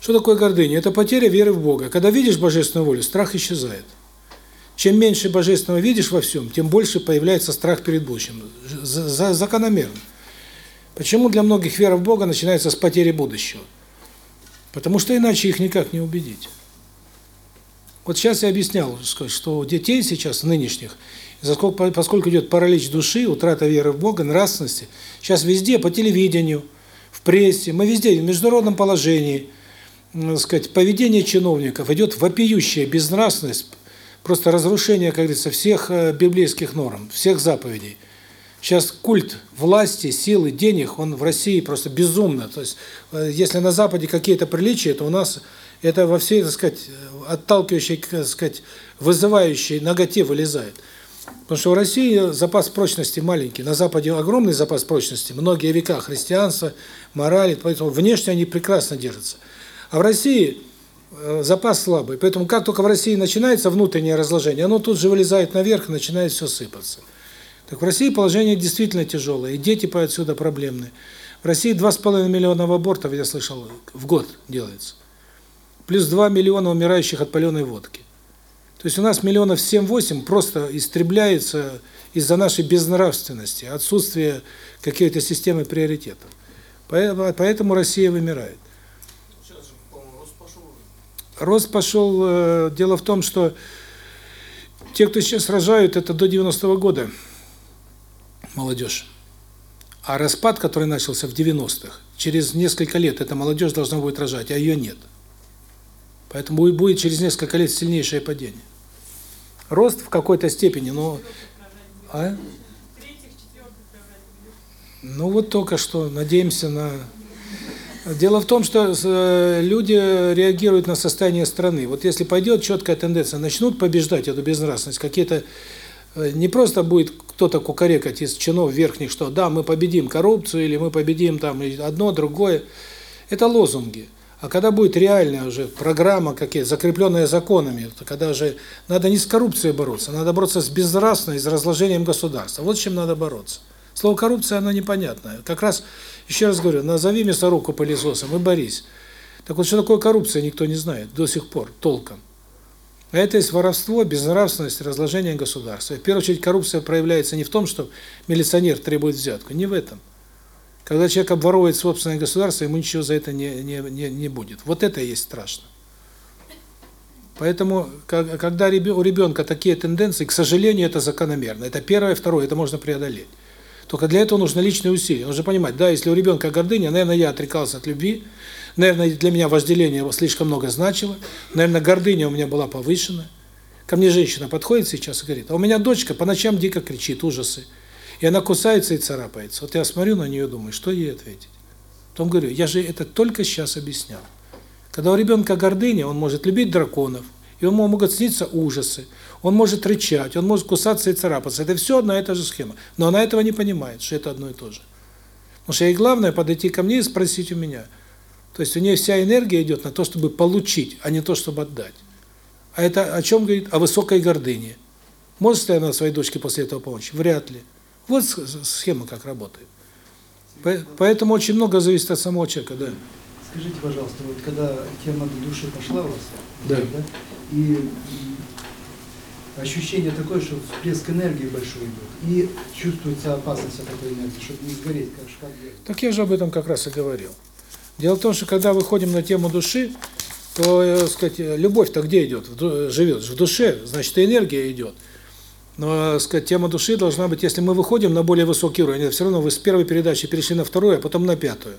Что такое гордыня? Это потеря веры в Бога. Когда видишь божественную волю, страх исчезает. Чем меньше божественного видишь во всем, тем больше появляется страх перед будущим. Закономерно. Почему для многих вера в Бога начинается с потери будущего? Потому что иначе их никак не убедить. Вот сейчас я объяснял, что у детей сейчас, нынешних, поскольку идет паралич души, утрата веры в Бога, нравственности, сейчас везде, по телевидению, в прессе, мы везде, в международном положении, сказать, поведение чиновников идет вопиющая безнравственность, просто разрушение, как говорится, всех э, библейских норм, всех заповедей. Сейчас культ власти, силы, денег, он в России просто безумно. То есть, э, если на Западе какие-то приличия, то у нас это во всей, так сказать, отталкивающей, так сказать, вызывающей ноготе вылезает. Потому что в России запас прочности маленький, на Западе огромный запас прочности, многие века христианства, морали, поэтому внешне они прекрасно держатся. А в России Э, запас слабый. Поэтому как только в России начинается внутреннее разложение, оно тут же вылезает наверх начинает все сыпаться. Так в России положение действительно тяжелое, и дети по отсюда проблемные. В России 2,5 миллиона абортов, я слышал, в год делается. Плюс 2 миллиона умирающих от паленой водки. То есть у нас миллионов 7-8 просто истребляется из-за нашей безнравственности, отсутствия какой-то системы приоритетов. Поэтому Россия вымирает. Рост пошел, э, дело в том, что те, кто сейчас рожают, это до 90-го года молодежь. А распад, который начался в 90-х, через несколько лет эта молодежь должна будет рожать, а ее нет. Поэтому будет через несколько лет сильнейшее падение. Рост в какой-то степени, но... А? Ну вот только что, надеемся на Дело в том, что э, люди реагируют на состояние страны. Вот если пойдет четкая тенденция, начнут побеждать эту безнравственность, какие-то э, не просто будет кто-то кукарекать из чинов верхних, что да, мы победим коррупцию или мы победим там одно, другое. Это лозунги. А когда будет реальная уже программа, какие закрепленная законами, то когда уже надо не с коррупцией бороться, надо бороться с безнравственностью, с разложением государства. Вот с чем надо бороться. Слово коррупция, оно непонятное. Как раз, еще раз говорю, назови мясорубку пылесосом и борись. Так вот, что такое коррупция, никто не знает до сих пор, толком. А это есть воровство, безнравственность, разложение государства. В первую очередь коррупция проявляется не в том, что милиционер требует взятку, не в этом. Когда человек обворовывает собственное государство, ему ничего за это не, не, не, не будет. Вот это и есть страшно. Поэтому, когда у ребенка такие тенденции, к сожалению, это закономерно. Это первое, второе, это можно преодолеть. Только для этого нужно личные усилия. Нужно понимать, да, если у ребенка гордыня, наверное, я отрекался от любви, наверное, для меня вожделение слишком много значило, наверное, гордыня у меня была повышена. Ко мне женщина подходит сейчас и говорит, а у меня дочка по ночам дико кричит, ужасы. И она кусается и царапается. Вот я смотрю на нее думаю, что ей ответить? Потом говорю, я же это только сейчас объяснял. Когда у ребенка гордыня, он может любить драконов, и ему могут сниться ужасы, он может рычать, он может кусаться и царапаться. Это все одна и та же схема. Но она этого не понимает, что это одно и то же. Потому что ей главное подойти ко мне и спросить у меня. То есть у нее вся энергия идет на то, чтобы получить, а не то, чтобы отдать. А это о чем говорит? О высокой гордыне. Может ли она своей дочке после этого помочь? Вряд ли. Вот схема как работает. Поэтому очень много зависит от самого человека, да. Скажите, пожалуйста, вот когда тема души пошла у вас, да. да и ощущение такое, что всплеск энергии большой идет, и чувствуется опасность от этой энергии, чтобы не сгореть, как шкаф. Так я же об этом как раз и говорил. Дело в том, что когда выходим на тему души, то, э, сказать, любовь-то где идет? Живет в душе, значит, энергия идет. Но, сказать, тема души должна быть, если мы выходим на более высокий уровень, все равно вы с первой передачи перешли на вторую, а потом на пятую.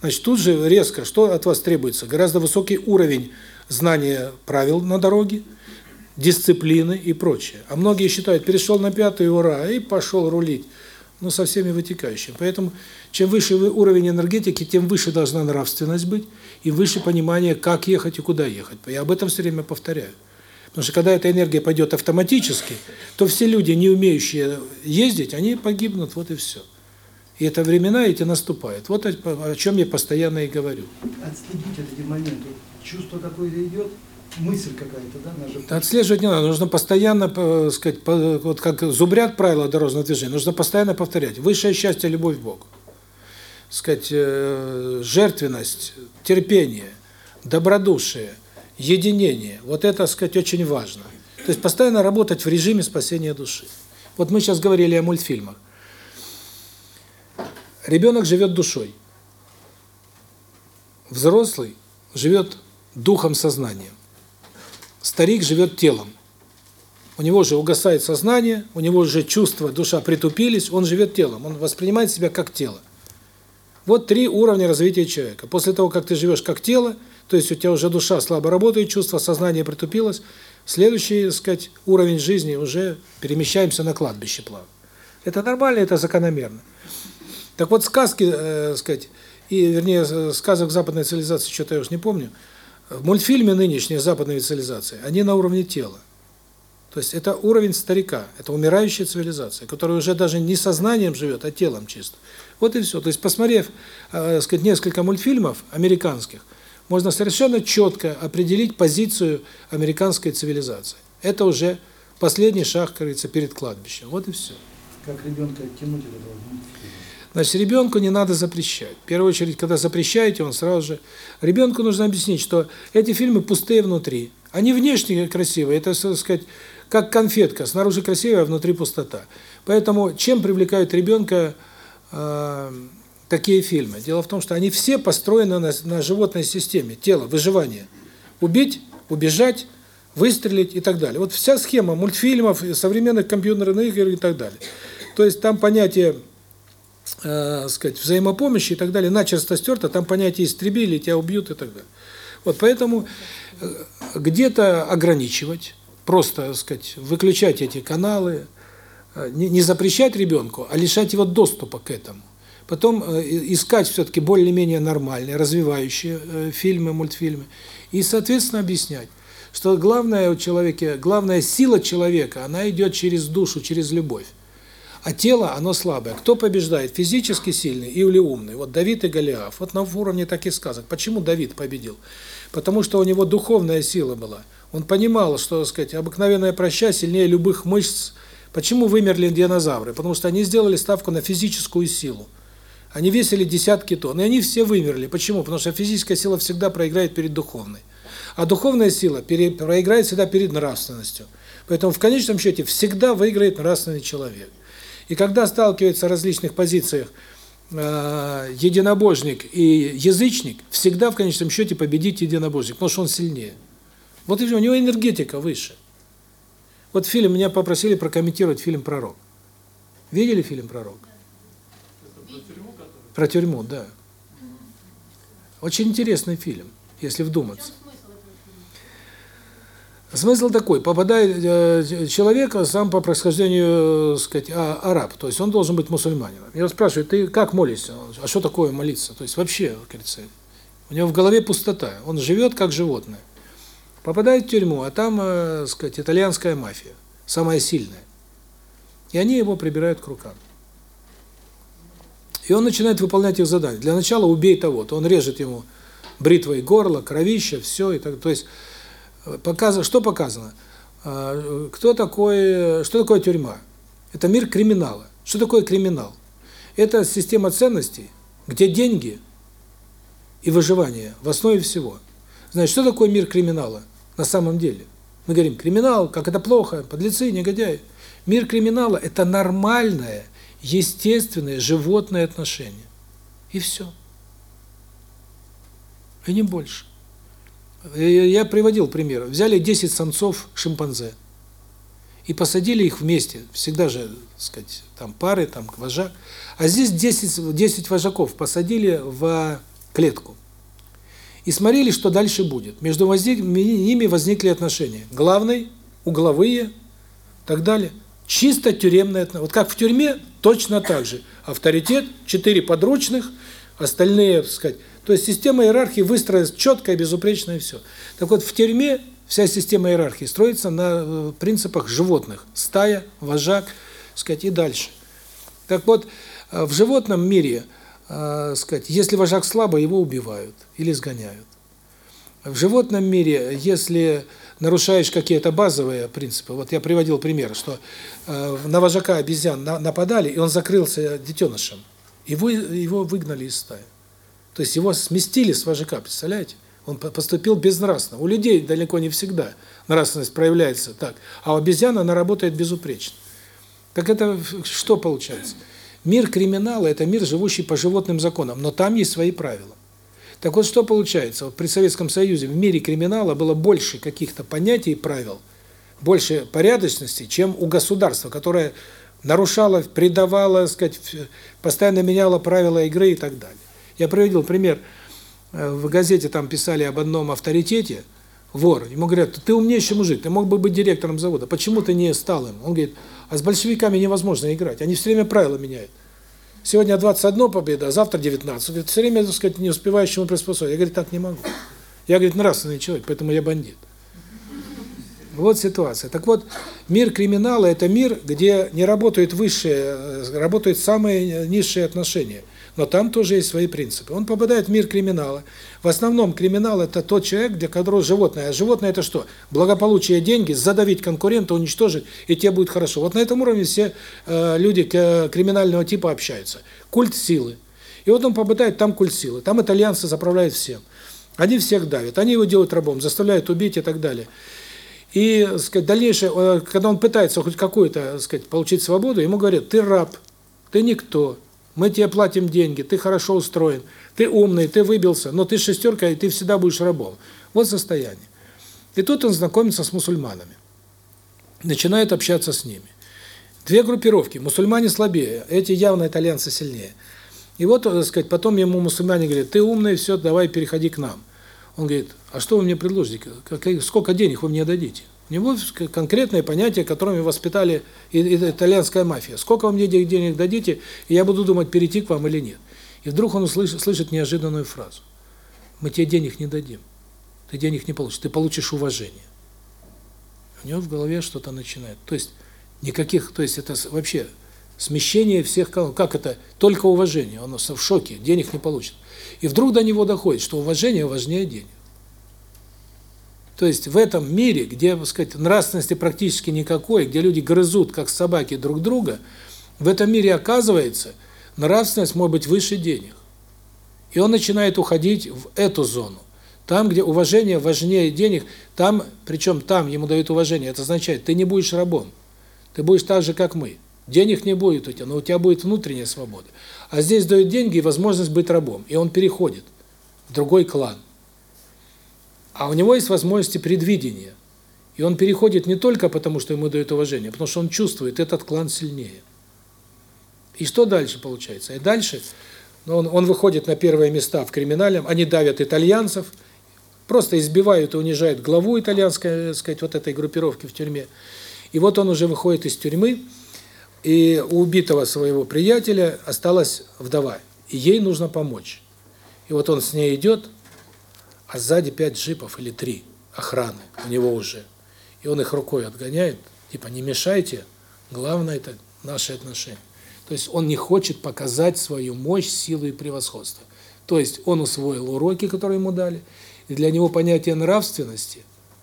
Значит, тут же резко, что от вас требуется? Гораздо высокий уровень знания правил на дороге, дисциплины и прочее. А многие считают, перешел на пятую, ура, и пошел рулить. Ну, со всеми вытекающими. Поэтому, чем выше уровень энергетики, тем выше должна нравственность быть, и выше понимание, как ехать и куда ехать. Я об этом все время повторяю. Потому что когда эта энергия пойдет автоматически, то все люди, не умеющие ездить, они погибнут, вот и все. И это времена эти наступают. Вот о чем я постоянно и говорю. Отследить эти моменты. Чувство какое-то идет, мысль какая-то, да? Она же... Отслеживать не надо, нужно постоянно, э, сказать, вот как зубрят правила дорожного движения, нужно постоянно повторять. Высшее счастье – любовь к Богу. Сказать, э, жертвенность, терпение, добродушие – единение. Вот это, сказать, очень важно. То есть постоянно работать в режиме спасения души. Вот мы сейчас говорили о мультфильмах. Ребенок живет душой. Взрослый живет духом сознания. Старик живет телом. У него же угасает сознание, у него же чувства, душа притупились, он живет телом, он воспринимает себя как тело. Вот три уровня развития человека. После того, как ты живешь как тело, то есть у тебя уже душа слабо работает, чувство, сознание притупилось, следующий, так сказать, уровень жизни уже перемещаемся на кладбище плавно. Это нормально, это закономерно. Так вот, сказки, э, сказать, и, вернее, сказок западной цивилизации, что-то я уж не помню, в мультфильме нынешней западной цивилизации, они на уровне тела. То есть это уровень старика, это умирающая цивилизация, которая уже даже не сознанием живет, а телом чисто. Вот и все. То есть, посмотрев, э, сказать, несколько мультфильмов американских, можно совершенно четко определить позицию американской цивилизации. Это уже последний шаг, как говорится, перед кладбищем. Вот и все. Как ребенка тянуть это Значит, ребенку не надо запрещать. В первую очередь, когда запрещаете, он сразу же... Ребенку нужно объяснить, что эти фильмы пустые внутри. Они внешне красивые, это, так сказать, как конфетка. Снаружи красивая, а внутри пустота. Поэтому чем привлекают ребенка э, такие фильмы. Дело в том, что они все построены на, на животной системе, тело, выживание. Убить, убежать, выстрелить и так далее. Вот вся схема мультфильмов, современных компьютерных игр и так далее. То есть там понятие, э, сказать, взаимопомощи и так далее начисто стерто, там понятие истребили, тебя убьют и так далее. Вот поэтому э, где-то ограничивать, просто, сказать, выключать эти каналы, э, не, не запрещать ребенку, а лишать его доступа к этому. потом э, искать все-таки более-менее нормальные, развивающие э, фильмы, мультфильмы, и, соответственно, объяснять, что главное у человека, главная сила человека, она идет через душу, через любовь. А тело, оно слабое. Кто побеждает? Физически сильный или умный? Вот Давид и Голиаф. Вот на уровне таких сказок. Почему Давид победил? Потому что у него духовная сила была. Он понимал, что, так сказать, обыкновенная проща сильнее любых мышц. Почему вымерли динозавры? Потому что они сделали ставку на физическую силу. Они весили десятки тонн, и они все вымерли. Почему? Потому что физическая сила всегда проиграет перед духовной. А духовная сила проиграет всегда перед нравственностью. Поэтому в конечном счете всегда выиграет нравственный человек. И когда сталкиваются в различных позициях э, единобожник и язычник, всегда в конечном счете победит единобожник, потому что он сильнее. Вот у него энергетика выше. Вот фильм, меня попросили прокомментировать фильм «Пророк». Видели фильм «Пророк»? Про тюрьму, да. Очень интересный фильм, если вдуматься. Смысл такой: попадает э, человек сам по происхождению, э, сказать, а, араб, то есть он должен быть мусульманином. Я спрашиваю: "Ты как молишься?" А что такое молиться? То есть вообще, говорится, у него в голове пустота. Он живет как животное. Попадает в тюрьму, а там, э, сказать, итальянская мафия, самая сильная. И они его прибирают к рукам. И он начинает выполнять их задания. Для начала убей того-то. Он режет ему бритвой горло, кровище, все и так. То есть показано, что показано? А, кто такой, что такое тюрьма? Это мир криминала. Что такое криминал? Это система ценностей, где деньги и выживание в основе всего. Значит, что такое мир криминала на самом деле? Мы говорим, криминал, как это плохо, подлецы, негодяи. Мир криминала – это нормальное, естественное животное отношение. И все. И не больше. Я приводил пример. Взяли 10 самцов шимпанзе и посадили их вместе. Всегда же, так сказать, там пары, там вожак. А здесь 10 10 вожаков посадили в клетку. И смотрели, что дальше будет. Между возник, ними возникли отношения. Главный, угловые, так далее. Чисто тюремные отношения. Вот как в тюрьме, точно так же. Авторитет, четыре подручных, остальные, так сказать, то есть система иерархии выстроена и безупречно и все. Так вот, в тюрьме вся система иерархии строится на э, принципах животных. Стая, вожак, сказать, и дальше. Так вот, э, в животном мире, э, сказать, если вожак слабый, его убивают или сгоняют. В животном мире, если нарушаешь какие-то базовые принципы, вот я приводил пример, что на вожака обезьян нападали, и он закрылся детенышем, его, его выгнали из стаи. То есть его сместили с вожака, представляете? Он поступил безнравственно. У людей далеко не всегда нравственность проявляется так, а у обезьяны она работает безупречно. Так это что получается? Мир криминала – это мир, живущий по животным законам, но там есть свои правила. Так вот, что получается? Вот при Советском Союзе в мире криминала было больше каких-то понятий и правил, больше порядочности, чем у государства, которое нарушало, предавало, сказать, постоянно меняло правила игры и так далее. Я приводил пример, э, в газете там писали об одном авторитете, вор, ему говорят, ты умнейший мужик, ты мог бы быть директором завода, почему ты не стал им? Он говорит, а с большевиками невозможно играть, они все время правила меняют. Сегодня 21 победа, а завтра 19. Говорит, все время, так сказать, не успеваешь чему приспособить. Я, говорю, так не могу. Я, говорит, нравственный человек, поэтому я бандит. Вот ситуация. Так вот, мир криминала – это мир, где не работают высшие, э, работают самые низшие отношения – но там тоже есть свои принципы. Он попадает в мир криминала. В основном криминал – это тот человек, где которого животное. А животное – это что? Благополучие, деньги, задавить конкурента, уничтожить, и тебе будет хорошо. Вот на этом уровне все э, люди криминального типа общаются. Культ силы. И вот он попадает, там культ силы. Там итальянцы заправляют всем. Они всех давят, они его делают рабом, заставляют убить и так далее. И, сказать, дальнейшее, э, когда он пытается хоть какую-то, сказать, получить свободу, ему говорят: "Ты раб, ты никто, мы тебе платим деньги, ты хорошо устроен, ты умный, ты выбился, но ты шестерка, и ты всегда будешь рабом. Вот состояние. И тут он знакомится с мусульманами. Начинает общаться с ними. Две группировки. Мусульмане слабее, эти явно итальянцы сильнее. И вот, так сказать, потом ему мусульмане говорят, ты умный, все, давай переходи к нам. Он говорит, а что вы мне предложите? Сколько денег вы мне дадите? У него конкретное понятие, которыми воспитали итальянская мафия. Сколько вы мне де- денег дадите, и я буду думать, перейти к вам или нет. И вдруг он услышит, слышит неожиданную фразу. Мы тебе денег не дадим. Ты денег не получишь, ты получишь уважение. У него в голове что-то начинает. То есть никаких, то есть это вообще смещение всех, как это, только уважение, он в шоке, денег не получит. И вдруг до него доходит, что уважение важнее денег. То есть в этом мире, где, так сказать, нравственности практически никакой, где люди грызут, как собаки, друг друга, в этом мире, оказывается, нравственность может быть выше денег. И он начинает уходить в эту зону. Там, где уважение важнее денег, там, причем там ему дают уважение, это означает, ты не будешь рабом. Ты будешь так же, как мы. Денег не будет у тебя, но у тебя будет внутренняя свобода. А здесь дают деньги и возможность быть рабом. И он переходит в другой клан. А у него есть возможности предвидения. И он переходит не только потому, что ему дают уважение, а потому что он чувствует, этот клан сильнее. И что дальше получается? И дальше ну, он, он выходит на первые места в криминальном, они давят итальянцев, просто избивают и унижают главу итальянской, так сказать, вот этой группировки в тюрьме. И вот он уже выходит из тюрьмы, и у убитого своего приятеля осталась вдова, и ей нужно помочь. И вот он с ней идет, а сзади пять джипов или три охраны у него уже. И он их рукой отгоняет, типа не мешайте, главное это наши отношения. То есть он не хочет показать свою мощь, силу и превосходство. То есть он усвоил уроки, которые ему дали, и для него понятие нравственности,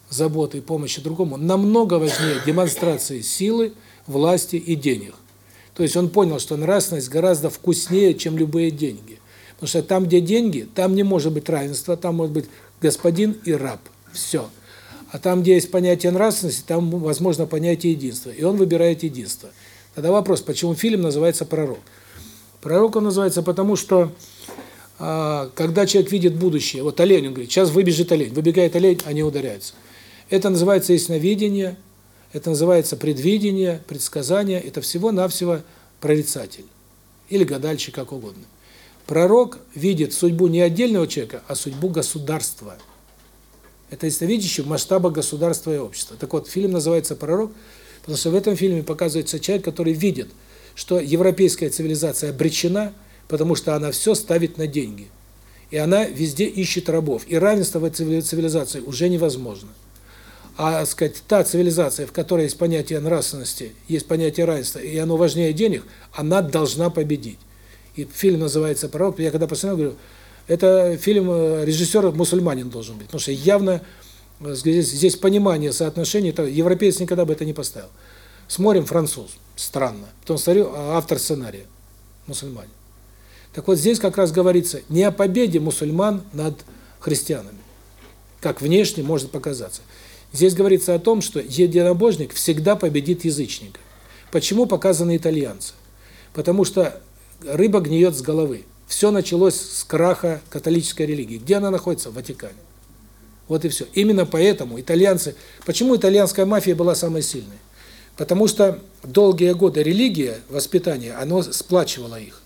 заботы и помощи другому намного важнее демонстрации силы, власти и денег. То есть он понял, что нравственность гораздо вкуснее, чем любые деньги. Потому что там, где деньги, там не может быть равенства, там может быть господин и раб. Все. А там, где есть понятие нравственности, там возможно понятие единства. И он выбирает единство. Тогда вопрос, почему фильм называется «Пророк»? Пророк он называется потому, что а, когда человек видит будущее, вот олень, он говорит, сейчас выбежит олень, выбегает олень, они ударяются. Это называется ясновидение, это называется предвидение, предсказание, это всего-навсего прорицатель. Или гадальщик, как угодно. Пророк видит судьбу не отдельного человека, а судьбу государства. Это ясновидящий в масштабах государства и общества. Так вот, фильм называется «Пророк», потому что в этом фильме показывается человек, который видит, что европейская цивилизация обречена, потому что она все ставит на деньги. И она везде ищет рабов. И равенство в этой цивилизации уже невозможно. А, сказать, та цивилизация, в которой есть понятие нравственности, есть понятие равенства, и оно важнее денег, она должна победить. И фильм называется «Пророк». Я когда посмотрел, говорю, это фильм режиссер мусульманин должен быть, потому что явно здесь, здесь понимание соотношений, это, европеец никогда бы это не поставил. Смотрим француз, странно. Потом смотрю, автор сценария, мусульманин. Так вот здесь как раз говорится не о победе мусульман над христианами, как внешне может показаться. Здесь говорится о том, что единобожник всегда победит язычника. Почему показаны итальянцы? Потому что рыба гниет с головы. Все началось с краха католической религии. Где она находится? В Ватикане. Вот и все. Именно поэтому итальянцы... Почему итальянская мафия была самой сильной? Потому что долгие годы религия, воспитание, оно сплачивало их.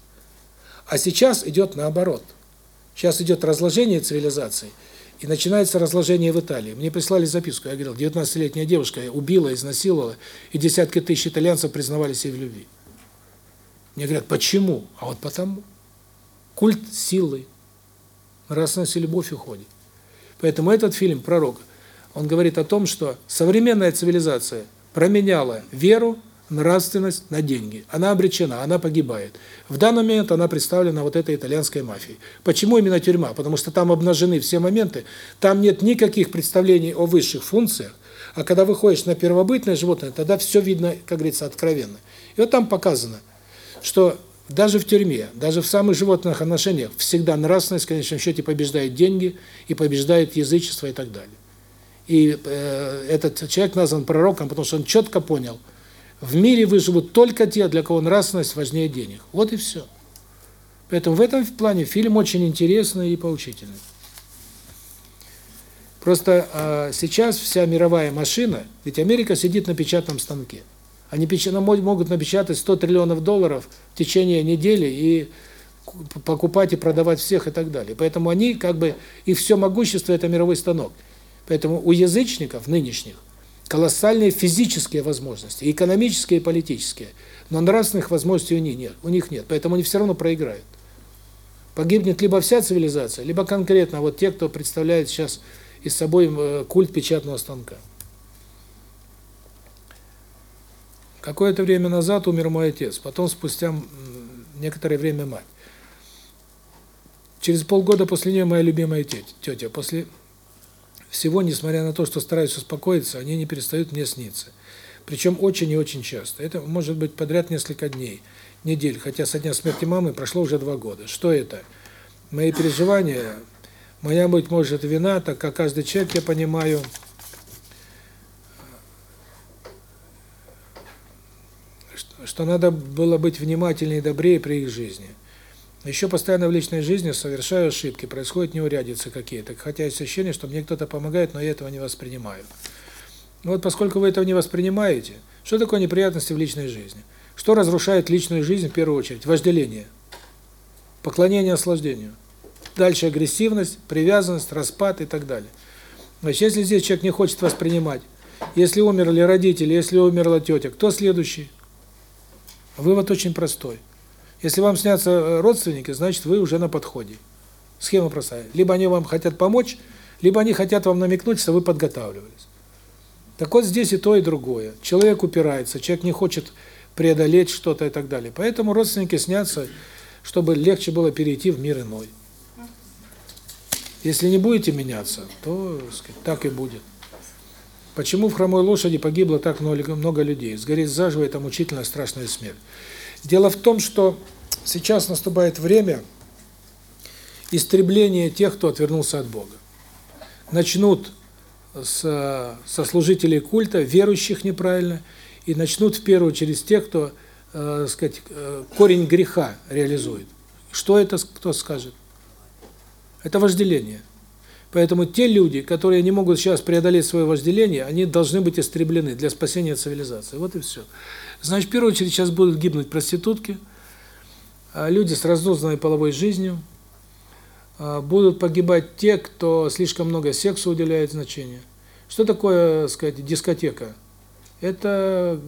А сейчас идет наоборот. Сейчас идет разложение цивилизации, и начинается разложение в Италии. Мне прислали записку, я говорил, 19-летняя девушка убила, изнасиловала, и десятки тысяч итальянцев признавали себе в любви. Мне говорят, почему? А вот потому. Культ силы, нравственность и любовь уходит. Поэтому этот фильм «Пророк», он говорит о том, что современная цивилизация променяла веру, нравственность на деньги. Она обречена, она погибает. В данный момент она представлена вот этой итальянской мафией. Почему именно тюрьма? Потому что там обнажены все моменты, там нет никаких представлений о высших функциях, а когда выходишь на первобытное животное, тогда все видно, как говорится, откровенно. И вот там показано, что даже в тюрьме, даже в самых животных отношениях всегда нравственность в счете побеждает деньги и побеждает язычество и так далее. И э, этот человек назван пророком, потому что он четко понял, в мире выживут только те, для кого нравственность важнее денег. Вот и все. Поэтому в этом плане фильм очень интересный и поучительный. Просто э, сейчас вся мировая машина, ведь Америка сидит на печатном станке. Они могут напечатать 100 триллионов долларов в течение недели и покупать и продавать всех и так далее. Поэтому они как бы, и все могущество – это мировой станок. Поэтому у язычников нынешних колоссальные физические возможности, экономические, и политические. Но нравственных возможностей у них нет. У них нет. Поэтому они все равно проиграют. Погибнет либо вся цивилизация, либо конкретно вот те, кто представляет сейчас из собой э, культ печатного станка. Какое-то время назад умер мой отец, потом спустя некоторое время мать. Через полгода после нее моя любимая тетя. После всего, несмотря на то, что стараюсь успокоиться, они не перестают мне сниться. Причем очень и очень часто. Это может быть подряд несколько дней, недель, хотя со дня смерти мамы прошло уже два года. Что это? Мои переживания, моя, быть может, вина, так как каждый человек, я понимаю, что надо было быть внимательнее и добрее при их жизни. Еще постоянно в личной жизни совершаю ошибки, происходят неурядицы какие-то, хотя есть ощущение, что мне кто-то помогает, но я этого не воспринимаю. Но вот поскольку вы этого не воспринимаете, что такое неприятности в личной жизни? Что разрушает личную жизнь в первую очередь? Вожделение, поклонение наслаждению. Дальше агрессивность, привязанность, распад и так далее. Значит, если здесь человек не хочет воспринимать, если умерли родители, если умерла тетя, кто следующий? Вывод очень простой. Если вам снятся э, родственники, значит, вы уже на подходе. Схема простая. Либо они вам хотят помочь, либо они хотят вам намекнуть, что вы подготавливались. Так вот здесь и то, и другое. Человек упирается, человек не хочет преодолеть что-то и так далее. Поэтому родственники снятся, чтобы легче было перейти в мир иной. Если не будете меняться, то сказать, так и будет. Почему в хромой лошади погибло так много людей? Сгореть заживо – это мучительная страшная смерть. Дело в том, что сейчас наступает время истребления тех, кто отвернулся от Бога. Начнут с, со служителей культа, верующих неправильно, и начнут в первую очередь тех, кто, э, сказать, э, корень греха реализует. Что это, кто скажет? Это вожделение. Поэтому те люди, которые не могут сейчас преодолеть свое вожделение, они должны быть истреблены для спасения цивилизации. Вот и все. Значит, в первую очередь сейчас будут гибнуть проститутки, а люди с разнузданной половой жизнью, а, будут погибать те, кто слишком много сексу уделяет значение. Что такое, так сказать, дискотека? Это,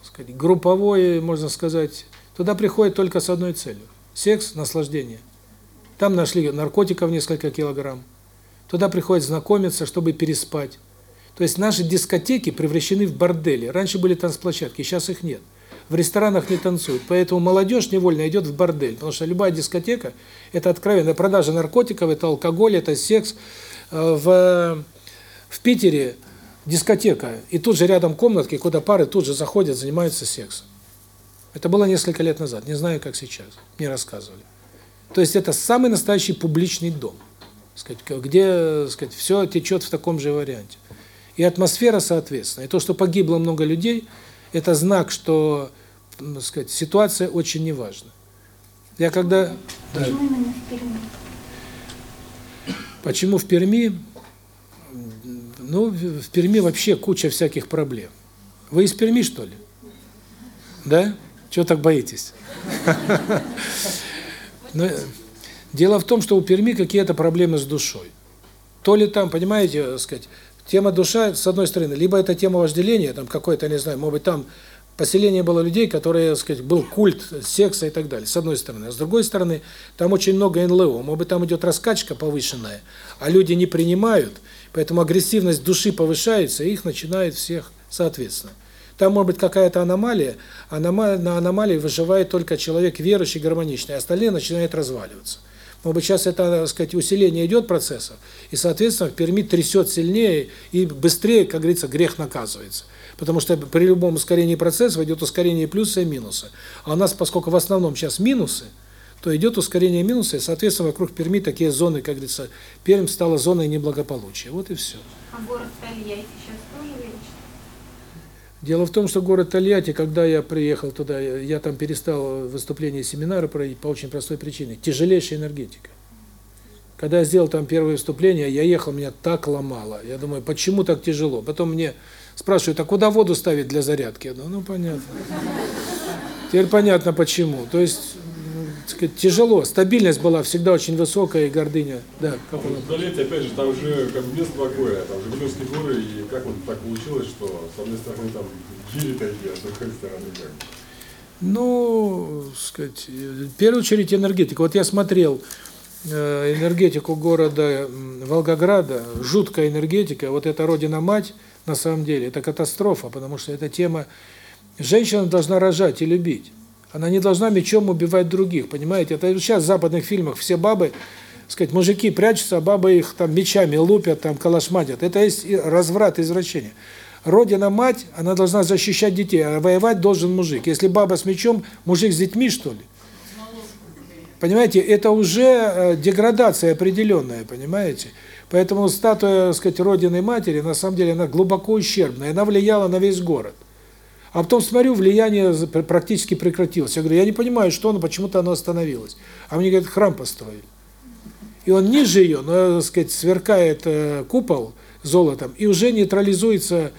так сказать, групповое, можно сказать, туда приходят только с одной целью – секс, наслаждение. Там нашли наркотиков несколько килограмм. Туда приходят знакомиться, чтобы переспать. То есть наши дискотеки превращены в бордели. Раньше были танцплощадки, сейчас их нет. В ресторанах не танцуют. Поэтому молодежь невольно идет в бордель. Потому что любая дискотека – это откровенная продажа наркотиков, это алкоголь, это секс. Э, в, в Питере дискотека, и тут же рядом комнатки, куда пары тут же заходят, занимаются сексом. Это было несколько лет назад, не знаю, как сейчас, мне рассказывали. То есть это самый настоящий публичный дом, сказать, где сказать, все течет в таком же варианте. И атмосфера соответственно. И то, что погибло много людей, это знак, что, сказать, ситуация очень неважна. Я когда... Почему да. именно в Перми? Почему в Перми? Ну, в Перми вообще куча всяких проблем. Вы из Перми, что ли? Да? Чего так боитесь? Дело в том, что у Перми какие-то проблемы с душой. То ли там, понимаете, сказать, Тема душа, с одной стороны, либо это тема вожделения, там какой-то, не знаю, может быть, там поселение было людей, которые, так сказать, был культ секса и так далее, с одной стороны. А с другой стороны, там очень много НЛО, может быть, там идет раскачка повышенная, а люди не принимают, поэтому агрессивность души повышается, и их начинает всех соответственно. Там может быть какая-то аномалия, аномалия на аномалии выживает только человек верующий, гармоничный, а остальные начинают разваливаться. Может быть, сейчас это, так сказать, усиление идет процесса, и, соответственно, в Перми трясет сильнее и быстрее, как говорится, грех наказывается. Потому что при любом ускорении процесса идет ускорение плюса и минуса. А у нас, поскольку в основном сейчас минусы, то идет ускорение минуса, и, соответственно, вокруг Перми такие зоны, как говорится, Пермь стала зоной неблагополучия. Вот и все. А город Тольятти сейчас? Дело в том, что город Тольятти, когда я приехал туда, я там перестал выступления семинара проводить по очень простой причине. Тяжелейшая энергетика. Когда я сделал там первое выступление, я ехал, меня так ломало. Я думаю, почему так тяжело? Потом мне спрашивают, а куда воду ставить для зарядки? Я думаю, ну понятно. Теперь понятно почему. То есть сказать, тяжело. Стабильность была всегда очень высокая и гордыня. Да, как он? Удалить, опять же, там же как бы место такое, там же Белевские горы, и как вот так получилось, что с одной стороны там гири такие, а с другой стороны как? Ну, сказать, в первую очередь энергетика. Вот я смотрел э, энергетику города Волгограда, жуткая энергетика, вот эта родина-мать, на самом деле, это катастрофа, потому что эта тема, женщина должна рожать и любить. Она не должна мечом убивать других, понимаете? Это сейчас в западных фильмах все бабы, сказать, мужики прячутся, а бабы их там мечами лупят, там калашматят. Это есть разврат, извращение. Родина-мать, она должна защищать детей, а воевать должен мужик. Если баба с мечом, мужик с детьми, что ли? Понимаете, это уже деградация определенная, понимаете? Поэтому статуя, так сказать, Родины Матери, на самом деле, она глубоко ущербная, она влияла на весь город. А потом смотрю, влияние практически прекратилось. Я говорю, я не понимаю, что оно, почему-то оно остановилось. А мне говорят, храм построили. И он ниже ее, но, так сказать, сверкает купол золотом, и уже нейтрализуется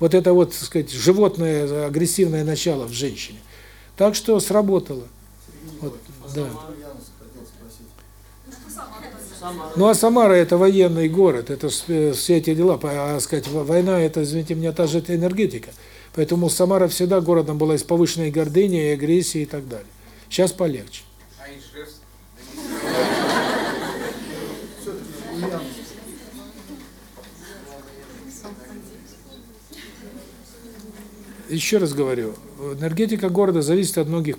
вот это вот, так сказать, животное агрессивное начало в женщине. Так что сработало. Вот, да. Ну а Самара это военный город, это все эти дела, а сказать, война это, извините меня, та же энергетика. Поэтому Самара всегда городом была из повышенной гордыни, агрессии и так далее. Сейчас полегче. Еще раз говорю, энергетика города зависит от многих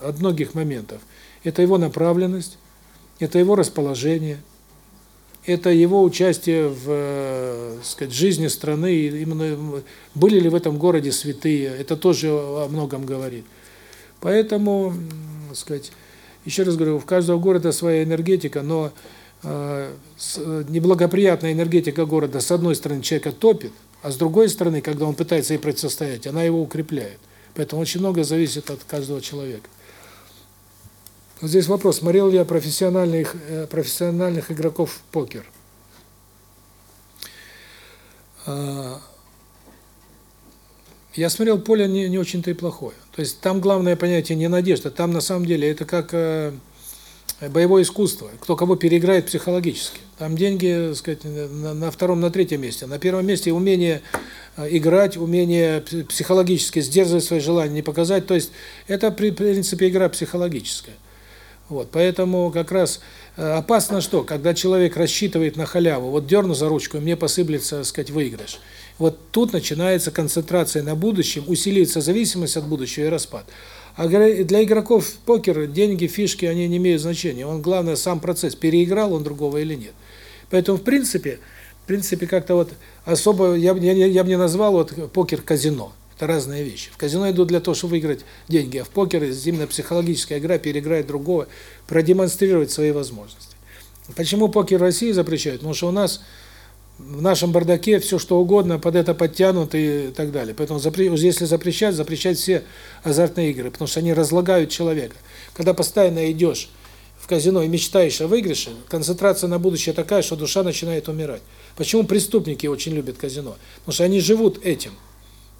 от многих моментов. Это его направленность, это его расположение, это его участие в, сказать, жизни страны, именно были ли в этом городе святые, это тоже о многом говорит. Поэтому, сказать, еще раз говорю, в каждого города своя энергетика, но э, неблагоприятная энергетика города с одной стороны человека топит, а с другой стороны, когда он пытается ей противостоять, она его укрепляет. Поэтому очень много зависит от каждого человека. Вот здесь вопрос, смотрел ли я профессиональных профессиональных игроков в покер. Я смотрел, поле не, не очень-то и плохое. То есть там главное понятие не надежда, там на самом деле это как боевое искусство, кто кого переиграет психологически. Там деньги, так сказать, на, на втором, на третьем месте. На первом месте умение играть, умение психологически сдерживать свои желания, не показать. То есть это, в принципе, игра психологическая. Вот, поэтому как раз опасно что, когда человек рассчитывает на халяву, вот дерну за ручку, мне посыплется, так сказать, выигрыш. Вот тут начинается концентрация на будущем, усиливается зависимость от будущего и распад. А для игроков покер деньги, фишки, они не имеют значения. Он главное сам процесс, переиграл он другого или нет. Поэтому в принципе, в принципе как-то вот особо я я, я не назвал вот покер казино. Это разные вещи. В казино идут для того, чтобы выиграть деньги, а в покер именно психологическая игра, переиграть другого, продемонстрировать свои возможности. Почему покер в России запрещают? Потому что у нас в нашем бардаке все что угодно под это подтянут и так далее. Поэтому запре если запрещать, запрещать все азартные игры, потому что они разлагают человека. Когда постоянно идешь в казино и мечтаешь о выигрыше, концентрация на будущее такая, что душа начинает умирать. Почему преступники очень любят казино? Потому что они живут этим.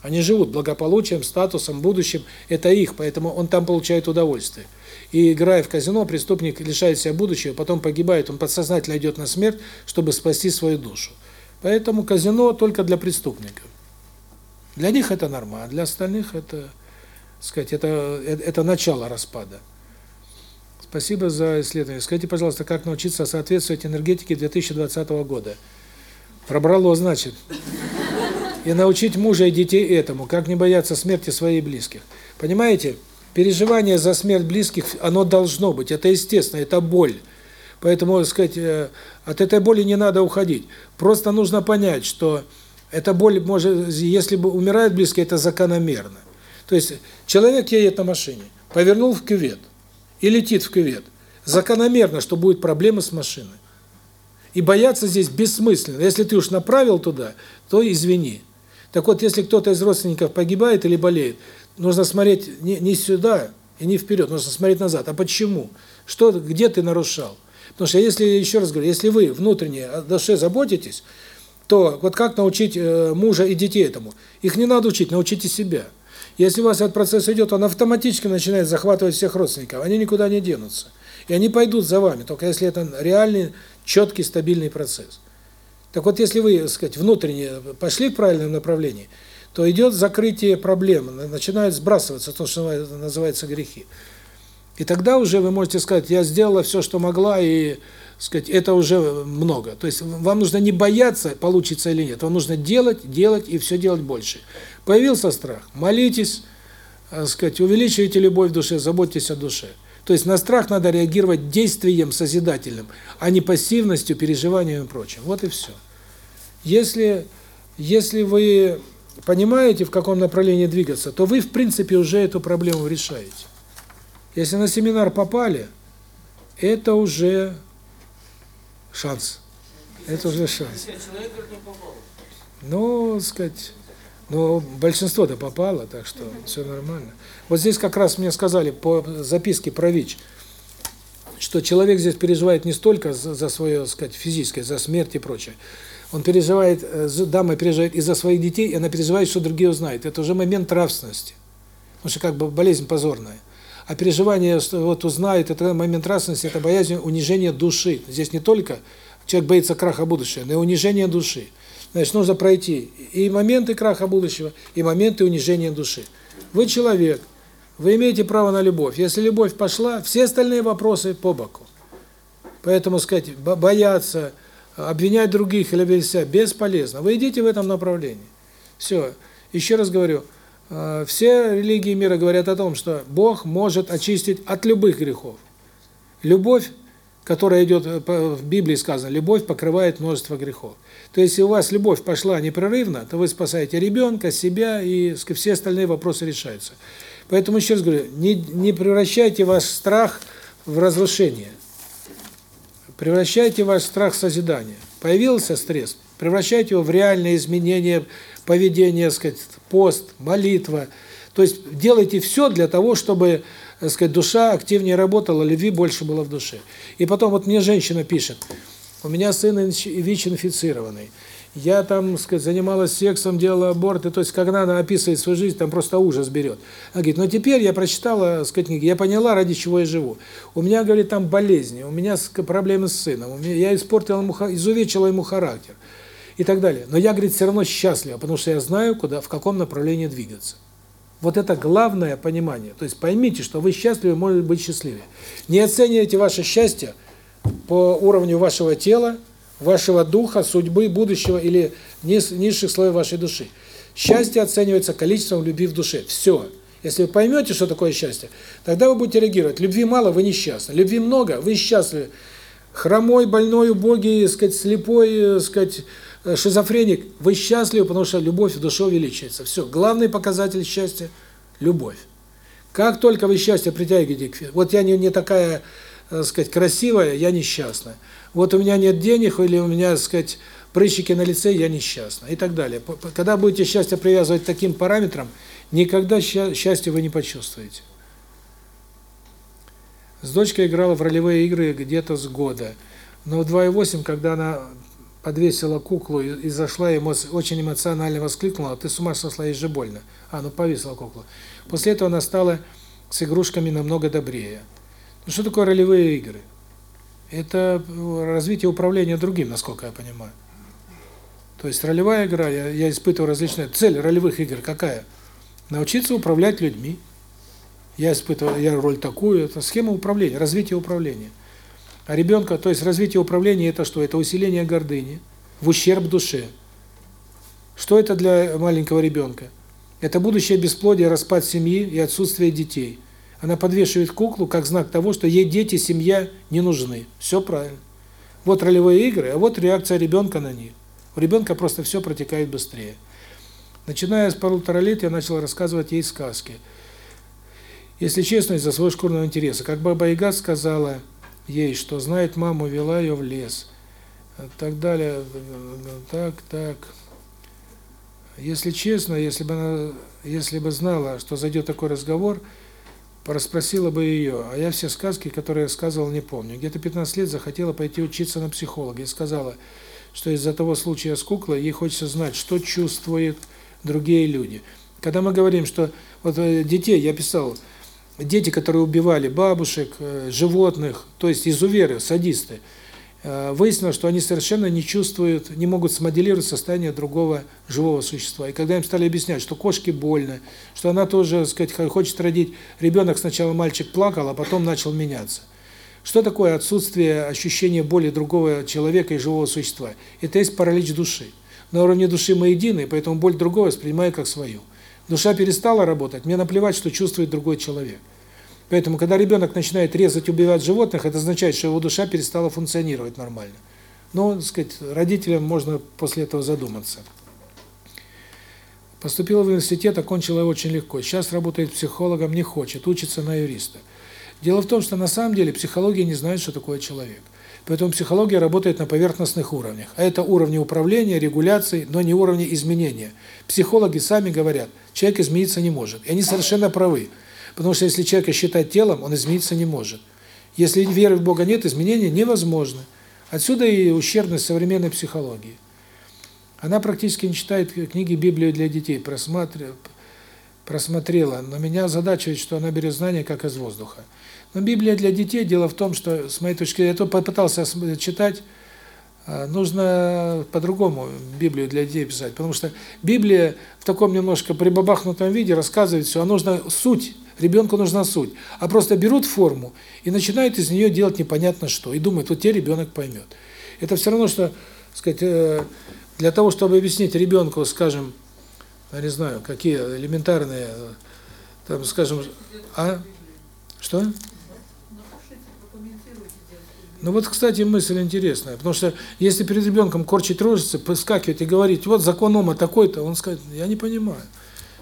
Они живут благополучием, статусом, будущим. Это их, поэтому он там получает удовольствие. И играя в казино, преступник лишает себя будущего, потом погибает, он подсознательно идет на смерть, чтобы спасти свою душу. Поэтому казино только для преступников. Для них это норма, а для остальных это, сказать, это это начало распада. Спасибо за исследование. Скажите, пожалуйста, как научиться соответствовать энергетике 2020 года? Пробрало, значит. И научить мужа и детей этому, как не бояться смерти своих близких. Понимаете? Переживание за смерть близких, оно должно быть, это естественно, это боль. Поэтому, так сказать, от этой боли не надо уходить. Просто нужно понять, что эта боль может, если бы умирают близкие, это закономерно. То есть человек едет на машине, повернул в кювет и летит в кювет. Закономерно, что будет проблемы с машиной. И бояться здесь бессмысленно. Если ты уж направил туда, то извини. Так вот, если кто-то из родственников погибает или болеет, нужно смотреть не не сюда и не вперед, нужно смотреть назад. А почему? Что где ты нарушал? Потому что если, еще раз говорю, если вы внутренне о душе заботитесь, то вот как научить мужа и детей этому? Их не надо учить, научите себя. Если у вас этот процесс идет, он автоматически начинает захватывать всех родственников. Они никуда не денутся. И они пойдут за вами, только если это реальный, четкий, стабильный процесс. Так вот, если вы, так сказать, внутренне пошли в правильном направлении, то идет закрытие проблем, начинают сбрасываться то, что называется грехи. И тогда уже вы можете сказать, я сделала все, что могла, и, сказать, это уже много. То есть вам нужно не бояться, получится или нет, вам нужно делать, делать и все делать больше. Появился страх, молитесь, сказать, увеличивайте любовь в душе, заботьтесь о душе. То есть на страх надо реагировать действием созидательным, а не пассивностью, переживанием и прочим. Вот и все. Если, если вы понимаете, в каком направлении двигаться, то вы, в принципе, уже эту проблему решаете. Если на семинар попали, это уже шанс. Это уже шанс. Ну, сказать, но большинство-то попало, так что все нормально. Вот здесь как раз мне сказали по записке про ВИЧ, что человек здесь переживает не столько за, за свое, так сказать, физическое, за смерть и прочее. Он переживает, э, дама переживает из-за своих детей, и она переживает, что другие узнают. Это уже момент нравственности. Потому что как бы болезнь позорная. А переживание, что вот узнает, это момент нравственности, это боязнь унижения души. Здесь не только человек боится краха будущего, но и унижение души. Значит, нужно пройти и моменты краха будущего, и моменты унижения души. Вы человек, вы имеете право на любовь. Если любовь пошла, все остальные вопросы по боку. Поэтому, сказать, бояться, обвинять других или обвинять себя бесполезно. Вы идите в этом направлении. Все. Еще раз говорю, э, все религии мира говорят о том, что Бог может очистить от любых грехов. Любовь которая идет э, в Библии сказано, любовь покрывает множество грехов. То есть, если у вас любовь пошла непрерывно, то вы спасаете ребенка, себя, и все остальные вопросы решаются. Поэтому еще раз говорю, не, не превращайте ваш страх в разрушение. Превращайте ваш страх в созидание. Появился стресс, превращайте его в реальное изменение поведения, сказать, пост, молитва. То есть делайте все для того, чтобы сказать, душа активнее работала, любви больше было в душе. И потом вот мне женщина пишет, у меня сын ВИЧ-инфицированный, я там, сказать, занималась сексом, делала аборты, то есть когда она описывает свою жизнь, там просто ужас берет. Она говорит, ну теперь я прочитала, сказать, книги, я поняла, ради чего я живу. У меня, говорит, там болезни, у меня проблемы с сыном, у меня, я испортила ему, изувечила ему характер и так далее. Но я, говорит, все равно счастлива, потому что я знаю, куда, в каком направлении двигаться. Вот это главное понимание. То есть поймите, что вы счастливы, может быть счастливее. Не оценивайте ваше счастье по уровню вашего тела, вашего духа, судьбы, будущего или низ, низших слоев вашей души. Счастье оценивается количеством любви в душе. Все. Если вы поймете, что такое счастье, тогда вы будете реагировать. Любви мало, вы несчастны. Любви много, вы счастливы. Хромой, больной, убогий, сказать, слепой, сказать, Э, шизофреник, вы счастливы, потому что любовь в душе увеличивается. Все, главный показатель счастья – любовь. Как только вы счастье притягиваете вот я не, не такая, так э, сказать, красивая, я несчастна. Вот у меня нет денег, или у меня, так сказать, прыщики на лице, я несчастна. И так далее. Когда будете счастье привязывать к таким параметрам, никогда счастья вы не почувствуете. С дочкой играла в ролевые игры где-то с года. Но в 2,8, когда она подвесила куклу и, зашла, и очень эмоционально воскликнула, ты с ума сошла, ей же больно. А, ну повесила куклу. После этого она стала с игрушками намного добрее. Ну что такое ролевые игры? Это развитие управления другим, насколько я понимаю. То есть ролевая игра, я, я испытываю различные... Цель ролевых игр какая? Научиться управлять людьми. Я испытываю, я роль такую, это схема управления, развитие управления. А ребенка, то есть развитие управления это что? Это усиление гордыни в ущерб душе. Что это для маленького ребенка? Это будущее бесплодие, распад семьи и отсутствие детей. Она подвешивает куклу как знак того, что ей дети, семья не нужны. Все правильно. Вот ролевые игры, а вот реакция ребенка на них. У ребенка просто все протекает быстрее. Начиная с полутора лет я начал рассказывать ей сказки. Если честно, из-за своего шкурного интереса. Как Баба Яга сказала, ей, что знает маму, вела ее в лес. Так далее. Так, так. Если честно, если бы она, если бы знала, что зайдет такой разговор, расспросила бы ее. А я все сказки, которые я сказывал, не помню. Где-то 15 лет захотела пойти учиться на психолога и сказала, что из-за того случая с куклой ей хочется знать, что чувствуют другие люди. Когда мы говорим, что вот э, детей, я писал, дети, которые убивали бабушек, э, животных, то есть изуверы, садисты, выяснилось, что они совершенно не чувствуют, не могут смоделировать состояние другого живого существа. И когда им стали объяснять, что кошке больно, что она тоже, сказать, хочет родить, ребенок сначала мальчик плакал, а потом начал меняться. Что такое отсутствие ощущения боли другого человека и живого существа? Это есть паралич души. На уровне души мы едины, поэтому боль другого воспринимаю как свою. Душа перестала работать, мне наплевать, что чувствует другой человек. Поэтому, когда ребенок начинает резать, убивать животных, это означает, что его душа перестала функционировать нормально. Но, так сказать, родителям можно после этого задуматься. Поступила в университет, окончила очень легко. Сейчас работает психологом, не хочет, учится на юриста. Дело в том, что на самом деле психология не знает, что такое человек. Поэтому психология работает на поверхностных уровнях. А это уровни управления, регуляции, но не уровни изменения. Психологи сами говорят, человек измениться не может. И они совершенно правы. Потому что если человека считать телом, он измениться не может. Если веры в Бога нет, изменения невозможны. Отсюда и ущербность современной психологии. Она практически не читает книги Библию для детей, просмотрела, но меня озадачивает, что она берет знания как из воздуха. Но Библия для детей, дело в том, что, с моей точки зрения, я то попытался читать, нужно по-другому Библию для детей писать, потому что Библия в таком немножко прибабахнутом виде рассказывает все, а нужно суть, ребенку нужна суть. А просто берут форму и начинают из нее делать непонятно что, и думают, вот те ребенок поймет. Это все равно, что, сказать, для того, чтобы объяснить ребенку, скажем, я не знаю, какие элементарные, там, скажем, а? Что? Ну вот, кстати, мысль интересная, потому что если перед ребенком корчить рожицы, поскакивать и говорить, вот закон Ома такой-то, он скажет, я не понимаю.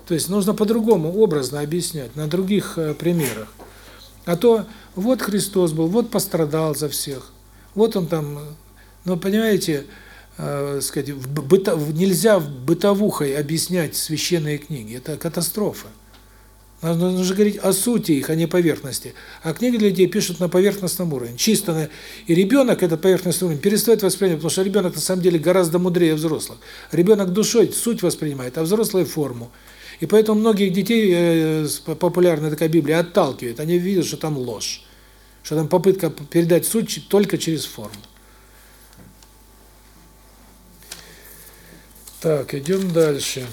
То есть нужно по-другому, образно объяснять, на других э, примерах. А то вот Христос был, вот пострадал за всех, вот он там, ну, понимаете, э, сказать, в быто, нельзя бытовухой объяснять священные книги, это катастрофа. Нужно, нужно говорить о сути их, а не поверхности. А книги для детей пишут на поверхностном уровне. Чисто на... И ребенок этот поверхностный уровень перестает воспринимать, потому что ребенок на самом деле гораздо мудрее взрослых. Ребенок душой суть воспринимает, а взрослые форму. И поэтому многих детей э, популярная такая Библия отталкивает. Они видят, что там ложь. Что там попытка передать суть только через форму. Так, идем дальше.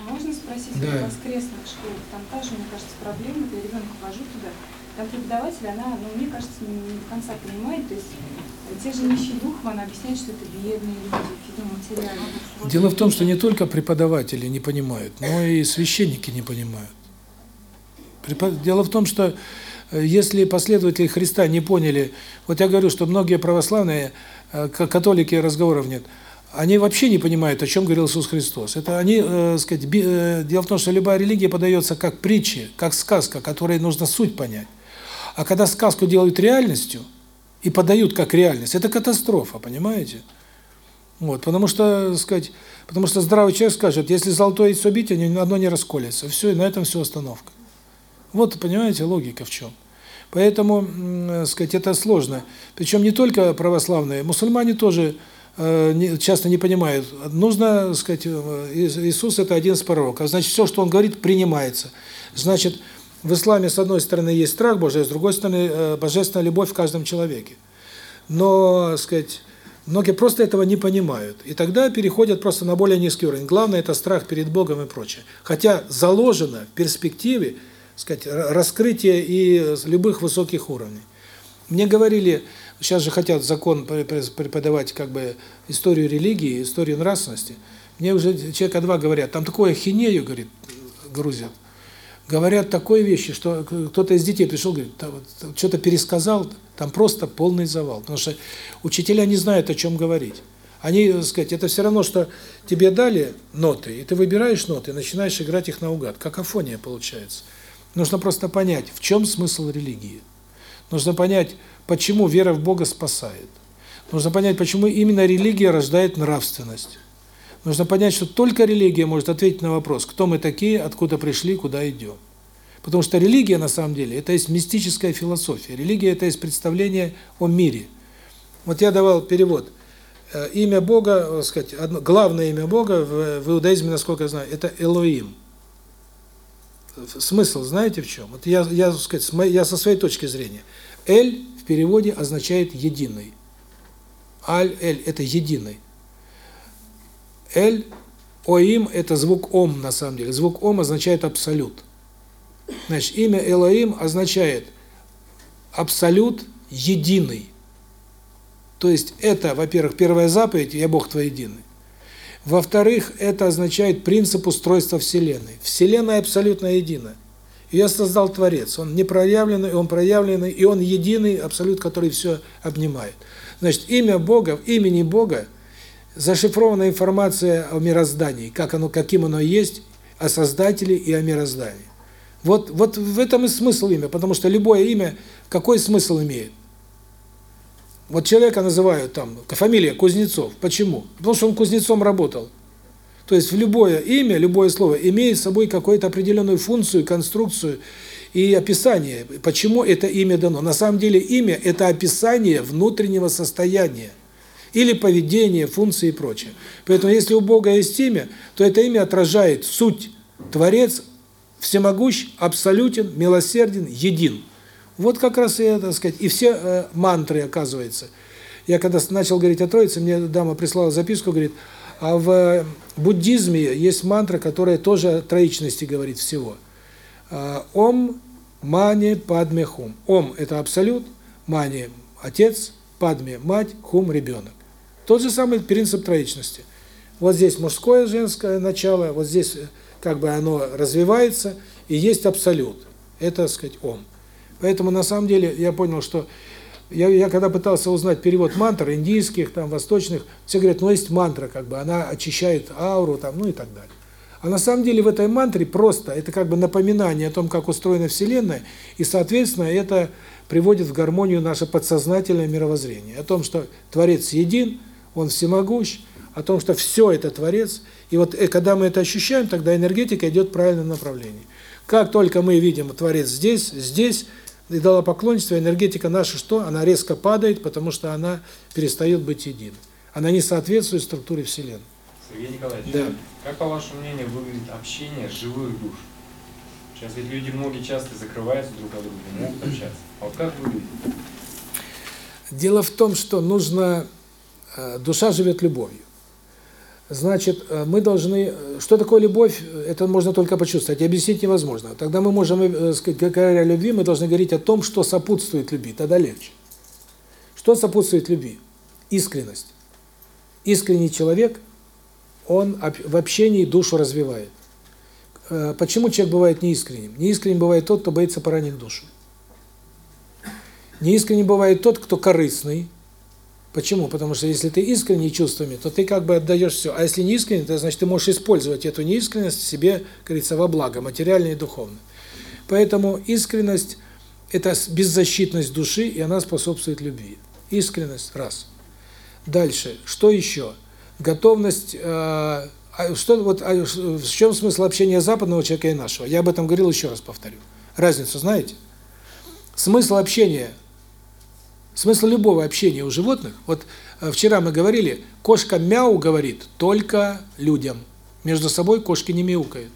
Можно спросить, да. у воскресных школах, там тоже, мне кажется, проблема, я ребенка вожу туда, там преподаватель, она, ну, мне кажется, не до конца понимает, то есть те же нищий дух, она объясняет, что это бедные люди, материально. Дело в том, что не только преподаватели не понимают, но и священники не понимают. Дело в том, что если последователи Христа не поняли, вот я говорю, что многие православные, католики, разговоров нет, они вообще не понимают, о чем говорил Иисус Христос. Это они, э, сказать, би, э, дело в том, что любая религия подается как притча, как сказка, которой нужно суть понять. А когда сказку делают реальностью и подают как реальность, это катастрофа, понимаете? Вот, потому что, сказать, потому что здравый человек скажет, если золотое яйцо бить, одно не расколется. Все, и на этом все остановка. Вот, понимаете, логика в чем. Поэтому, э, сказать, это сложно. Причем не только православные, мусульмане тоже часто не понимают. Нужно, сказать, Иисус это один из пророков. Значит, все, что он говорит, принимается. Значит, в исламе с одной стороны есть страх Божий, а с другой стороны божественная любовь в каждом человеке. Но, сказать, многие просто этого не понимают. И тогда переходят просто на более низкий уровень. Главное это страх перед Богом и прочее. Хотя заложено в перспективе, сказать, раскрытие и любых высоких уровней. Мне говорили, сейчас же хотят закон преподавать как бы историю религии, историю нравственности. Мне уже человека два говорят, там такое хинею, говорит, грузят. Говорят такой вещи, что кто-то из детей пришел, говорит, что-то пересказал, там просто полный завал. Потому что учителя не знают, о чем говорить. Они, так сказать, это все равно, что тебе дали ноты, и ты выбираешь ноты, начинаешь играть их наугад. Какофония получается. Нужно просто понять, в чем смысл религии. Нужно понять, почему вера в Бога спасает. Нужно понять, почему именно религия рождает нравственность. Нужно понять, что только религия может ответить на вопрос, кто мы такие, откуда пришли, куда идем. Потому что религия, на самом деле, это есть мистическая философия. Религия – это есть представление о мире. Вот я давал перевод. э, имя Бога, так сказать, одно, главное имя Бога в, в иудаизме, насколько я знаю, это Элоим. Смысл знаете в чем? Вот я, я, так сказать, я со своей точки зрения. Эль в переводе означает единый. Аль-эль – это единый. Эль, Оим – это звук Ом на самом деле. Звук Ом означает абсолют. Значит, имя Элоим означает абсолют единый. То есть это, во-первых, первая заповедь «Я Бог твой единый». Во-вторых, это означает принцип устройства Вселенной. Вселенная абсолютно едина. Ее создал Творец. Он непроявленный, он проявленный, и он единый абсолют, который все обнимает. Значит, имя Бога, в имени Бога зашифрована информация о мироздании, как оно, каким оно есть, о Создателе и о мироздании. Вот, вот в этом и смысл имя, потому что любое имя, какой смысл имеет? Вот человека называют там, фамилия Кузнецов. Почему? Потому что он кузнецом работал. То есть в любое имя, любое слово имеет собой какую-то определенную функцию, конструкцию и описание, почему это имя дано. На самом деле имя – это описание внутреннего состояния или поведения, функции и прочее. Поэтому если у Бога есть имя, то это имя отражает суть. Творец всемогущ, абсолютен, милосерден, един. Вот как раз и, так сказать, и все э, мантры, оказывается. Я когда начал говорить о Троице, мне дама прислала записку, говорит, а в буддизме есть мантра, которая тоже о троичности говорит всего. А, Ом, Мани, Падме, Хум. Ом – это абсолют, Мани – отец, Падме – мать, Хум – ребенок. Тот же самый принцип троичности. Вот здесь мужское, женское начало, вот здесь э, как бы оно развивается, и есть абсолют. Это, так сказать, Ом. Поэтому на самом деле я понял, что я, я когда пытался узнать перевод мантр индийских, там, восточных, все говорят, ну есть мантра, как бы, она очищает ауру, там, ну и так далее. А на самом деле в этой мантре просто, это как бы напоминание о том, как устроена Вселенная, и, соответственно, это приводит в гармонию наше подсознательное мировоззрение. О том, что Творец един, Он всемогущ, о том, что все это Творец. И вот э, когда мы это ощущаем, тогда энергетика идет в правильном направлении. Как только мы видим Творец здесь, здесь, и дала поклонничество, энергетика наша что? Она резко падает, потому что она перестает быть единой. Она не соответствует структуре Вселенной. Сергей Николаевич, да. как по вашему мнению выглядит общение живых душ? Сейчас ведь люди многие часто закрываются друг от друга, могут общаться. А вот как выглядит? Дело в том, что нужно... Э, душа живет любовью. Значит, э, мы должны... Э, что такое любовь? Это можно только почувствовать. Объяснить невозможно. Тогда мы можем, сказать, говоря о любви, мы должны говорить о том, что сопутствует любви. Тогда легче. Что сопутствует любви? Искренность. Искренний человек – он в общении душу развивает. Почему человек бывает неискренним? Неискренним бывает тот, кто боится поранить душу. Неискренним бывает тот, кто корыстный. Почему? Потому что если ты искренний чувствами, то ты как бы отдаешь все. А если не искренний, то значит ты можешь использовать эту неискренность себе, говорится, во благо, материальное и духовное. Поэтому искренность – это беззащитность души, и она способствует любви. Искренность – раз. Дальше. Что еще? готовность э, а что вот а в чем смысл общения западного человека и нашего? Я об этом говорил, еще раз повторю. Разницу знаете? Смысл общения, смысл любого общения у животных. Вот э, вчера мы говорили, кошка мяу говорит только людям. Между собой кошки не мяукают.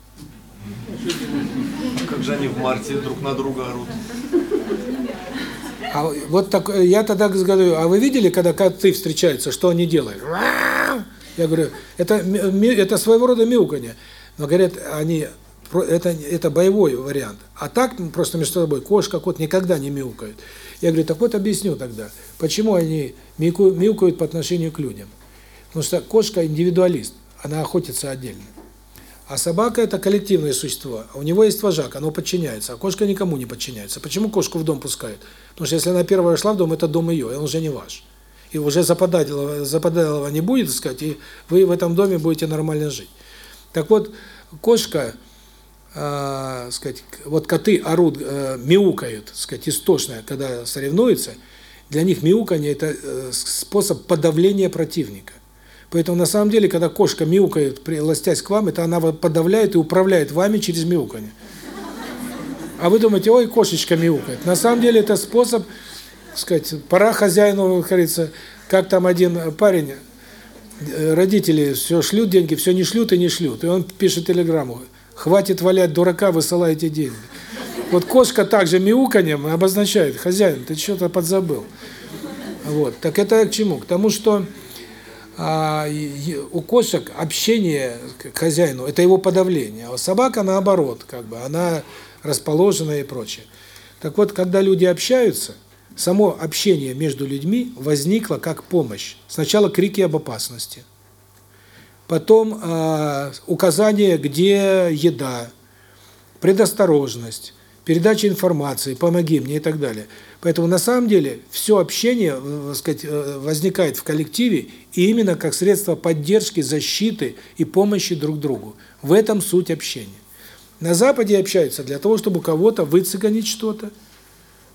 Как же они в марте друг на друга орут? А вот так я тогда говорю, а вы видели, когда коты встречаются, что они делают? Я говорю, это это своего рода мяуканье. Но говорят, они это это боевой вариант. А так просто между собой кошка, кот никогда не мяукают. Я говорю, так вот объясню тогда, почему они мяукают по отношению к людям. Потому что кошка индивидуалист, она охотится отдельно. А собака это коллективное существо. У него есть вожак, оно подчиняется, а кошка никому не подчиняется. Почему кошку в дом пускают? Потому что если она первая шла в дом, это дом ее, и он уже не ваш и уже западалого, западалого не будет, сказать, и вы в этом доме будете нормально жить. Так вот, кошка, э, сказать, вот коты орут, э, мяукают, сказать, истошно, когда соревнуются, для них мяуканье – это э, способ подавления противника. Поэтому на самом деле, когда кошка мяукает, приластясь к вам, это она подавляет и управляет вами через мяуканье. А вы думаете, ой, кошечка мяукает. На самом деле это способ сказать, пора хозяину, как говорится, как там один парень э, родители все шлют деньги, все не шлют и не шлют. И он пишет телеграмму, хватит валять дурака, высылайте деньги. Вот кошка также мяуканьем обозначает, хозяин, ты что-то подзабыл. Вот. Так это к чему? К тому, что а, у кошек общение к хозяину – это его подавление, а собака наоборот, как бы она расположена и прочее. Так вот, когда люди общаются, само общение между людьми возникло как помощь. Сначала крики об опасности, потом э, указание, где еда, предосторожность, передача информации, помоги мне и так далее. Поэтому на самом деле все общение, так сказать, возникает в коллективе и именно как средство поддержки, защиты и помощи друг другу. В этом суть общения. На Западе общаются для того, чтобы кого-то выцегонить что-то.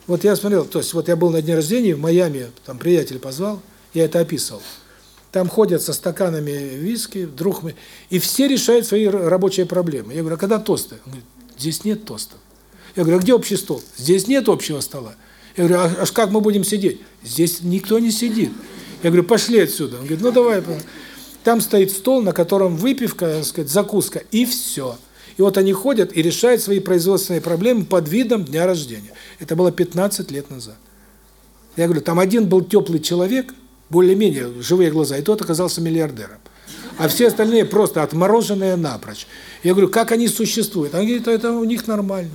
Вот я смотрел, то есть вот я был на дне рождения в Майами, там приятель позвал, я это описывал. Там ходят со стаканами виски, друг мы, и все решают свои рабочие проблемы. Я говорю, а когда тосты? Он говорит, здесь нет тостов. Я говорю, а где общий стол? Здесь нет общего стола. Я говорю, а, а как мы будем сидеть? Здесь никто не сидит. Я говорю, пошли отсюда. Он говорит, ну давай. Там стоит стол, на котором выпивка, так сказать, закуска, и все. И вот они ходят и решают свои производственные проблемы под видом дня рождения. Это было 15 лет назад. Я говорю, там один был теплый человек, более-менее живые глаза, и тот оказался миллиардером. А все остальные просто отмороженные напрочь. Я говорю, как они существуют? Они говорят, это у них нормально.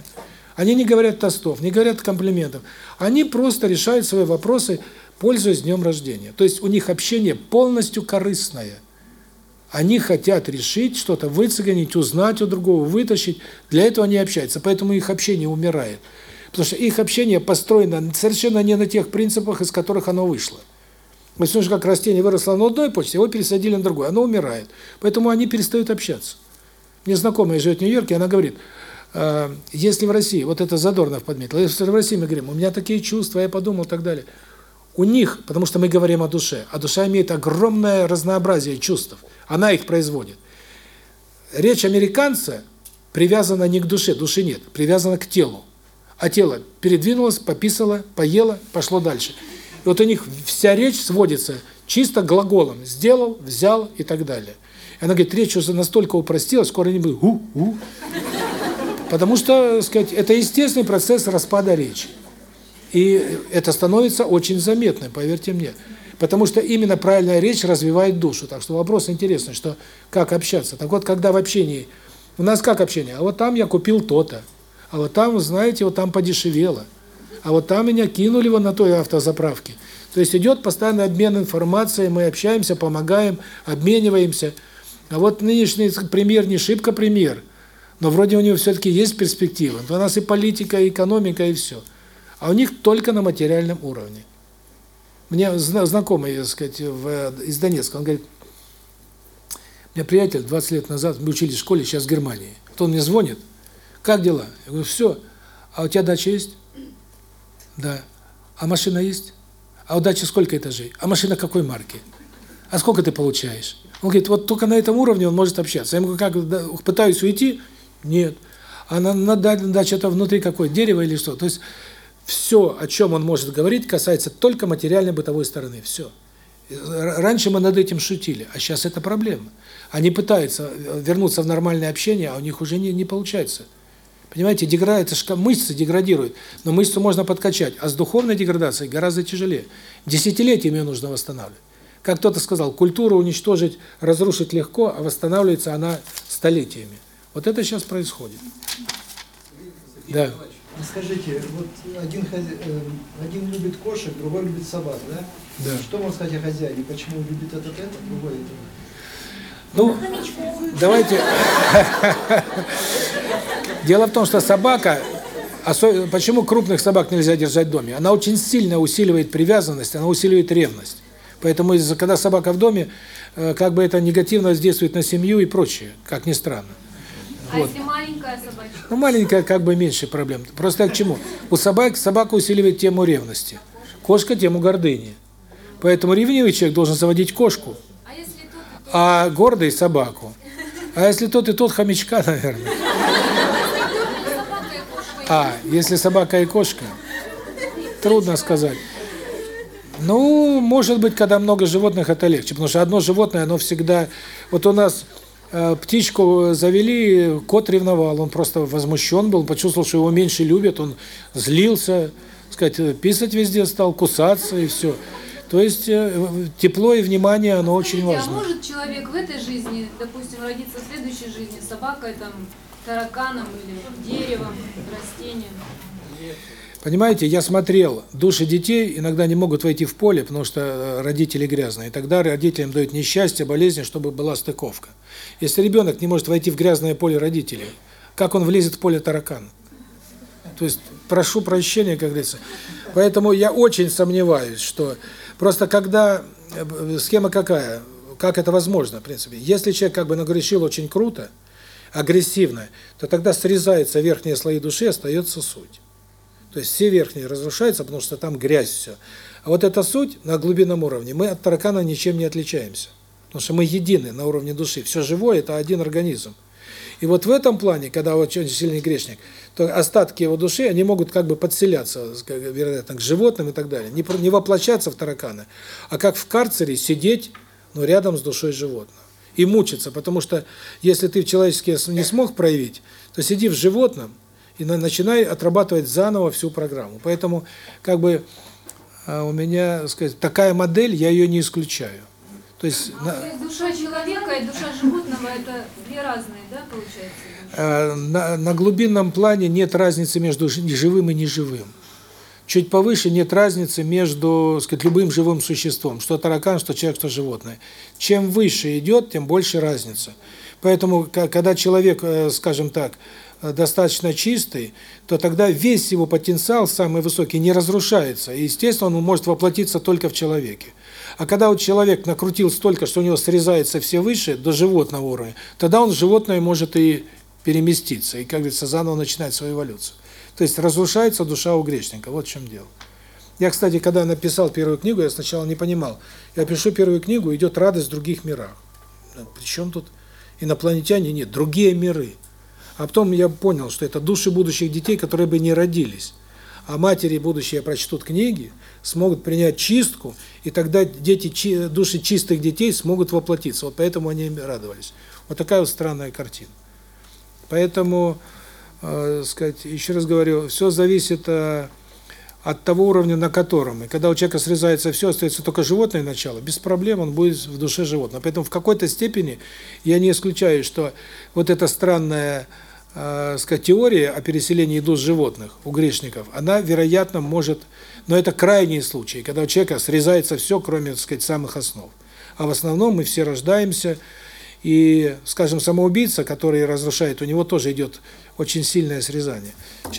Они не говорят тостов, не говорят комплиментов. Они просто решают свои вопросы, пользуясь днем рождения. То есть у них общение полностью корыстное. Они хотят решить что-то, выцегонить, узнать у другого, вытащить. Для этого они общаются. Поэтому их общение умирает. Потому что их общение построено совершенно не на тех принципах, из которых оно вышло. Вот что как растение выросло на одной почте, его пересадили на другую, оно умирает. Поэтому они перестают общаться. Мне знакомая живет в Нью-Йорке, она говорит, э, если в России, вот это Задорнов подметил, если в России мы говорим, у меня такие чувства, я подумал и так далее. У них, потому что мы говорим о душе, а душа имеет огромное разнообразие чувств, она их производит. Речь американца привязана не к душе, души нет, привязана к телу. А тело передвинулось, пописало, поело, пошло дальше. И вот у них вся речь сводится чисто глаголом «сделал», «взял» и так далее. И она говорит, речь уже настолько упростилась, скоро не будет «у-у». Потому что, сказать, это естественный процесс распада речи. И это становится очень заметным, поверьте мне. Потому что именно правильная речь развивает душу. Так что вопрос интересный, что как общаться. Так вот, когда в общении... У нас как общение? А вот там я купил то-то. А вот там, знаете, вот там подешевело. А вот там меня кинули вот на той автозаправке. То есть идет постоянный обмен информацией, мы общаемся, помогаем, обмениваемся. А вот нынешний пример не шибко пример, но вроде у него все-таки есть перспектива. У нас и политика, и экономика, и все. А у них только на материальном уровне. Мне знакомый, так сказать, в, из Донецка, он говорит, у меня приятель 20 лет назад, мы учились в школе, сейчас в Германии. Кто мне звонит, как дела? Я говорю, все. А у тебя дача есть? Да. А машина есть? А у дачи сколько этажей? А машина какой марки? А сколько ты получаешь? Он говорит, вот только на этом уровне он может общаться. Я ему как пытаюсь уйти? Нет. А на, на даче-то внутри какое? Дерево или что? То есть все, о чем он может говорить, касается только материальной бытовой стороны. Все. Раньше мы над этим шутили, а сейчас это проблема. Они пытаются вернуться в нормальное общение, а у них уже не, не получается. Понимаете, деградация, мышцы деградируют, но мышцу можно подкачать, а с духовной деградацией гораздо тяжелее. Десятилетиями ее нужно восстанавливать. Как кто-то сказал, культуру уничтожить, разрушить легко, а восстанавливается она столетиями. Вот это сейчас происходит. Да. Скажите, вот один, э, один любит кошек, другой любит собак, да? Да. Что можно сказать о хозяине? Почему любит этот это, другой это? Ну, давайте... Дело в том, что собака, почему крупных собак нельзя держать в доме? Она очень сильно усиливает привязанность, она усиливает ревность. Поэтому, когда собака в доме, э, как бы это негативно воздействует на семью и прочее, как ни странно. А вот. если маленькая собачка? Ну, маленькая как бы меньше проблем. Просто к чему? У собак собака усиливает тему ревности. Кошка тему гордыни. Поэтому ревнивый человек должен заводить кошку. А гордый собаку. А если тот и тот хомячка, наверное. А, если собака и кошка? Трудно сказать. Ну, может быть, когда много животных, это легче, потому что одно животное, оно всегда... Вот у нас э, птичку завели, кот ревновал, он просто возмущен был, почувствовал, что его меньше любят, он злился, сказать, писать везде стал, кусаться и все. То есть э, тепло и внимание, оно очень Скажите, важно. А может человек в этой жизни, допустим, родиться в следующей жизни собакой, там, тараканом или деревом, растением? Понимаете, я смотрел, души детей иногда не могут войти в поле, потому что э, родители грязные. И тогда родителям дают несчастье, болезни, чтобы была стыковка. Если ребенок не может войти в грязное поле родителей, как он влезет в поле таракана? То есть, прошу прощения, как говорится. Поэтому я очень сомневаюсь, что... Просто когда... э, Схема какая? Как это возможно, в принципе? Если человек как бы нагрешил очень круто, агрессивно, то тогда срезаются верхние слои души, остается суть. То есть все верхние разрушаются, потому что там грязь все. А вот эта суть на глубинном уровне, мы от таракана ничем не отличаемся. Потому что мы едины на уровне души. Все живое – это один организм. И вот в этом плане, когда очень сильный грешник, то остатки его души, они могут как бы подселяться, вероятно, к животным и так далее. Не, не воплощаться в таракана, а как в карцере сидеть ну, рядом с душой животного. И мучиться, потому что если ты в человеческие не смог проявить, то сиди в животном и на- начинай отрабатывать заново всю программу. Поэтому как бы а, у меня, сказать, такая модель, я ее не исключаю. То есть на- То есть душа человека и душа животного это две разные, да, получается? Э, на, на глубинном плане нет разницы между жи- живым и неживым. Чуть повыше нет разницы между, сказать, любым живым существом, что таракан, что человек, что животное. Чем выше идет, тем больше разница. Поэтому, когда человек, э, скажем так, э, достаточно чистый, то тогда весь его потенциал, самый высокий, не разрушается. И, естественно, он может воплотиться только в человеке. А когда вот человек накрутил столько, что у него срезается все выше, до животного уровня, тогда он животное может и переместиться, и, как говорится, заново начинать свою эволюцию. То есть разрушается душа у грешника, вот в чем дело. Я, кстати, когда написал первую книгу, я сначала не понимал. Я пишу первую книгу, идет радость в других мирах. Причем тут инопланетяне? Нет, другие миры. А потом я понял, что это души будущих детей, которые бы не родились. А матери будущие прочтут книги, смогут принять чистку, и тогда дети, души чистых детей смогут воплотиться. Вот поэтому они радовались. Вот такая вот странная картина. Поэтому, э, сказать, еще раз говорю, все зависит э, от того уровня, на котором. И когда у человека срезается все, остается только животное начало, без проблем он будет в душе животного. Поэтому в какой-то степени я не исключаю, что вот эта странная э, сказать, теория о переселении душ животных у грешников, она, вероятно, может... Но это крайние случаи, когда у человека срезается все, кроме, так сказать, самых основ. А в основном мы все рождаемся, и, скажем, самоубийца, который разрушает, у него тоже идет очень сильное срезание.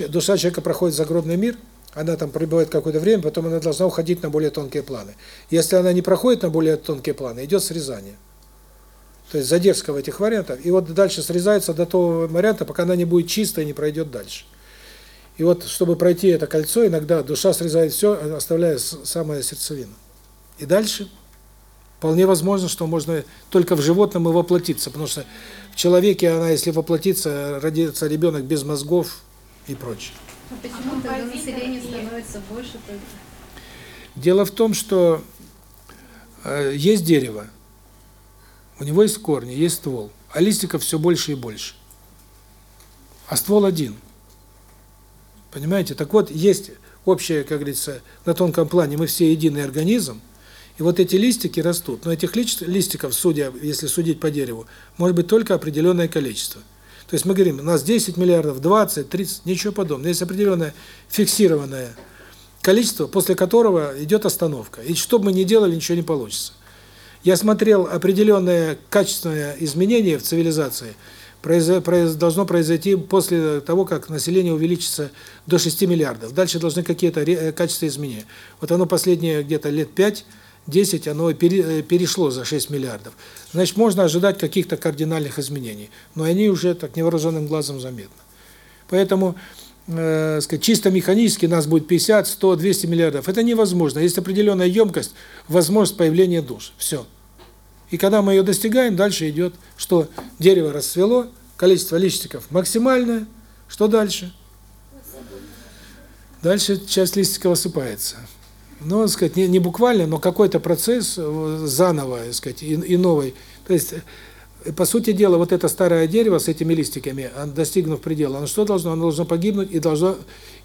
Душа человека проходит загробный мир, она там пребывает какое-то время, потом она должна уходить на более тонкие планы. Если она не проходит на более тонкие планы, идет срезание. То есть задержка в этих вариантах. И вот дальше срезается до того варианта, пока она не будет чистая и не пройдет дальше. И вот, чтобы пройти это кольцо, иногда душа срезает все, оставляя самое сердцевину. И дальше вполне возможно, что можно только в животном и воплотиться, потому что в человеке она, если воплотится, родится ребенок без мозгов и прочее. А почему тогда население становится больше только? Дело в том, что э, есть дерево, у него есть корни, есть ствол, а листиков все больше и больше. А ствол один. Понимаете? Так вот, есть общее, как говорится, на тонком плане, мы все единый организм, и вот эти листики растут. Но этих листиков, судя, если судить по дереву, может быть только определенное количество. То есть мы говорим, у нас 10 миллиардов, 20, 30, ничего подобного. Есть определенное фиксированное количество, после которого идет остановка. И что бы мы ни делали, ничего не получится. Я смотрел определенное качественное изменение в цивилизации, должно произойти после того, как население увеличится до 6 миллиардов. Дальше должны какие-то э, качественные изменения. Вот оно последние где-то лет 5-10, оно пере- э, перешло за 6 миллиардов. Значит, можно ожидать каких-то кардинальных изменений. Но они уже так невооруженным глазом заметны. Поэтому, э, сказать, чисто механически нас будет 50, 100, 200 миллиардов. Это невозможно. Есть определенная емкость, возможность появления душ. Все. И когда мы ее достигаем, дальше идет, что дерево расцвело, количество листиков максимальное. Что дальше? Дальше часть листиков осыпается. ну, так сказать, не, не буквально, но какой-то процесс э, заново, так сказать, и, и новый. То есть, э, по сути дела, вот это старое дерево с этими листиками, он, достигнув предела, оно что должно? Оно должно погибнуть, и должно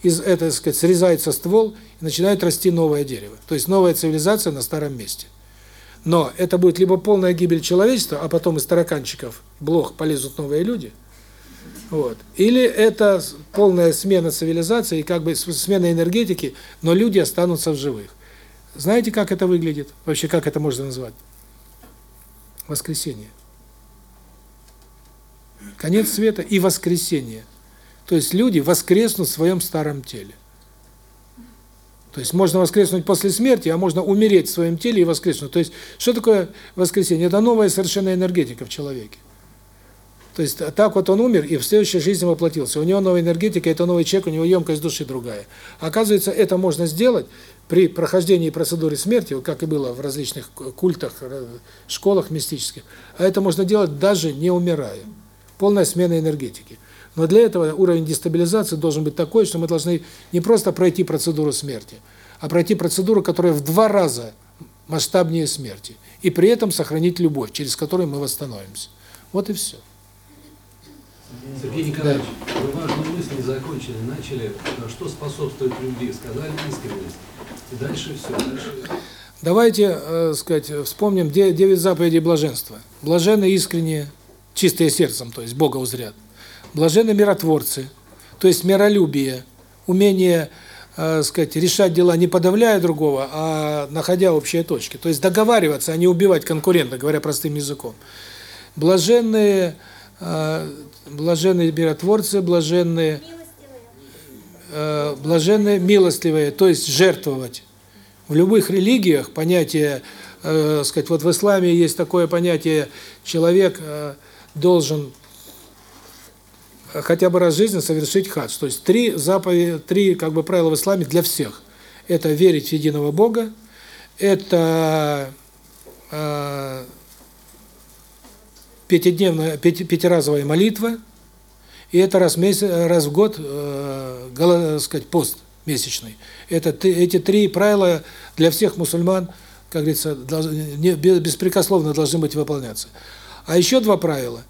из этого, так сказать, срезается ствол, и начинает расти новое дерево. То есть новая цивилизация на старом месте. Но это будет либо полная гибель человечества, а потом из тараканчиков, блох, полезут новые люди, вот. Или это полная смена цивилизации и как бы смена энергетики, но люди останутся в живых. Знаете, как это выглядит? Вообще, как это можно назвать? Воскресенье. Конец света и воскресенье. То есть люди воскреснут в своем старом теле. То есть можно воскреснуть после смерти, а можно умереть в своем теле и воскреснуть. То есть что такое воскресенье? Это новая совершенно энергетика в человеке. То есть так вот он умер и в следующей жизни воплотился. У него новая энергетика, это новый человек, у него емкость души другая. Оказывается, это можно сделать при прохождении процедуры смерти, как и было в различных культах, школах мистических. А это можно делать даже не умирая. Полная смена энергетики. Но для этого уровень дестабилизации должен быть такой, что мы должны не просто пройти процедуру смерти, а пройти процедуру, которая в два раза масштабнее смерти. И при этом сохранить любовь, через которую мы восстановимся. Вот и все. Сергей Николаевич, вы важную мысль не закончили, начали, что способствует любви, сказали искренность. И дальше все, дальше... Давайте, э, сказать, вспомним девять заповедей блаженства. Блаженны искренние, чистые сердцем, то есть Бога узрят. Блаженны миротворцы, то есть миролюбие, умение, э, сказать, решать дела не подавляя другого, а находя общие точки. То есть договариваться, а не убивать конкурента, говоря простым языком. Блаженные э, блаженные миротворцы, блаженные э, блаженные милостливые, то есть жертвовать. В любых религиях понятие, э, сказать, вот в исламе есть такое понятие, человек э, должен хотя бы раз в жизни совершить хадж. То есть три заповеди, три как бы правила в исламе для всех. Это верить в единого Бога, это э, пятидневная, пяти, пятиразовая молитва, и это раз в месяц, раз в год, э, голо, сказать, пост месячный. Это эти три правила для всех мусульман, как говорится, должны, не, беспрекословно должны быть выполняться. А еще два правила.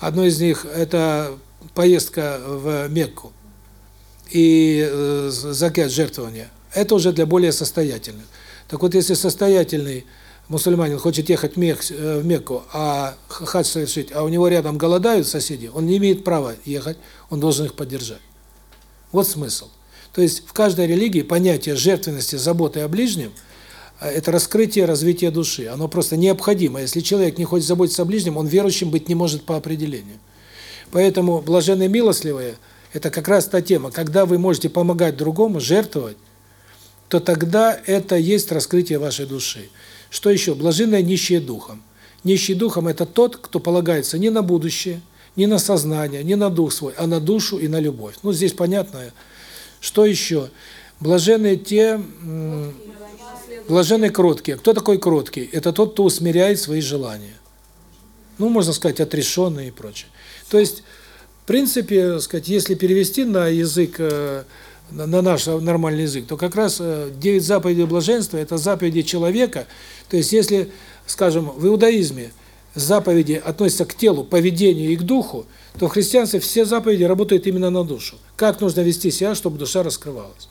Одно из них это поездка в Мекку и э, закат жертвования. Это уже для более состоятельных. Так вот, если состоятельный мусульманин хочет ехать в, в Мекку, а хадж совершить, а у него рядом голодают соседи, он не имеет права ехать, он должен их поддержать. Вот смысл. То есть в каждой религии понятие жертвенности, заботы о ближнем – это раскрытие, развитие души. Оно просто необходимо. Если человек не хочет заботиться о ближнем, он верующим быть не может по определению. Поэтому блаженные милостливые – это как раз та тема, когда вы можете помогать другому, жертвовать, то тогда это есть раскрытие вашей души. Что еще? Блаженные нищие духом. Нищий духом – это тот, кто полагается не на будущее, не на сознание, не на дух свой, а на душу и на любовь. Ну, здесь понятно. Что еще? Блаженные те, блаженные кроткие. Кто такой кроткий? Это тот, кто усмиряет свои желания. Ну, можно сказать, отрешенные и прочее. То есть, в принципе, сказать, если перевести на язык э, на наш нормальный язык, то как раз э, девять заповедей блаженства – это заповеди человека. То есть если, скажем, в иудаизме заповеди относятся к телу, поведению и к духу, то в христианстве все заповеди работают именно на душу. Как нужно вести себя, чтобы душа раскрывалась.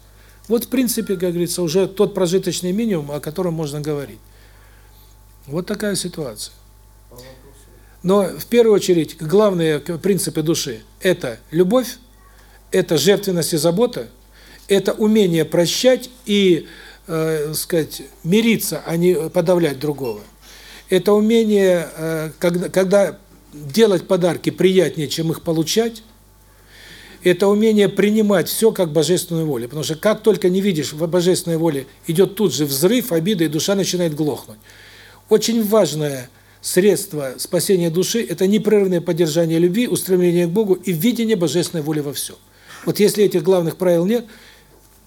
Вот, в принципе, как говорится, уже тот прожиточный минимум, о котором можно говорить. Вот такая ситуация. Но в первую очередь главные принципы души – это любовь, это жертвенность и забота, это умение прощать и, э, сказать, мириться, а не подавлять другого. Это умение, э, когда, когда делать подарки приятнее, чем их получать. Это умение принимать все как божественную волю. Потому что как только не видишь в божественной воле, идет тут же взрыв, обида, и душа начинает глохнуть. Очень важное средство спасения души – это непрерывное поддержание любви, устремление к Богу и видение божественной воли во всем. Вот если этих главных правил нет –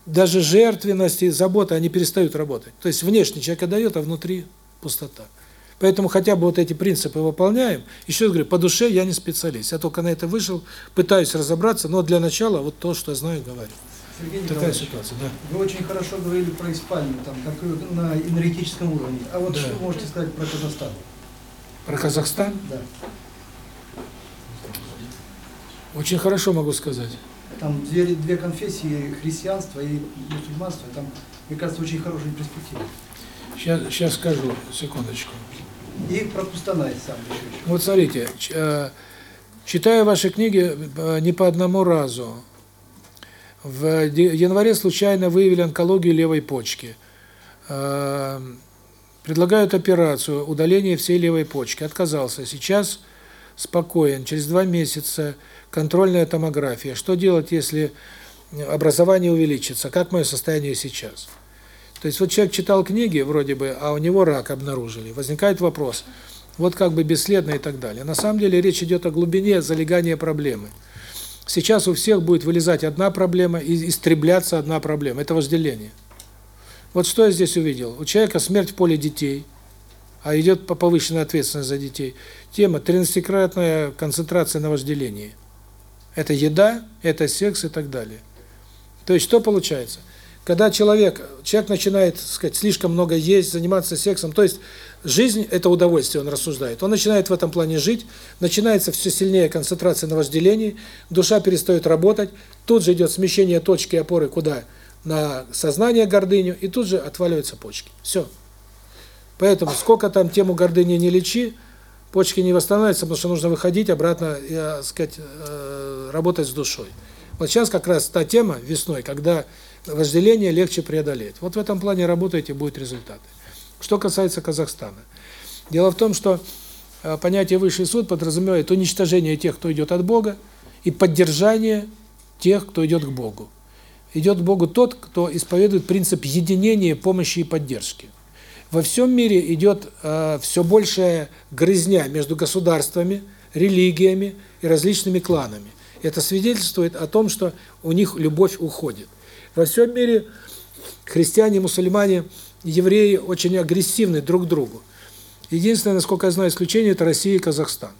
даже жертвенность и забота, они перестают работать. То есть внешне человек отдает, а внутри пустота. Поэтому хотя бы вот эти принципы выполняем. Еще раз говорю, по душе я не специалист. Я только на это вышел, пытаюсь разобраться, но для начала вот то, что я знаю, говорю. Сергей Такая Николаевич, ситуация, да. Вы очень хорошо говорили про Испанию, там, как на энергетическом уровне. А вот Да. что можете сказать про Казахстан? Про Казахстан? Да. Очень хорошо могу сказать. Там две, две конфессии, христианство и мусульманство, там, мне кажется, очень хорошие перспективы. Сейчас, сейчас скажу, секундочку. И про Кустанай сам еще. Вот смотрите, э, читая ваши книги э, не по одному разу, в январе случайно выявили онкологию левой почки. Предлагают операцию, удаление всей левой почки. Отказался. Сейчас спокоен. Через два месяца контрольная томография. Что делать, если образование увеличится? Как мое состояние сейчас? То есть вот человек читал книги, вроде бы, а у него рак обнаружили. Возникает вопрос, вот как бы бесследно и так далее. На самом деле речь идет о глубине залегания проблемы. Сейчас у всех будет вылезать одна проблема и истребляться одна проблема. Это вожделение. Вот что я здесь увидел. У человека смерть в поле детей, а идет по повышенной ответственность за детей. Тема 13-кратная концентрация на вожделении. Это еда, это секс и так далее. То есть что получается? Когда человек, человек начинает, сказать, слишком много есть, заниматься сексом, то есть жизнь – это удовольствие, он рассуждает. Он начинает в этом плане жить, начинается все сильнее концентрация на вожделении, душа перестает работать, тут же идет смещение точки опоры куда? На сознание, гордыню, и тут же отваливаются почки. Все. Поэтому сколько там тему гордыни не лечи, почки не восстанавливаются, потому что нужно выходить обратно, и, э, сказать, э, работать с душой. Вот сейчас как раз та тема весной, когда вожделение легче преодолеть. Вот в этом плане работаете, будут результаты. Что касается Казахстана. Дело в том, что э, понятие «высший суд» подразумевает уничтожение тех, кто идет от Бога, и поддержание тех, кто идет к Богу. Идет к Богу тот, кто исповедует принцип единения, помощи и поддержки. Во всем мире идет э, все большая грызня между государствами, религиями и различными кланами. Это свидетельствует о том, что у них любовь уходит. Во всем мире христиане, мусульмане, евреи очень агрессивны друг к другу. Единственное, насколько я знаю, исключение – это Россия и Казахстан.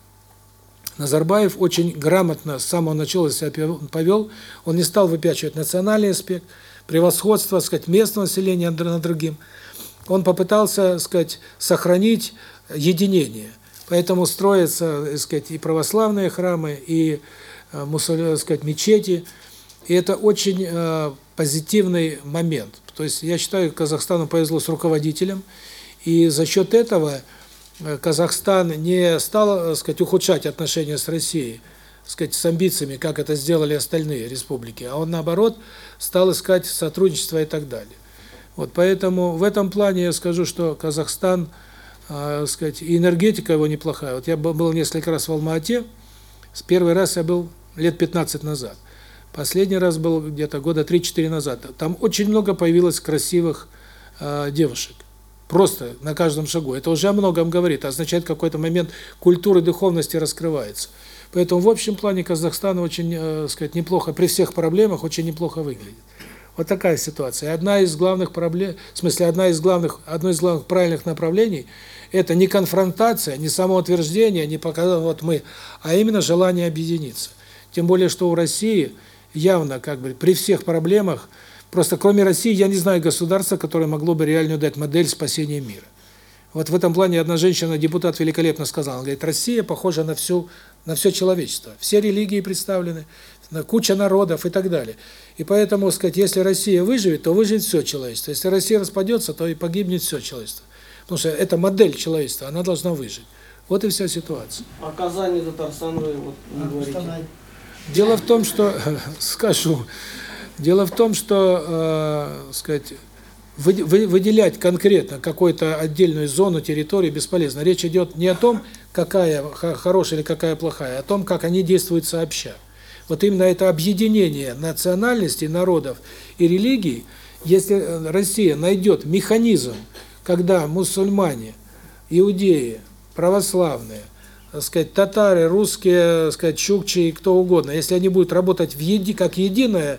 Назарбаев очень грамотно с самого начала себя повел, он не стал выпячивать национальный аспект, превосходство, так сказать, местного населения над другим. Он попытался, так сказать, сохранить единение. Поэтому строятся, так сказать, и православные храмы, и мусульманские, так сказать, мечети. И это очень э, позитивный момент. То есть я считаю, Казахстану повезло с руководителем, и за счет этого Казахстан не стал, так сказать, ухудшать отношения с Россией, так сказать, с амбициями, как это сделали остальные республики, а он наоборот стал искать сотрудничество и так далее. Вот поэтому в этом плане я скажу, что Казахстан, э, сказать, и энергетика его неплохая. Вот я был несколько раз в Алма-Ате. Первый раз я был лет 15 назад. Последний раз был где-то года 3-4 назад. Там очень много появилось красивых э, девушек. Просто на каждом шагу. Это уже о многом говорит, означает, какой-то момент культуры духовности раскрывается. Поэтому в общем плане Казахстан очень, э, сказать, неплохо, при всех проблемах очень неплохо выглядит. Вот такая ситуация. Одна из главных проблем, в смысле, одна из главных, одно из главных правильных направлений – это не конфронтация, не самоутверждение, не показать, вот мы, а именно желание объединиться. Тем более, что у России явно, как бы, при всех проблемах, просто кроме России, я не знаю государства, которое могло бы реально дать модель спасения мира. Вот в этом плане одна женщина, депутат, великолепно сказала, она говорит, Россия похожа на всю, на все человечество. Все религии представлены, на куча народов и так далее. И поэтому, сказать, если Россия выживет, то выживет все человечество. Если Россия распадется, то и погибнет все человечество. Потому что это модель человечества, она должна выжить. Вот и вся ситуация. А Казань и Татарстан вы вот не говорите. Дело в том, что, скажу, дело в том, что, э, сказать, выделять конкретно какую-то отдельную зону территории бесполезно. Речь идет не о том, какая хорошая или какая плохая, а о том, как они действуют сообща. Вот именно это объединение национальностей, народов и религий, если Россия найдет механизм, когда мусульмане, иудеи, православные, так сказать, татары, русские, так сказать, чукчи и кто угодно, если они будут работать в еди, как единое,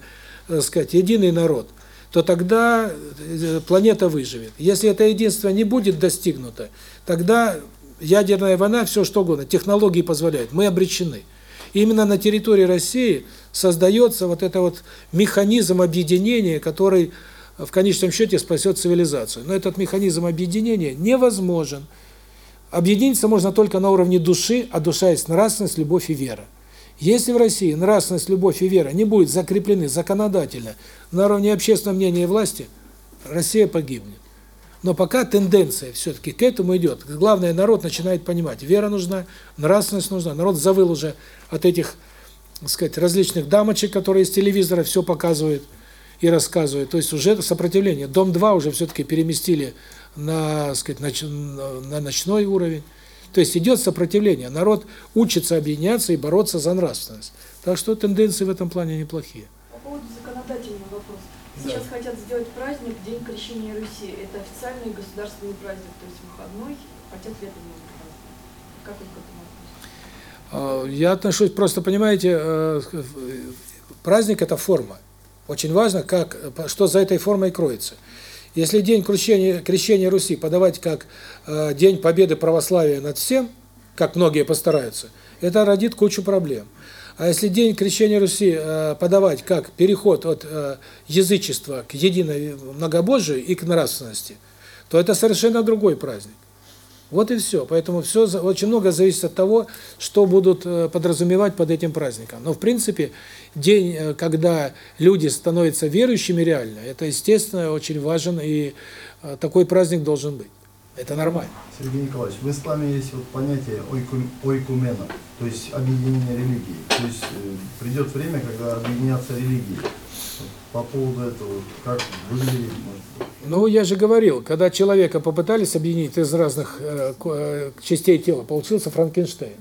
так сказать, единый народ, то тогда планета выживет. Если это единство не будет достигнуто, тогда ядерная война, все что угодно, технологии позволяют, мы обречены. И именно на территории России создается вот это вот механизм объединения, который в конечном счете спасет цивилизацию. Но этот механизм объединения невозможен. Объединиться можно только на уровне души, а душа есть нравственность, любовь и вера. Если в России нравственность, любовь и вера не будут закреплены законодательно на уровне общественного мнения и власти, Россия погибнет. Но пока тенденция все-таки к этому идет. Главное, народ начинает понимать, вера нужна, нравственность нужна. Народ завыл уже от этих, так сказать, различных дамочек, которые из телевизора все показывают и рассказывают. То есть уже сопротивление. Дом-2 уже все-таки переместили на, так сказать, на ночной уровень. То есть идет сопротивление. Народ учится объединяться и бороться за нравственность. Так что тенденции в этом плане неплохие. По поводу законодательного вопроса. Сейчас да. хотят сделать праздник День Крещения Руси. Это официальный государственный праздник, то есть выходной. Хотят ли это не Как вы к этому относитесь? Я отношусь, просто понимаете, э, праздник – это форма. Очень важно, как, что за этой формой кроется. Если день крещения, крещения Руси подавать как э, день победы православия над всем, как многие постараются, это родит кучу проблем. А если день крещения Руси э, подавать как переход от э, язычества к единой многобожию и к нравственности, то это совершенно другой праздник. Вот и все. Поэтому все очень много зависит от того, что будут э, подразумевать под этим праздником. Но в принципе, день, э, когда люди становятся верующими реально, это естественно очень важен и э, такой праздник должен быть. Это нормально. Сергей Николаевич, в исламе есть вот понятие ойкумена, то есть объединение религии. То есть придет время, когда объединятся религии. По поводу этого, как выглядит, ну, я же говорил, когда человека попытались объединить из разных э, э, частей тела, получился Франкенштейн.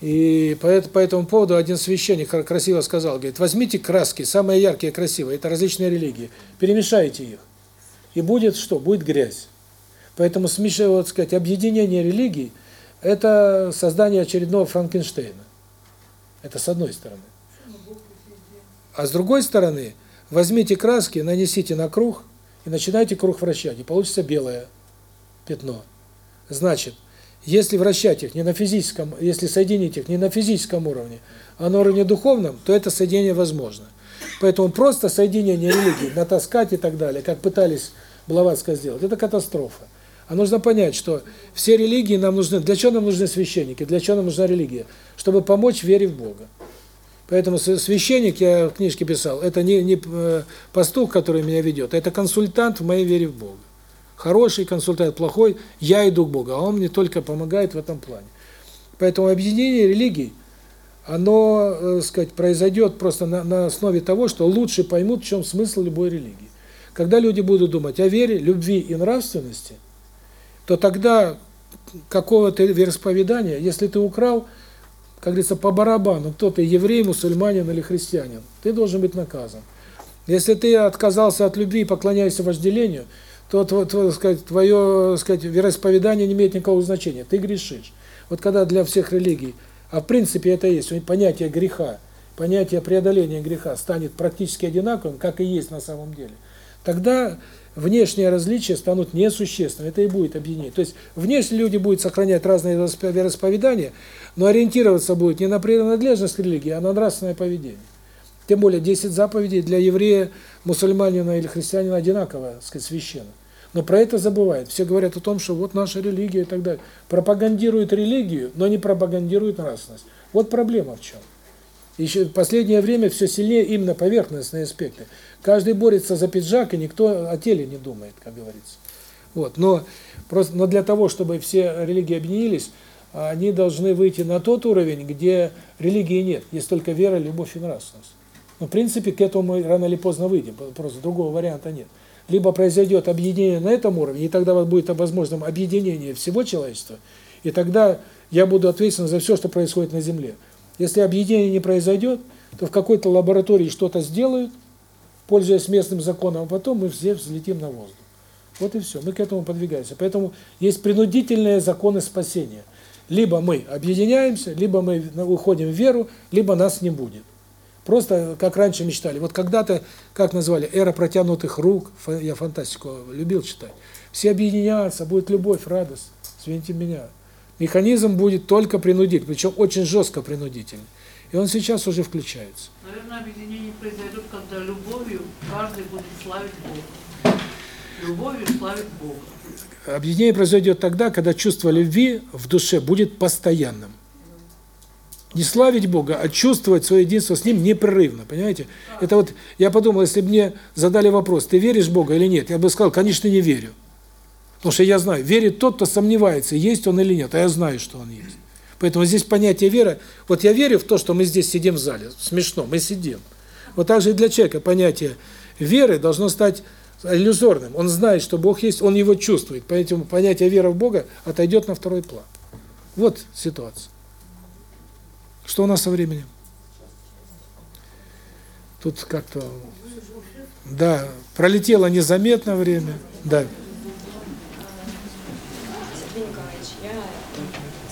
И по, по этому поводу один священник красиво сказал, говорит, возьмите краски, самые яркие, красивые, это различные религии, перемешайте их, и будет что? Будет грязь. Поэтому смешивать, вот сказать, объединение религий – это создание очередного Франкенштейна. Это с одной стороны. А с другой стороны, возьмите краски, нанесите на круг – и начинаете круг вращать, и получится белое пятно. Значит, если вращать их не на физическом, если соединить их не на физическом уровне, а на уровне духовном, то это соединение возможно. Поэтому просто соединение религий, натаскать и так далее, как пытались Блаватская сделать, это катастрофа. А нужно понять, что все религии нам нужны. Для чего нам нужны священники? Для чего нам нужна религия? Чтобы помочь вере в Бога. Поэтому священник, я в книжке писал, это не, не э, пастух, который меня ведет, это консультант в моей вере в Бога. Хороший консультант, плохой, я иду к Богу, а он мне только помогает в этом плане. Поэтому объединение религий, оно, э, сказать, произойдет просто на, на основе того, что лучше поймут, в чем смысл любой религии. Когда люди будут думать о вере, любви и нравственности, то тогда какого-то вероисповедания, если ты украл, как говорится, по барабану, кто ты, еврей, мусульманин или христианин, ты должен быть наказан. Если ты отказался от любви и поклоняешься вожделению, то твое, сказать, твое сказать, вероисповедание не имеет никакого значения, ты грешишь. Вот когда для всех религий, а в принципе это есть, понятие греха, понятие преодоления греха станет практически одинаковым, как и есть на самом деле, тогда внешние различия станут несущественными, это и будет объединение. То есть внешне люди будут сохранять разные вероисповедания, но ориентироваться будет не на принадлежность к религии, а на нравственное поведение. Тем более 10 заповедей для еврея, мусульманина или христианина одинаково, так сказать, священно. Но про это забывают. Все говорят о том, что вот наша религия и так далее. Пропагандируют религию, но не пропагандируют нравственность. Вот проблема в чем. Еще в последнее время все сильнее именно поверхностные аспекты. Каждый борется за пиджак, и никто о теле не думает, как говорится. Вот, но просто но для того, чтобы все религии объединились, они должны выйти на тот уровень, где религии нет, есть только вера, любовь и нравственность. Но в принципе к этому мы рано или поздно выйдем, просто другого варианта нет. Либо произойдет объединение на этом уровне, и тогда будет возможным объединение всего человечества, и тогда я буду ответственен за все, что происходит на Земле. Если объединение не произойдет, то в какой-то лаборатории что-то сделают, пользуясь местным законом, а потом мы все взлетим на воздух. Вот и все. Мы к этому подвигаемся. Поэтому есть принудительные законы спасения. Либо мы объединяемся, либо мы уходим в веру, либо нас не будет. Просто как раньше мечтали. Вот когда-то, как назвали, эра протянутых рук, я фантастику любил читать. Все объединятся, будет любовь, радость. Извините меня. механизм будет только принудительный, причем очень жестко принудительный. И он сейчас уже включается. Наверное, объединение произойдет, когда любовью каждый будет славить Бога. Любовью славить Бога. Объединение произойдет тогда, когда чувство любви в душе будет постоянным. Не славить Бога, а чувствовать свое единство с Ним непрерывно, понимаете? Это вот, я подумал, если бы мне задали вопрос, ты веришь в Бога или нет, я бы сказал, конечно, не верю. Потому что я знаю, верит тот, кто сомневается, есть он или нет, а я знаю, что он есть. Поэтому здесь понятие веры, вот я верю в то, что мы здесь сидим в зале, смешно, мы сидим. Вот так же и для человека понятие веры должно стать иллюзорным. Он знает, что Бог есть, он его чувствует. Поэтому понятие веры в Бога отойдет на второй план. Вот ситуация. Что у нас со временем? Тут как-то... Да, пролетело незаметно время. Да. Сергей Николаевич, я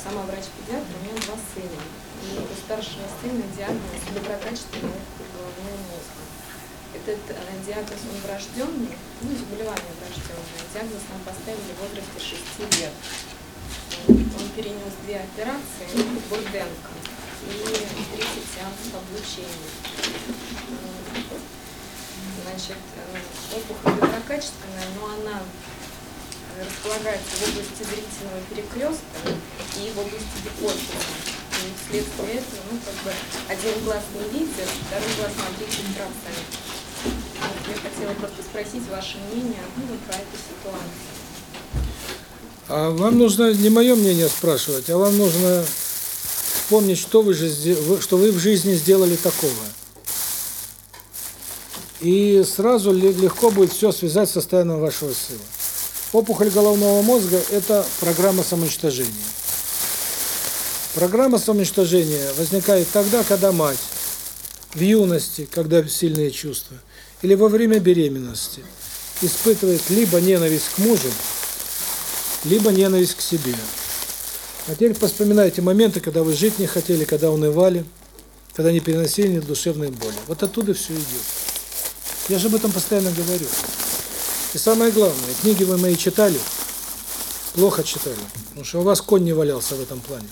сама врач-педиатр, у меня два сына. И у старшего сына диагноз доброкачественный опухоль головного мозга. Этот э, диагноз, он врожденный, ну, заболевание врожденное. Диагноз нам поставили в возрасте 6 лет. Он перенес две операции, Бурденко и 30 сеансов облучения. Значит, э, опухоль доброкачественная, но она располагается в области зрительного перекрестка и в области гипофиза. И вследствие этого, ну, как бы, один глаз не видит, второй глаз на 30%. Вот я хотела просто спросить ваше мнение ну, вот про эту ситуацию. А вам нужно не мое мнение спрашивать, а вам нужно вспомнить, что вы же что вы в жизни сделали такого. И сразу легко будет все связать с состоянием вашего сына. Опухоль головного мозга – это программа самоуничтожения. Программа самоуничтожения возникает тогда, когда мать в юности, когда сильные чувства, или во время беременности испытывает либо ненависть к мужу, либо ненависть к себе. А теперь вспоминайте моменты, когда вы жить не хотели, когда унывали, когда не переносили душевной боли. Вот оттуда все идет. Я же об этом постоянно говорю. И самое главное, книги вы мои читали, плохо читали, потому что у вас конь не валялся в этом плане.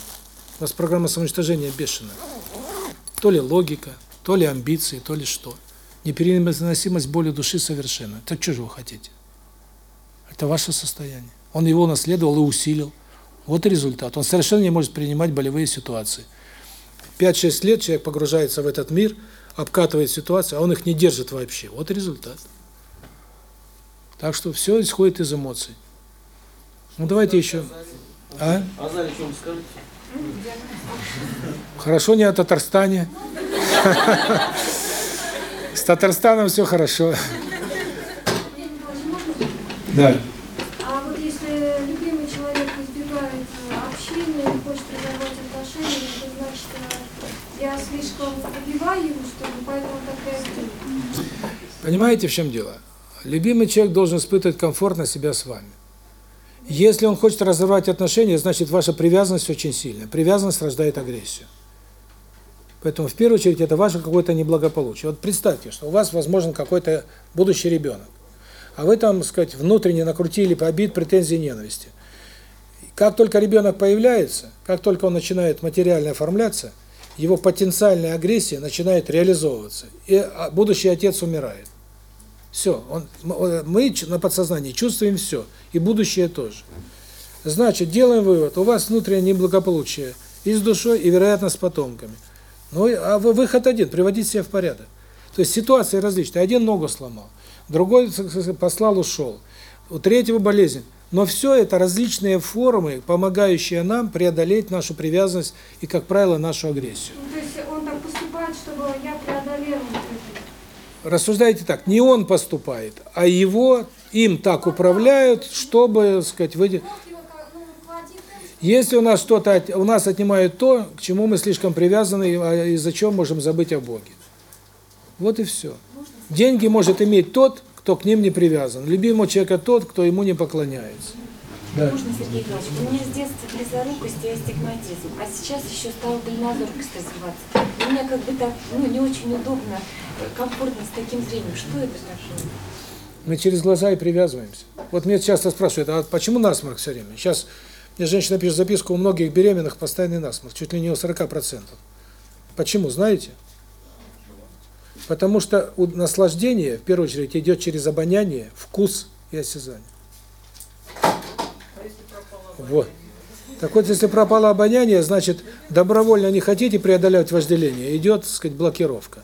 У вас программа самоуничтожения бешеная. То ли логика, то ли амбиции, то ли что. Непереносимость боли души совершенно. Так что же вы хотите? Это ваше состояние. Он его наследовал и усилил. Вот и результат. Он совершенно не может принимать болевые ситуации. 5-6 лет человек погружается в этот мир, обкатывает ситуацию, а он их не держит вообще. Вот и результат. Так что все исходит из эмоций. Ну давайте еще. А? А что вы скажете? Хорошо не о Татарстане. С Татарстаном все хорошо. Да. А вот если любимый человек избегает общения, не хочет разорвать отношения, это значит, э, я слишком убиваю его, что ли, поэтому так реагирую. Понимаете, в чем дело? Любимый человек должен испытывать комфортно себя с вами. Если он хочет разорвать отношения, значит ваша привязанность очень сильная. Привязанность рождает агрессию. Поэтому в первую очередь это ваше какое-то неблагополучие. Вот представьте, что у вас возможен какой-то будущий ребенок. А вы там, сказать, внутренне накрутили обид, претензий, ненависти. Как только ребенок появляется, как только он начинает материально оформляться, его потенциальная агрессия начинает реализовываться. И будущий отец умирает. Все, он, мы на подсознании чувствуем все, и будущее тоже. Значит, делаем вывод, у вас внутреннее неблагополучие и с душой, и, вероятно, с потомками. Ну, а выход один – приводить себя в порядок. То есть ситуации различные. Один ногу сломал, другой послал, ушел, у третьего болезнь. Но все это различные формы, помогающие нам преодолеть нашу привязанность и, как правило, нашу агрессию. Ну, то есть он так поступает, чтобы я преодолела Рассуждайте так, не он поступает, а его, им так управляют, чтобы, так сказать, выйти... Если у нас что-то, у нас отнимают то, к чему мы слишком привязаны, а из-за чего можем забыть о Боге. Вот и все. Деньги может иметь тот, кто к ним не привязан. Любимого человека тот, кто ему не поклоняется. Да. Можно, Сергей Николаевич, у меня с детства близорукость и астигматизм, а сейчас еще стала дальнозоркость развиваться. И мне как бы так, ну, не очень удобно, комфортно с таким зрением. Что это такое? Мы через глаза и привязываемся. Вот меня часто спрашивают, а почему насморк все время? Сейчас Мне женщина пишет записку, у многих беременных постоянный насморк, чуть ли не у 40%. Почему, знаете? Потому что у- наслаждение, в первую очередь, идет через обоняние, вкус и осязание. Вот. Так вот, если пропало обоняние, значит, добровольно не хотите преодолевать вожделение, идет, так сказать, блокировка.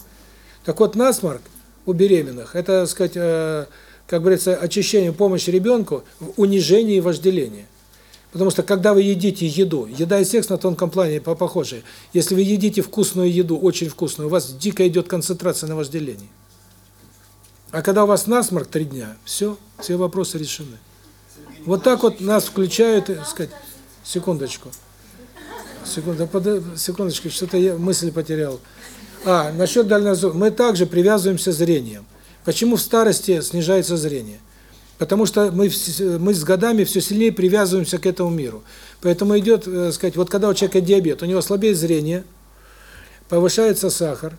Так вот, насморк у беременных, это, так сказать, э, как говорится, очищение, помощь ребенку в унижении вожделения. Потому что, когда вы едите еду, еда и секс на тонком плане по похожие, если вы едите вкусную еду, очень вкусную, у вас дико идет концентрация на вожделении. А когда у вас насморк три дня, все, все вопросы решены. Вот так вот нас включают, так сказать, секундочку. Секунду, под- секундочку, что-то я мысль потерял. А, насчет дальнозор. Мы также привязываемся зрением. Почему в старости снижается зрение? Потому что мы вс- мы с годами все сильнее привязываемся к этому миру. Поэтому идет, э, сказать, вот когда у человека диабет, у него слабеет зрение, повышается сахар,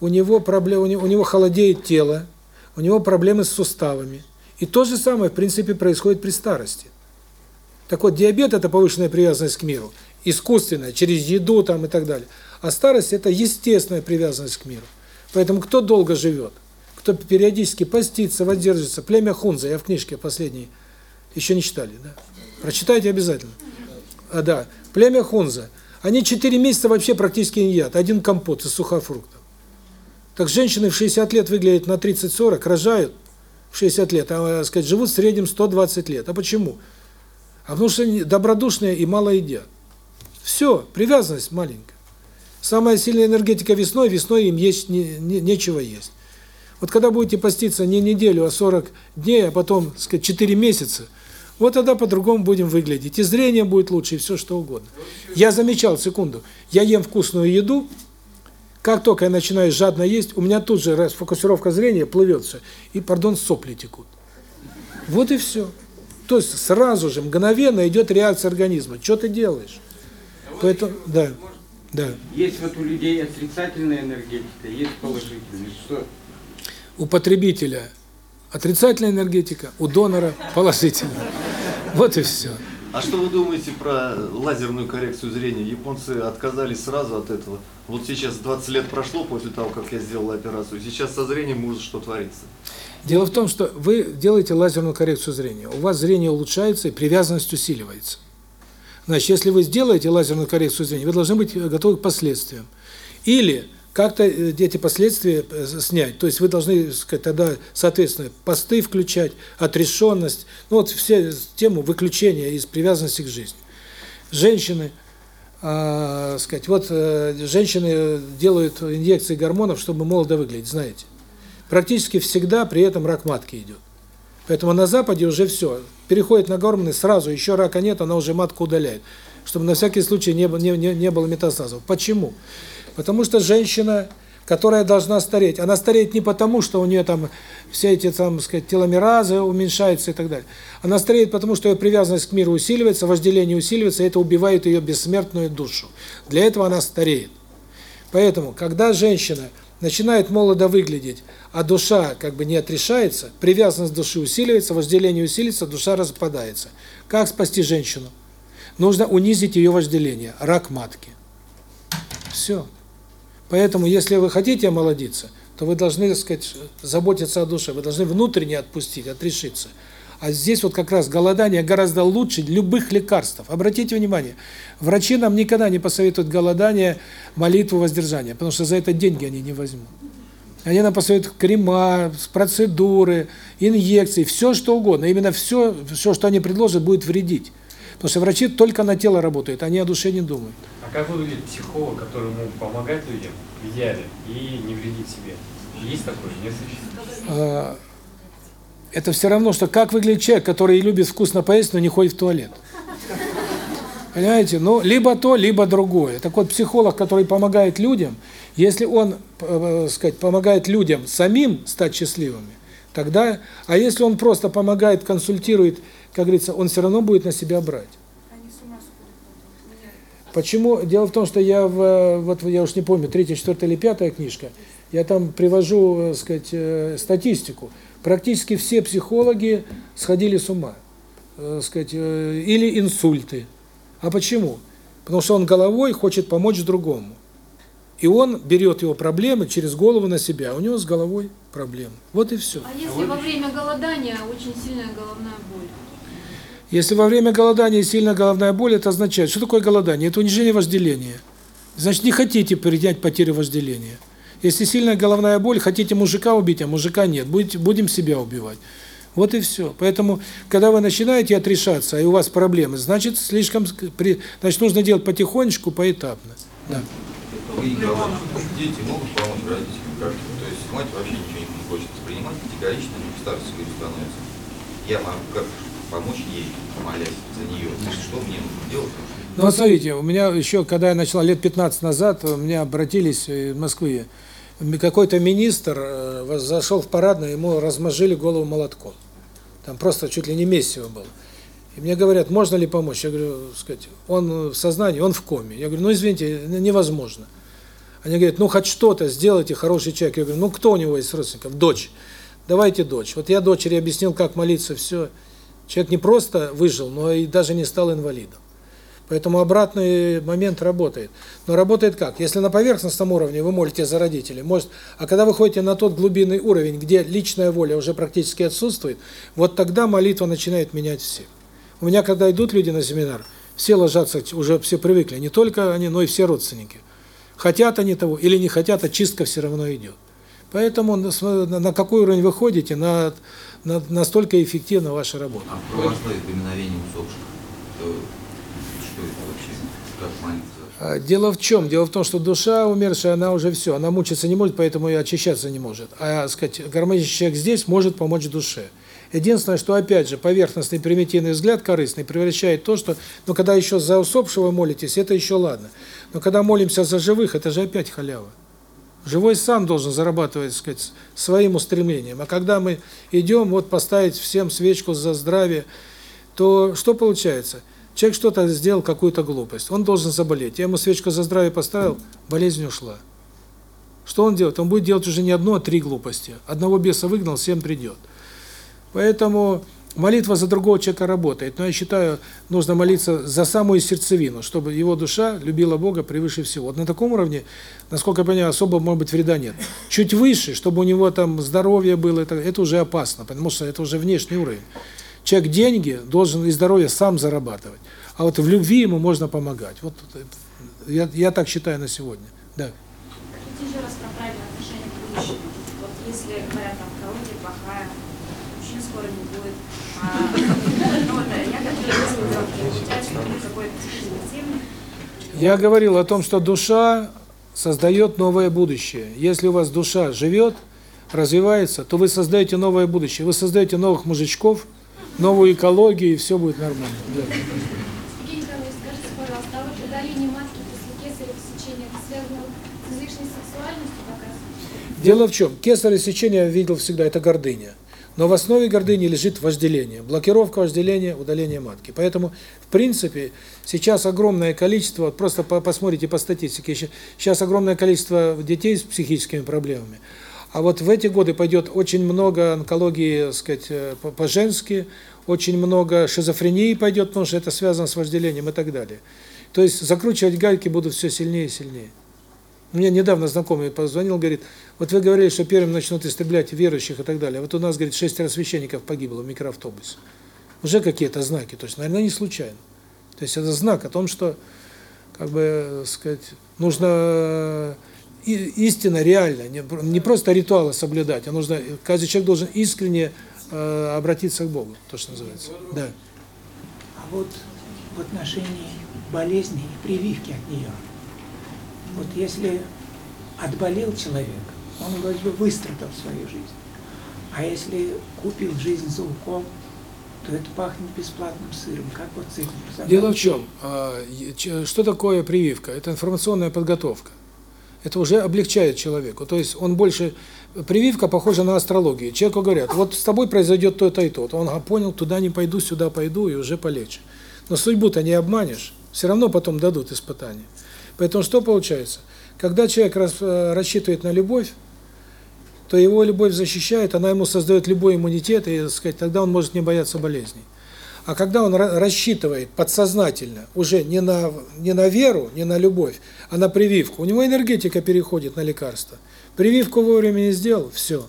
у него проблемы, у него холодеет тело, у него проблемы с суставами. И то же самое, в принципе, происходит при старости. Так вот, диабет – это повышенная привязанность к миру, искусственная, через еду там и так далее. А старость – это естественная привязанность к миру. Поэтому кто долго живет, кто периодически постится, воздерживается, племя Хунза, я в книжке последней, еще не читали, да? Прочитайте обязательно. А, да, племя Хунза, они 4 месяца вообще практически не едят, один компот из сухофруктов. Так женщины в 60 лет выглядят на 30-40, рожают в 60 лет, а, так сказать, живут в среднем 120 лет. А почему? А потому что добродушные и мало едят. Все, привязанность маленькая. Самая сильная энергетика весной, весной им есть не, не, нечего есть. Вот когда будете поститься не неделю, а 40 дней, а потом, так сказать, 4 месяца, вот тогда по-другому будем выглядеть. И зрение будет лучше, и все что угодно. Я замечал, секунду, я ем вкусную еду, как только я начинаю жадно есть, у меня тут же расфокусировка зрения плывет все, и, пардон, сопли текут. Вот и все. То есть сразу же, мгновенно идет реакция организма. Что ты делаешь? Поэтому, да, да. Есть вот у людей отрицательная энергетика, есть положительная. Что? У потребителя отрицательная энергетика, у донора положительная. Вот и все. А что вы думаете про лазерную коррекцию зрения? Японцы отказались сразу от этого. Вот сейчас 20 лет прошло после того, как я сделал операцию. Сейчас со зрением может что творится. Дело в том, что вы делаете лазерную коррекцию зрения. У вас зрение улучшается и привязанность усиливается. Значит, если вы сделаете лазерную коррекцию зрения, вы должны быть готовы к последствиям. Или как-то э, эти последствия э, снять. То есть вы должны, сказать, тогда, соответственно, посты включать, отрешенность, ну вот все тему выключения из привязанности к жизни. Женщины, э, сказать, вот э, женщины делают инъекции гормонов, чтобы молодо выглядеть, знаете. Практически всегда при этом рак матки идет. Поэтому на Западе уже все. Переходит на гормоны, сразу еще рака нет, она уже матку удаляет. Чтобы на всякий случай не, не, не, не было метастазов. Почему? Потому что женщина, которая должна стареть, она стареет не потому, что у нее там все эти, там, сказать, теломеразы уменьшаются и так далее. Она стареет потому, что ее привязанность к миру усиливается, вожделение усиливается, и это убивает ее бессмертную душу. Для этого она стареет. Поэтому, когда женщина начинает молодо выглядеть, а душа как бы не отрешается, привязанность души усиливается, вожделение усиливается, душа распадается. Как спасти женщину? Нужно унизить ее вожделение, рак матки. Все. Поэтому, если вы хотите омолодиться, то вы должны, так сказать, заботиться о душе, вы должны внутренне отпустить, отрешиться. А здесь вот как раз голодание гораздо лучше любых лекарств. Обратите внимание, врачи нам никогда не посоветуют голодание, молитву, воздержание, потому что за это деньги они не возьмут. Они нам посоветуют крема, процедуры, инъекции, все что угодно. Именно все, все, что они предложат, будет вредить. Потому что врачи только на тело работают, они о душе не думают. А как выглядит психолог, который ему помогать людям в идеале и не вредит себе? Есть такой? Нет? А, Это все равно, что как выглядит человек, который любит вкусно поесть, но не ходит в туалет. Понимаете? Ну, либо то, либо другое. Так вот, психолог, который помогает людям, если он, э, сказать, помогает людям самим стать счастливыми, тогда, а если он просто помогает, консультирует, как говорится, он все равно будет на себя брать. Почему? Дело в том, что я в вот я уж не помню, третья, четвертая или пятая книжка, я там привожу, э, сказать, э, статистику. Практически все психологи сходили с ума, э, сказать, или инсульты, А почему? Потому что он головой хочет помочь другому. И он берет его проблемы через голову на себя, а у него с головой проблемы. Вот и все. А если во время голодания очень сильная головная боль? Если во время голодания сильная головная боль, это означает, что такое голодание? Это унижение вожделения. Значит, не хотите принять потерю вожделения. Если сильная головная боль, хотите мужика убить, а мужика нет, будете, будем себя убивать. Вот и все. Поэтому, когда вы начинаете отрешаться, и у вас проблемы, значит, слишком, значит, нужно делать потихонечку, поэтапно. Да. Дети могут помочь родителям как-то. То есть мать вообще ничего не хочет воспринимать, категорично старше становится. Я могу как помочь ей, молясь за нее. Что мне делать? Ну, вот смотрите, у меня еще, когда я начала лет 15 назад, меня обратились из Москвы, какой-то министр э, зашел в парадную, ему размозжили голову молотком. Там просто чуть ли не месиво было. И мне говорят, можно ли помочь? Я говорю, сказать, он в сознании, он в коме. Я говорю, ну извините, невозможно. Они говорят, ну хоть что-то сделайте, хороший человек. Я говорю, ну кто у него есть родственников? Дочь. Давайте дочь. Вот я дочери объяснил, как молиться, все. Человек не просто выжил, но и даже не стал инвалидом. Поэтому обратный момент работает. Но работает как? Если на поверхностном уровне вы молите за родителей, может, а когда вы ходите на тот глубинный уровень, где личная воля уже практически отсутствует, вот тогда молитва начинает менять всех. У меня, когда идут люди на семинар, все ложатся, уже все привыкли, не только они, но и все родственники. Хотят они того или не хотят, а чистка все равно идет. Поэтому на какой уровень вы ходите, на, настолько эффективна ваша работа. А православие поминовение усопших, что это вообще? Как молиться? Дело в чем? Дело в том, что душа умершая, она уже все, она мучиться не может, поэтому и очищаться не может. А, сказать, гармоничный человек здесь может помочь душе. Единственное, что опять же поверхностный примитивный взгляд корыстный превращает то, что, ну когда еще за усопшего молитесь, это еще ладно. Но когда молимся за живых, это же опять халява. Живой сам должен зарабатывать, так сказать, своим устремлением. А когда мы идем вот поставить всем свечку за здравие, то что получается? Человек что-то сделал, какую-то глупость. Он должен заболеть. Я ему свечку за здравие поставил, болезнь ушла. Что он делает? Он будет делать уже не одну, а три глупости. Одного беса выгнал, семь придет. Поэтому молитва за другого человека работает. Но я считаю, нужно молиться за самую сердцевину, чтобы его душа любила Бога превыше всего. Вот на таком уровне, насколько я понимаю, особо, может быть, вреда нет. Чуть выше, чтобы у него там здоровье было, это, это уже опасно, потому что это уже внешний уровень. Человек деньги должен и здоровье сам зарабатывать. А вот в любви ему можно помогать. Вот я, я так считаю на сегодня. Да. Скажите еще раз про правильное отношение к будущему. Вот если говорят, там, экология плохая, мужчин скоро не будет. А, ну, вот, я говорил о том, что душа создает новое будущее. Если у вас душа живет, развивается, то вы создаете новое будущее. Вы создаете новых мужичков, новую экологию, и все будет нормально. Да. Евгений Николаевич, скажите, пожалуйста, а вот удаление матки после кесарево сечения это связано с излишней сексуальностью показывается? Дело в чем? Кесарево сечение я видел всегда, это гордыня. Но в основе гордыни лежит вожделение. Блокировка вожделения, удаление матки. Поэтому, в принципе, сейчас огромное количество, просто посмотрите по статистике, сейчас огромное количество детей с психическими проблемами. А вот в эти годы пойдет очень много онкологии, так сказать, э, по-женски, очень много шизофрении пойдет, потому что это связано с вожделением и так далее. То есть закручивать гайки будут все сильнее и сильнее. Мне недавно знакомый позвонил, говорит, вот вы говорили, что первым начнут истреблять верующих и так далее. Вот у нас, говорит, шестеро священников погибло в микроавтобусе. Уже какие-то знаки, то есть, наверное, не случайно. То есть это знак о том, что, как бы, сказать, нужно истина реально, не, не просто ритуалы соблюдать, а нужно, каждый человек должен искренне э, обратиться к Богу, то, что называется. Да. А вот в отношении болезни и прививки от нее, вот если отболел человек, он вроде бы выстрадал свою жизнь, а если купил жизнь за укол, то это пахнет бесплатным сыром. Как вот с этим Дело в чем? Что такое прививка? Это информационная подготовка это уже облегчает человеку. То есть он больше... Прививка похожа на астрологию. Человеку говорят, вот с тобой произойдет то-то и то. Он а, понял, туда не пойду, сюда пойду, и уже полегче. Но судьбу-то не обманешь, все равно потом дадут испытания. Поэтому что получается? Когда человек э, рассчитывает на любовь, то его любовь защищает, она ему создает любой иммунитет, и, так сказать, тогда он может не бояться болезней. А когда он ра- рассчитывает подсознательно, уже не на, не на веру, не на любовь, а на прививку, у него энергетика переходит на лекарство. Прививку вовремя не сделал, все.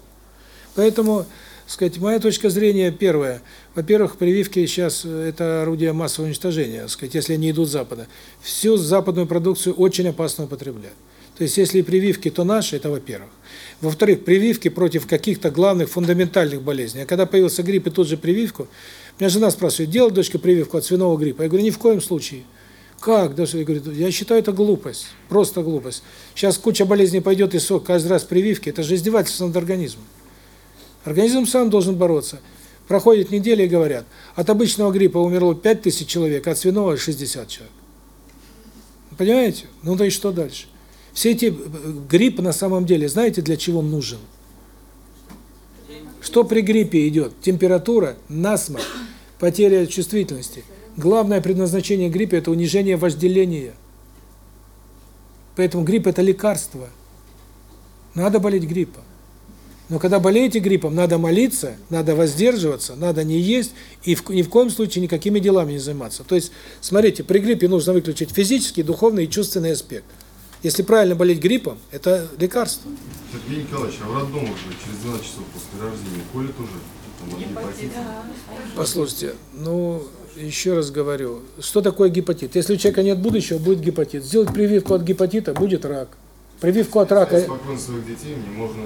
Поэтому, сказать, моя точка зрения первая. Во-первых, прививки сейчас э, это орудие массового уничтожения, сказать, если они идут с Запада. Всю западную продукцию очень опасно употреблять. То есть, если прививки, то наши, это во-первых. Во-вторых, прививки против каких-то главных фундаментальных болезней. А когда появился грипп и тут же прививку, меня жена спрашивает, делал дочка прививку от свиного гриппа? Я говорю, ни в коем случае. Как? Даже, я говорю, я считаю, это глупость. Просто глупость. Сейчас куча болезней пойдет и сок каждый раз прививки. Это же издевательство над организмом. Организм сам должен бороться. Проходит неделя и говорят, от обычного гриппа умерло 5000 человек, от свиного 60 человек. Понимаете? Ну да и что дальше? Все эти э, грипп на самом деле, знаете, для чего он нужен? Что при гриппе идет? Температура, насморк, потеря чувствительности. Главное предназначение гриппа – это унижение вожделения. Поэтому грипп – это лекарство. Надо болеть гриппом. Но когда болеете гриппом, надо молиться, надо воздерживаться, надо не есть и в, ни в коем случае никакими делами не заниматься. То есть, смотрите, при гриппе нужно выключить физический, духовный и чувственный аспект. Если правильно болеть гриппом, это лекарство. Сергей Николаевич, а в роддомах же через 12 часов после рождения колят уже? Послушайте, ну, еще раз говорю, что такое гепатит? Если у человека нет будущего, будет гепатит. Сделать прививку от гепатита, будет рак. Прививку от рака... Спокойно своих детей мне можно...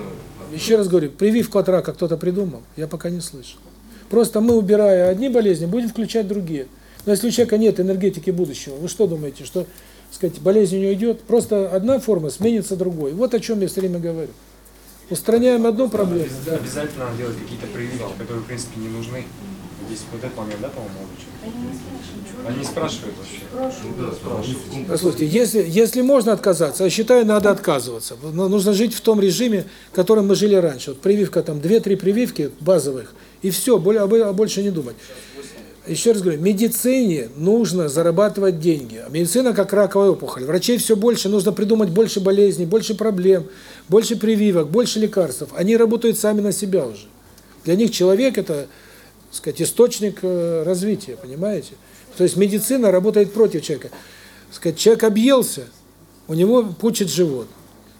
Еще раз говорю, прививку от рака кто-то придумал? Я пока не слышал. Просто мы, убирая одни болезни, будем включать другие. Но если у человека нет энергетики будущего, вы что думаете, что, сказать, болезнь не уйдет? Просто одна форма сменится другой. Вот о чем я все время говорю. Устраняем одну проблему. Да. Обязательно надо делать какие-то прививки, которые, в принципе, не нужны. Здесь вот этот момент, да, по-моему? Они не спрашивают вообще. Ну да. Послушайте, если, если можно отказаться, я считаю, надо отказываться. Но нужно жить в том режиме, которым мы жили раньше. Вот прививка, там, 2-3 прививки базовых, и все, более, больше не думать. Еще раз говорю, медицине нужно зарабатывать деньги. Медицина как раковая опухоль. Врачей все больше, нужно придумать больше болезней, больше проблем, больше прививок, больше лекарств. Они работают сами на себя уже. Для них человек – это, сказать, источник э, развития, понимаете? То есть медицина работает против человека. Сказать, человек объелся, у него пучит живот.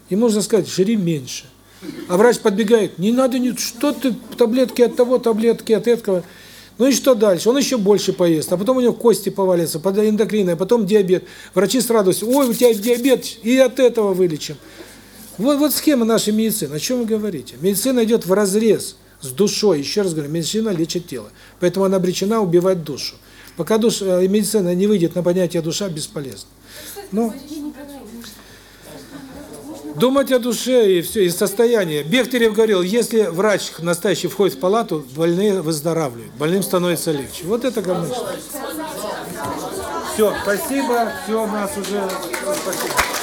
Ему нужно сказать, жри меньше. А врач подбегает, не надо, не, что ты, таблетки от того, таблетки от этого. Ну и что дальше? Он еще больше поест, а потом у него кости повалятся, под эндокринной, а потом диабет. Врачи с радостью, ой, у тебя диабет, и от этого вылечим. Вот, вот схема нашей медицины. О чем вы говорите? Медицина идет в разрез с душой. Еще раз говорю, медицина лечит тело. Поэтому она обречена убивать душу. Пока душ, э, медицина не выйдет на понятие душа, бесполезно. Ну, думать о душе и все, и состояние. Бехтерев говорил, если врач настоящий входит в палату, больные выздоравливают, больным становится легче. Вот это говно. Все, спасибо, все, нас уже... Спасибо.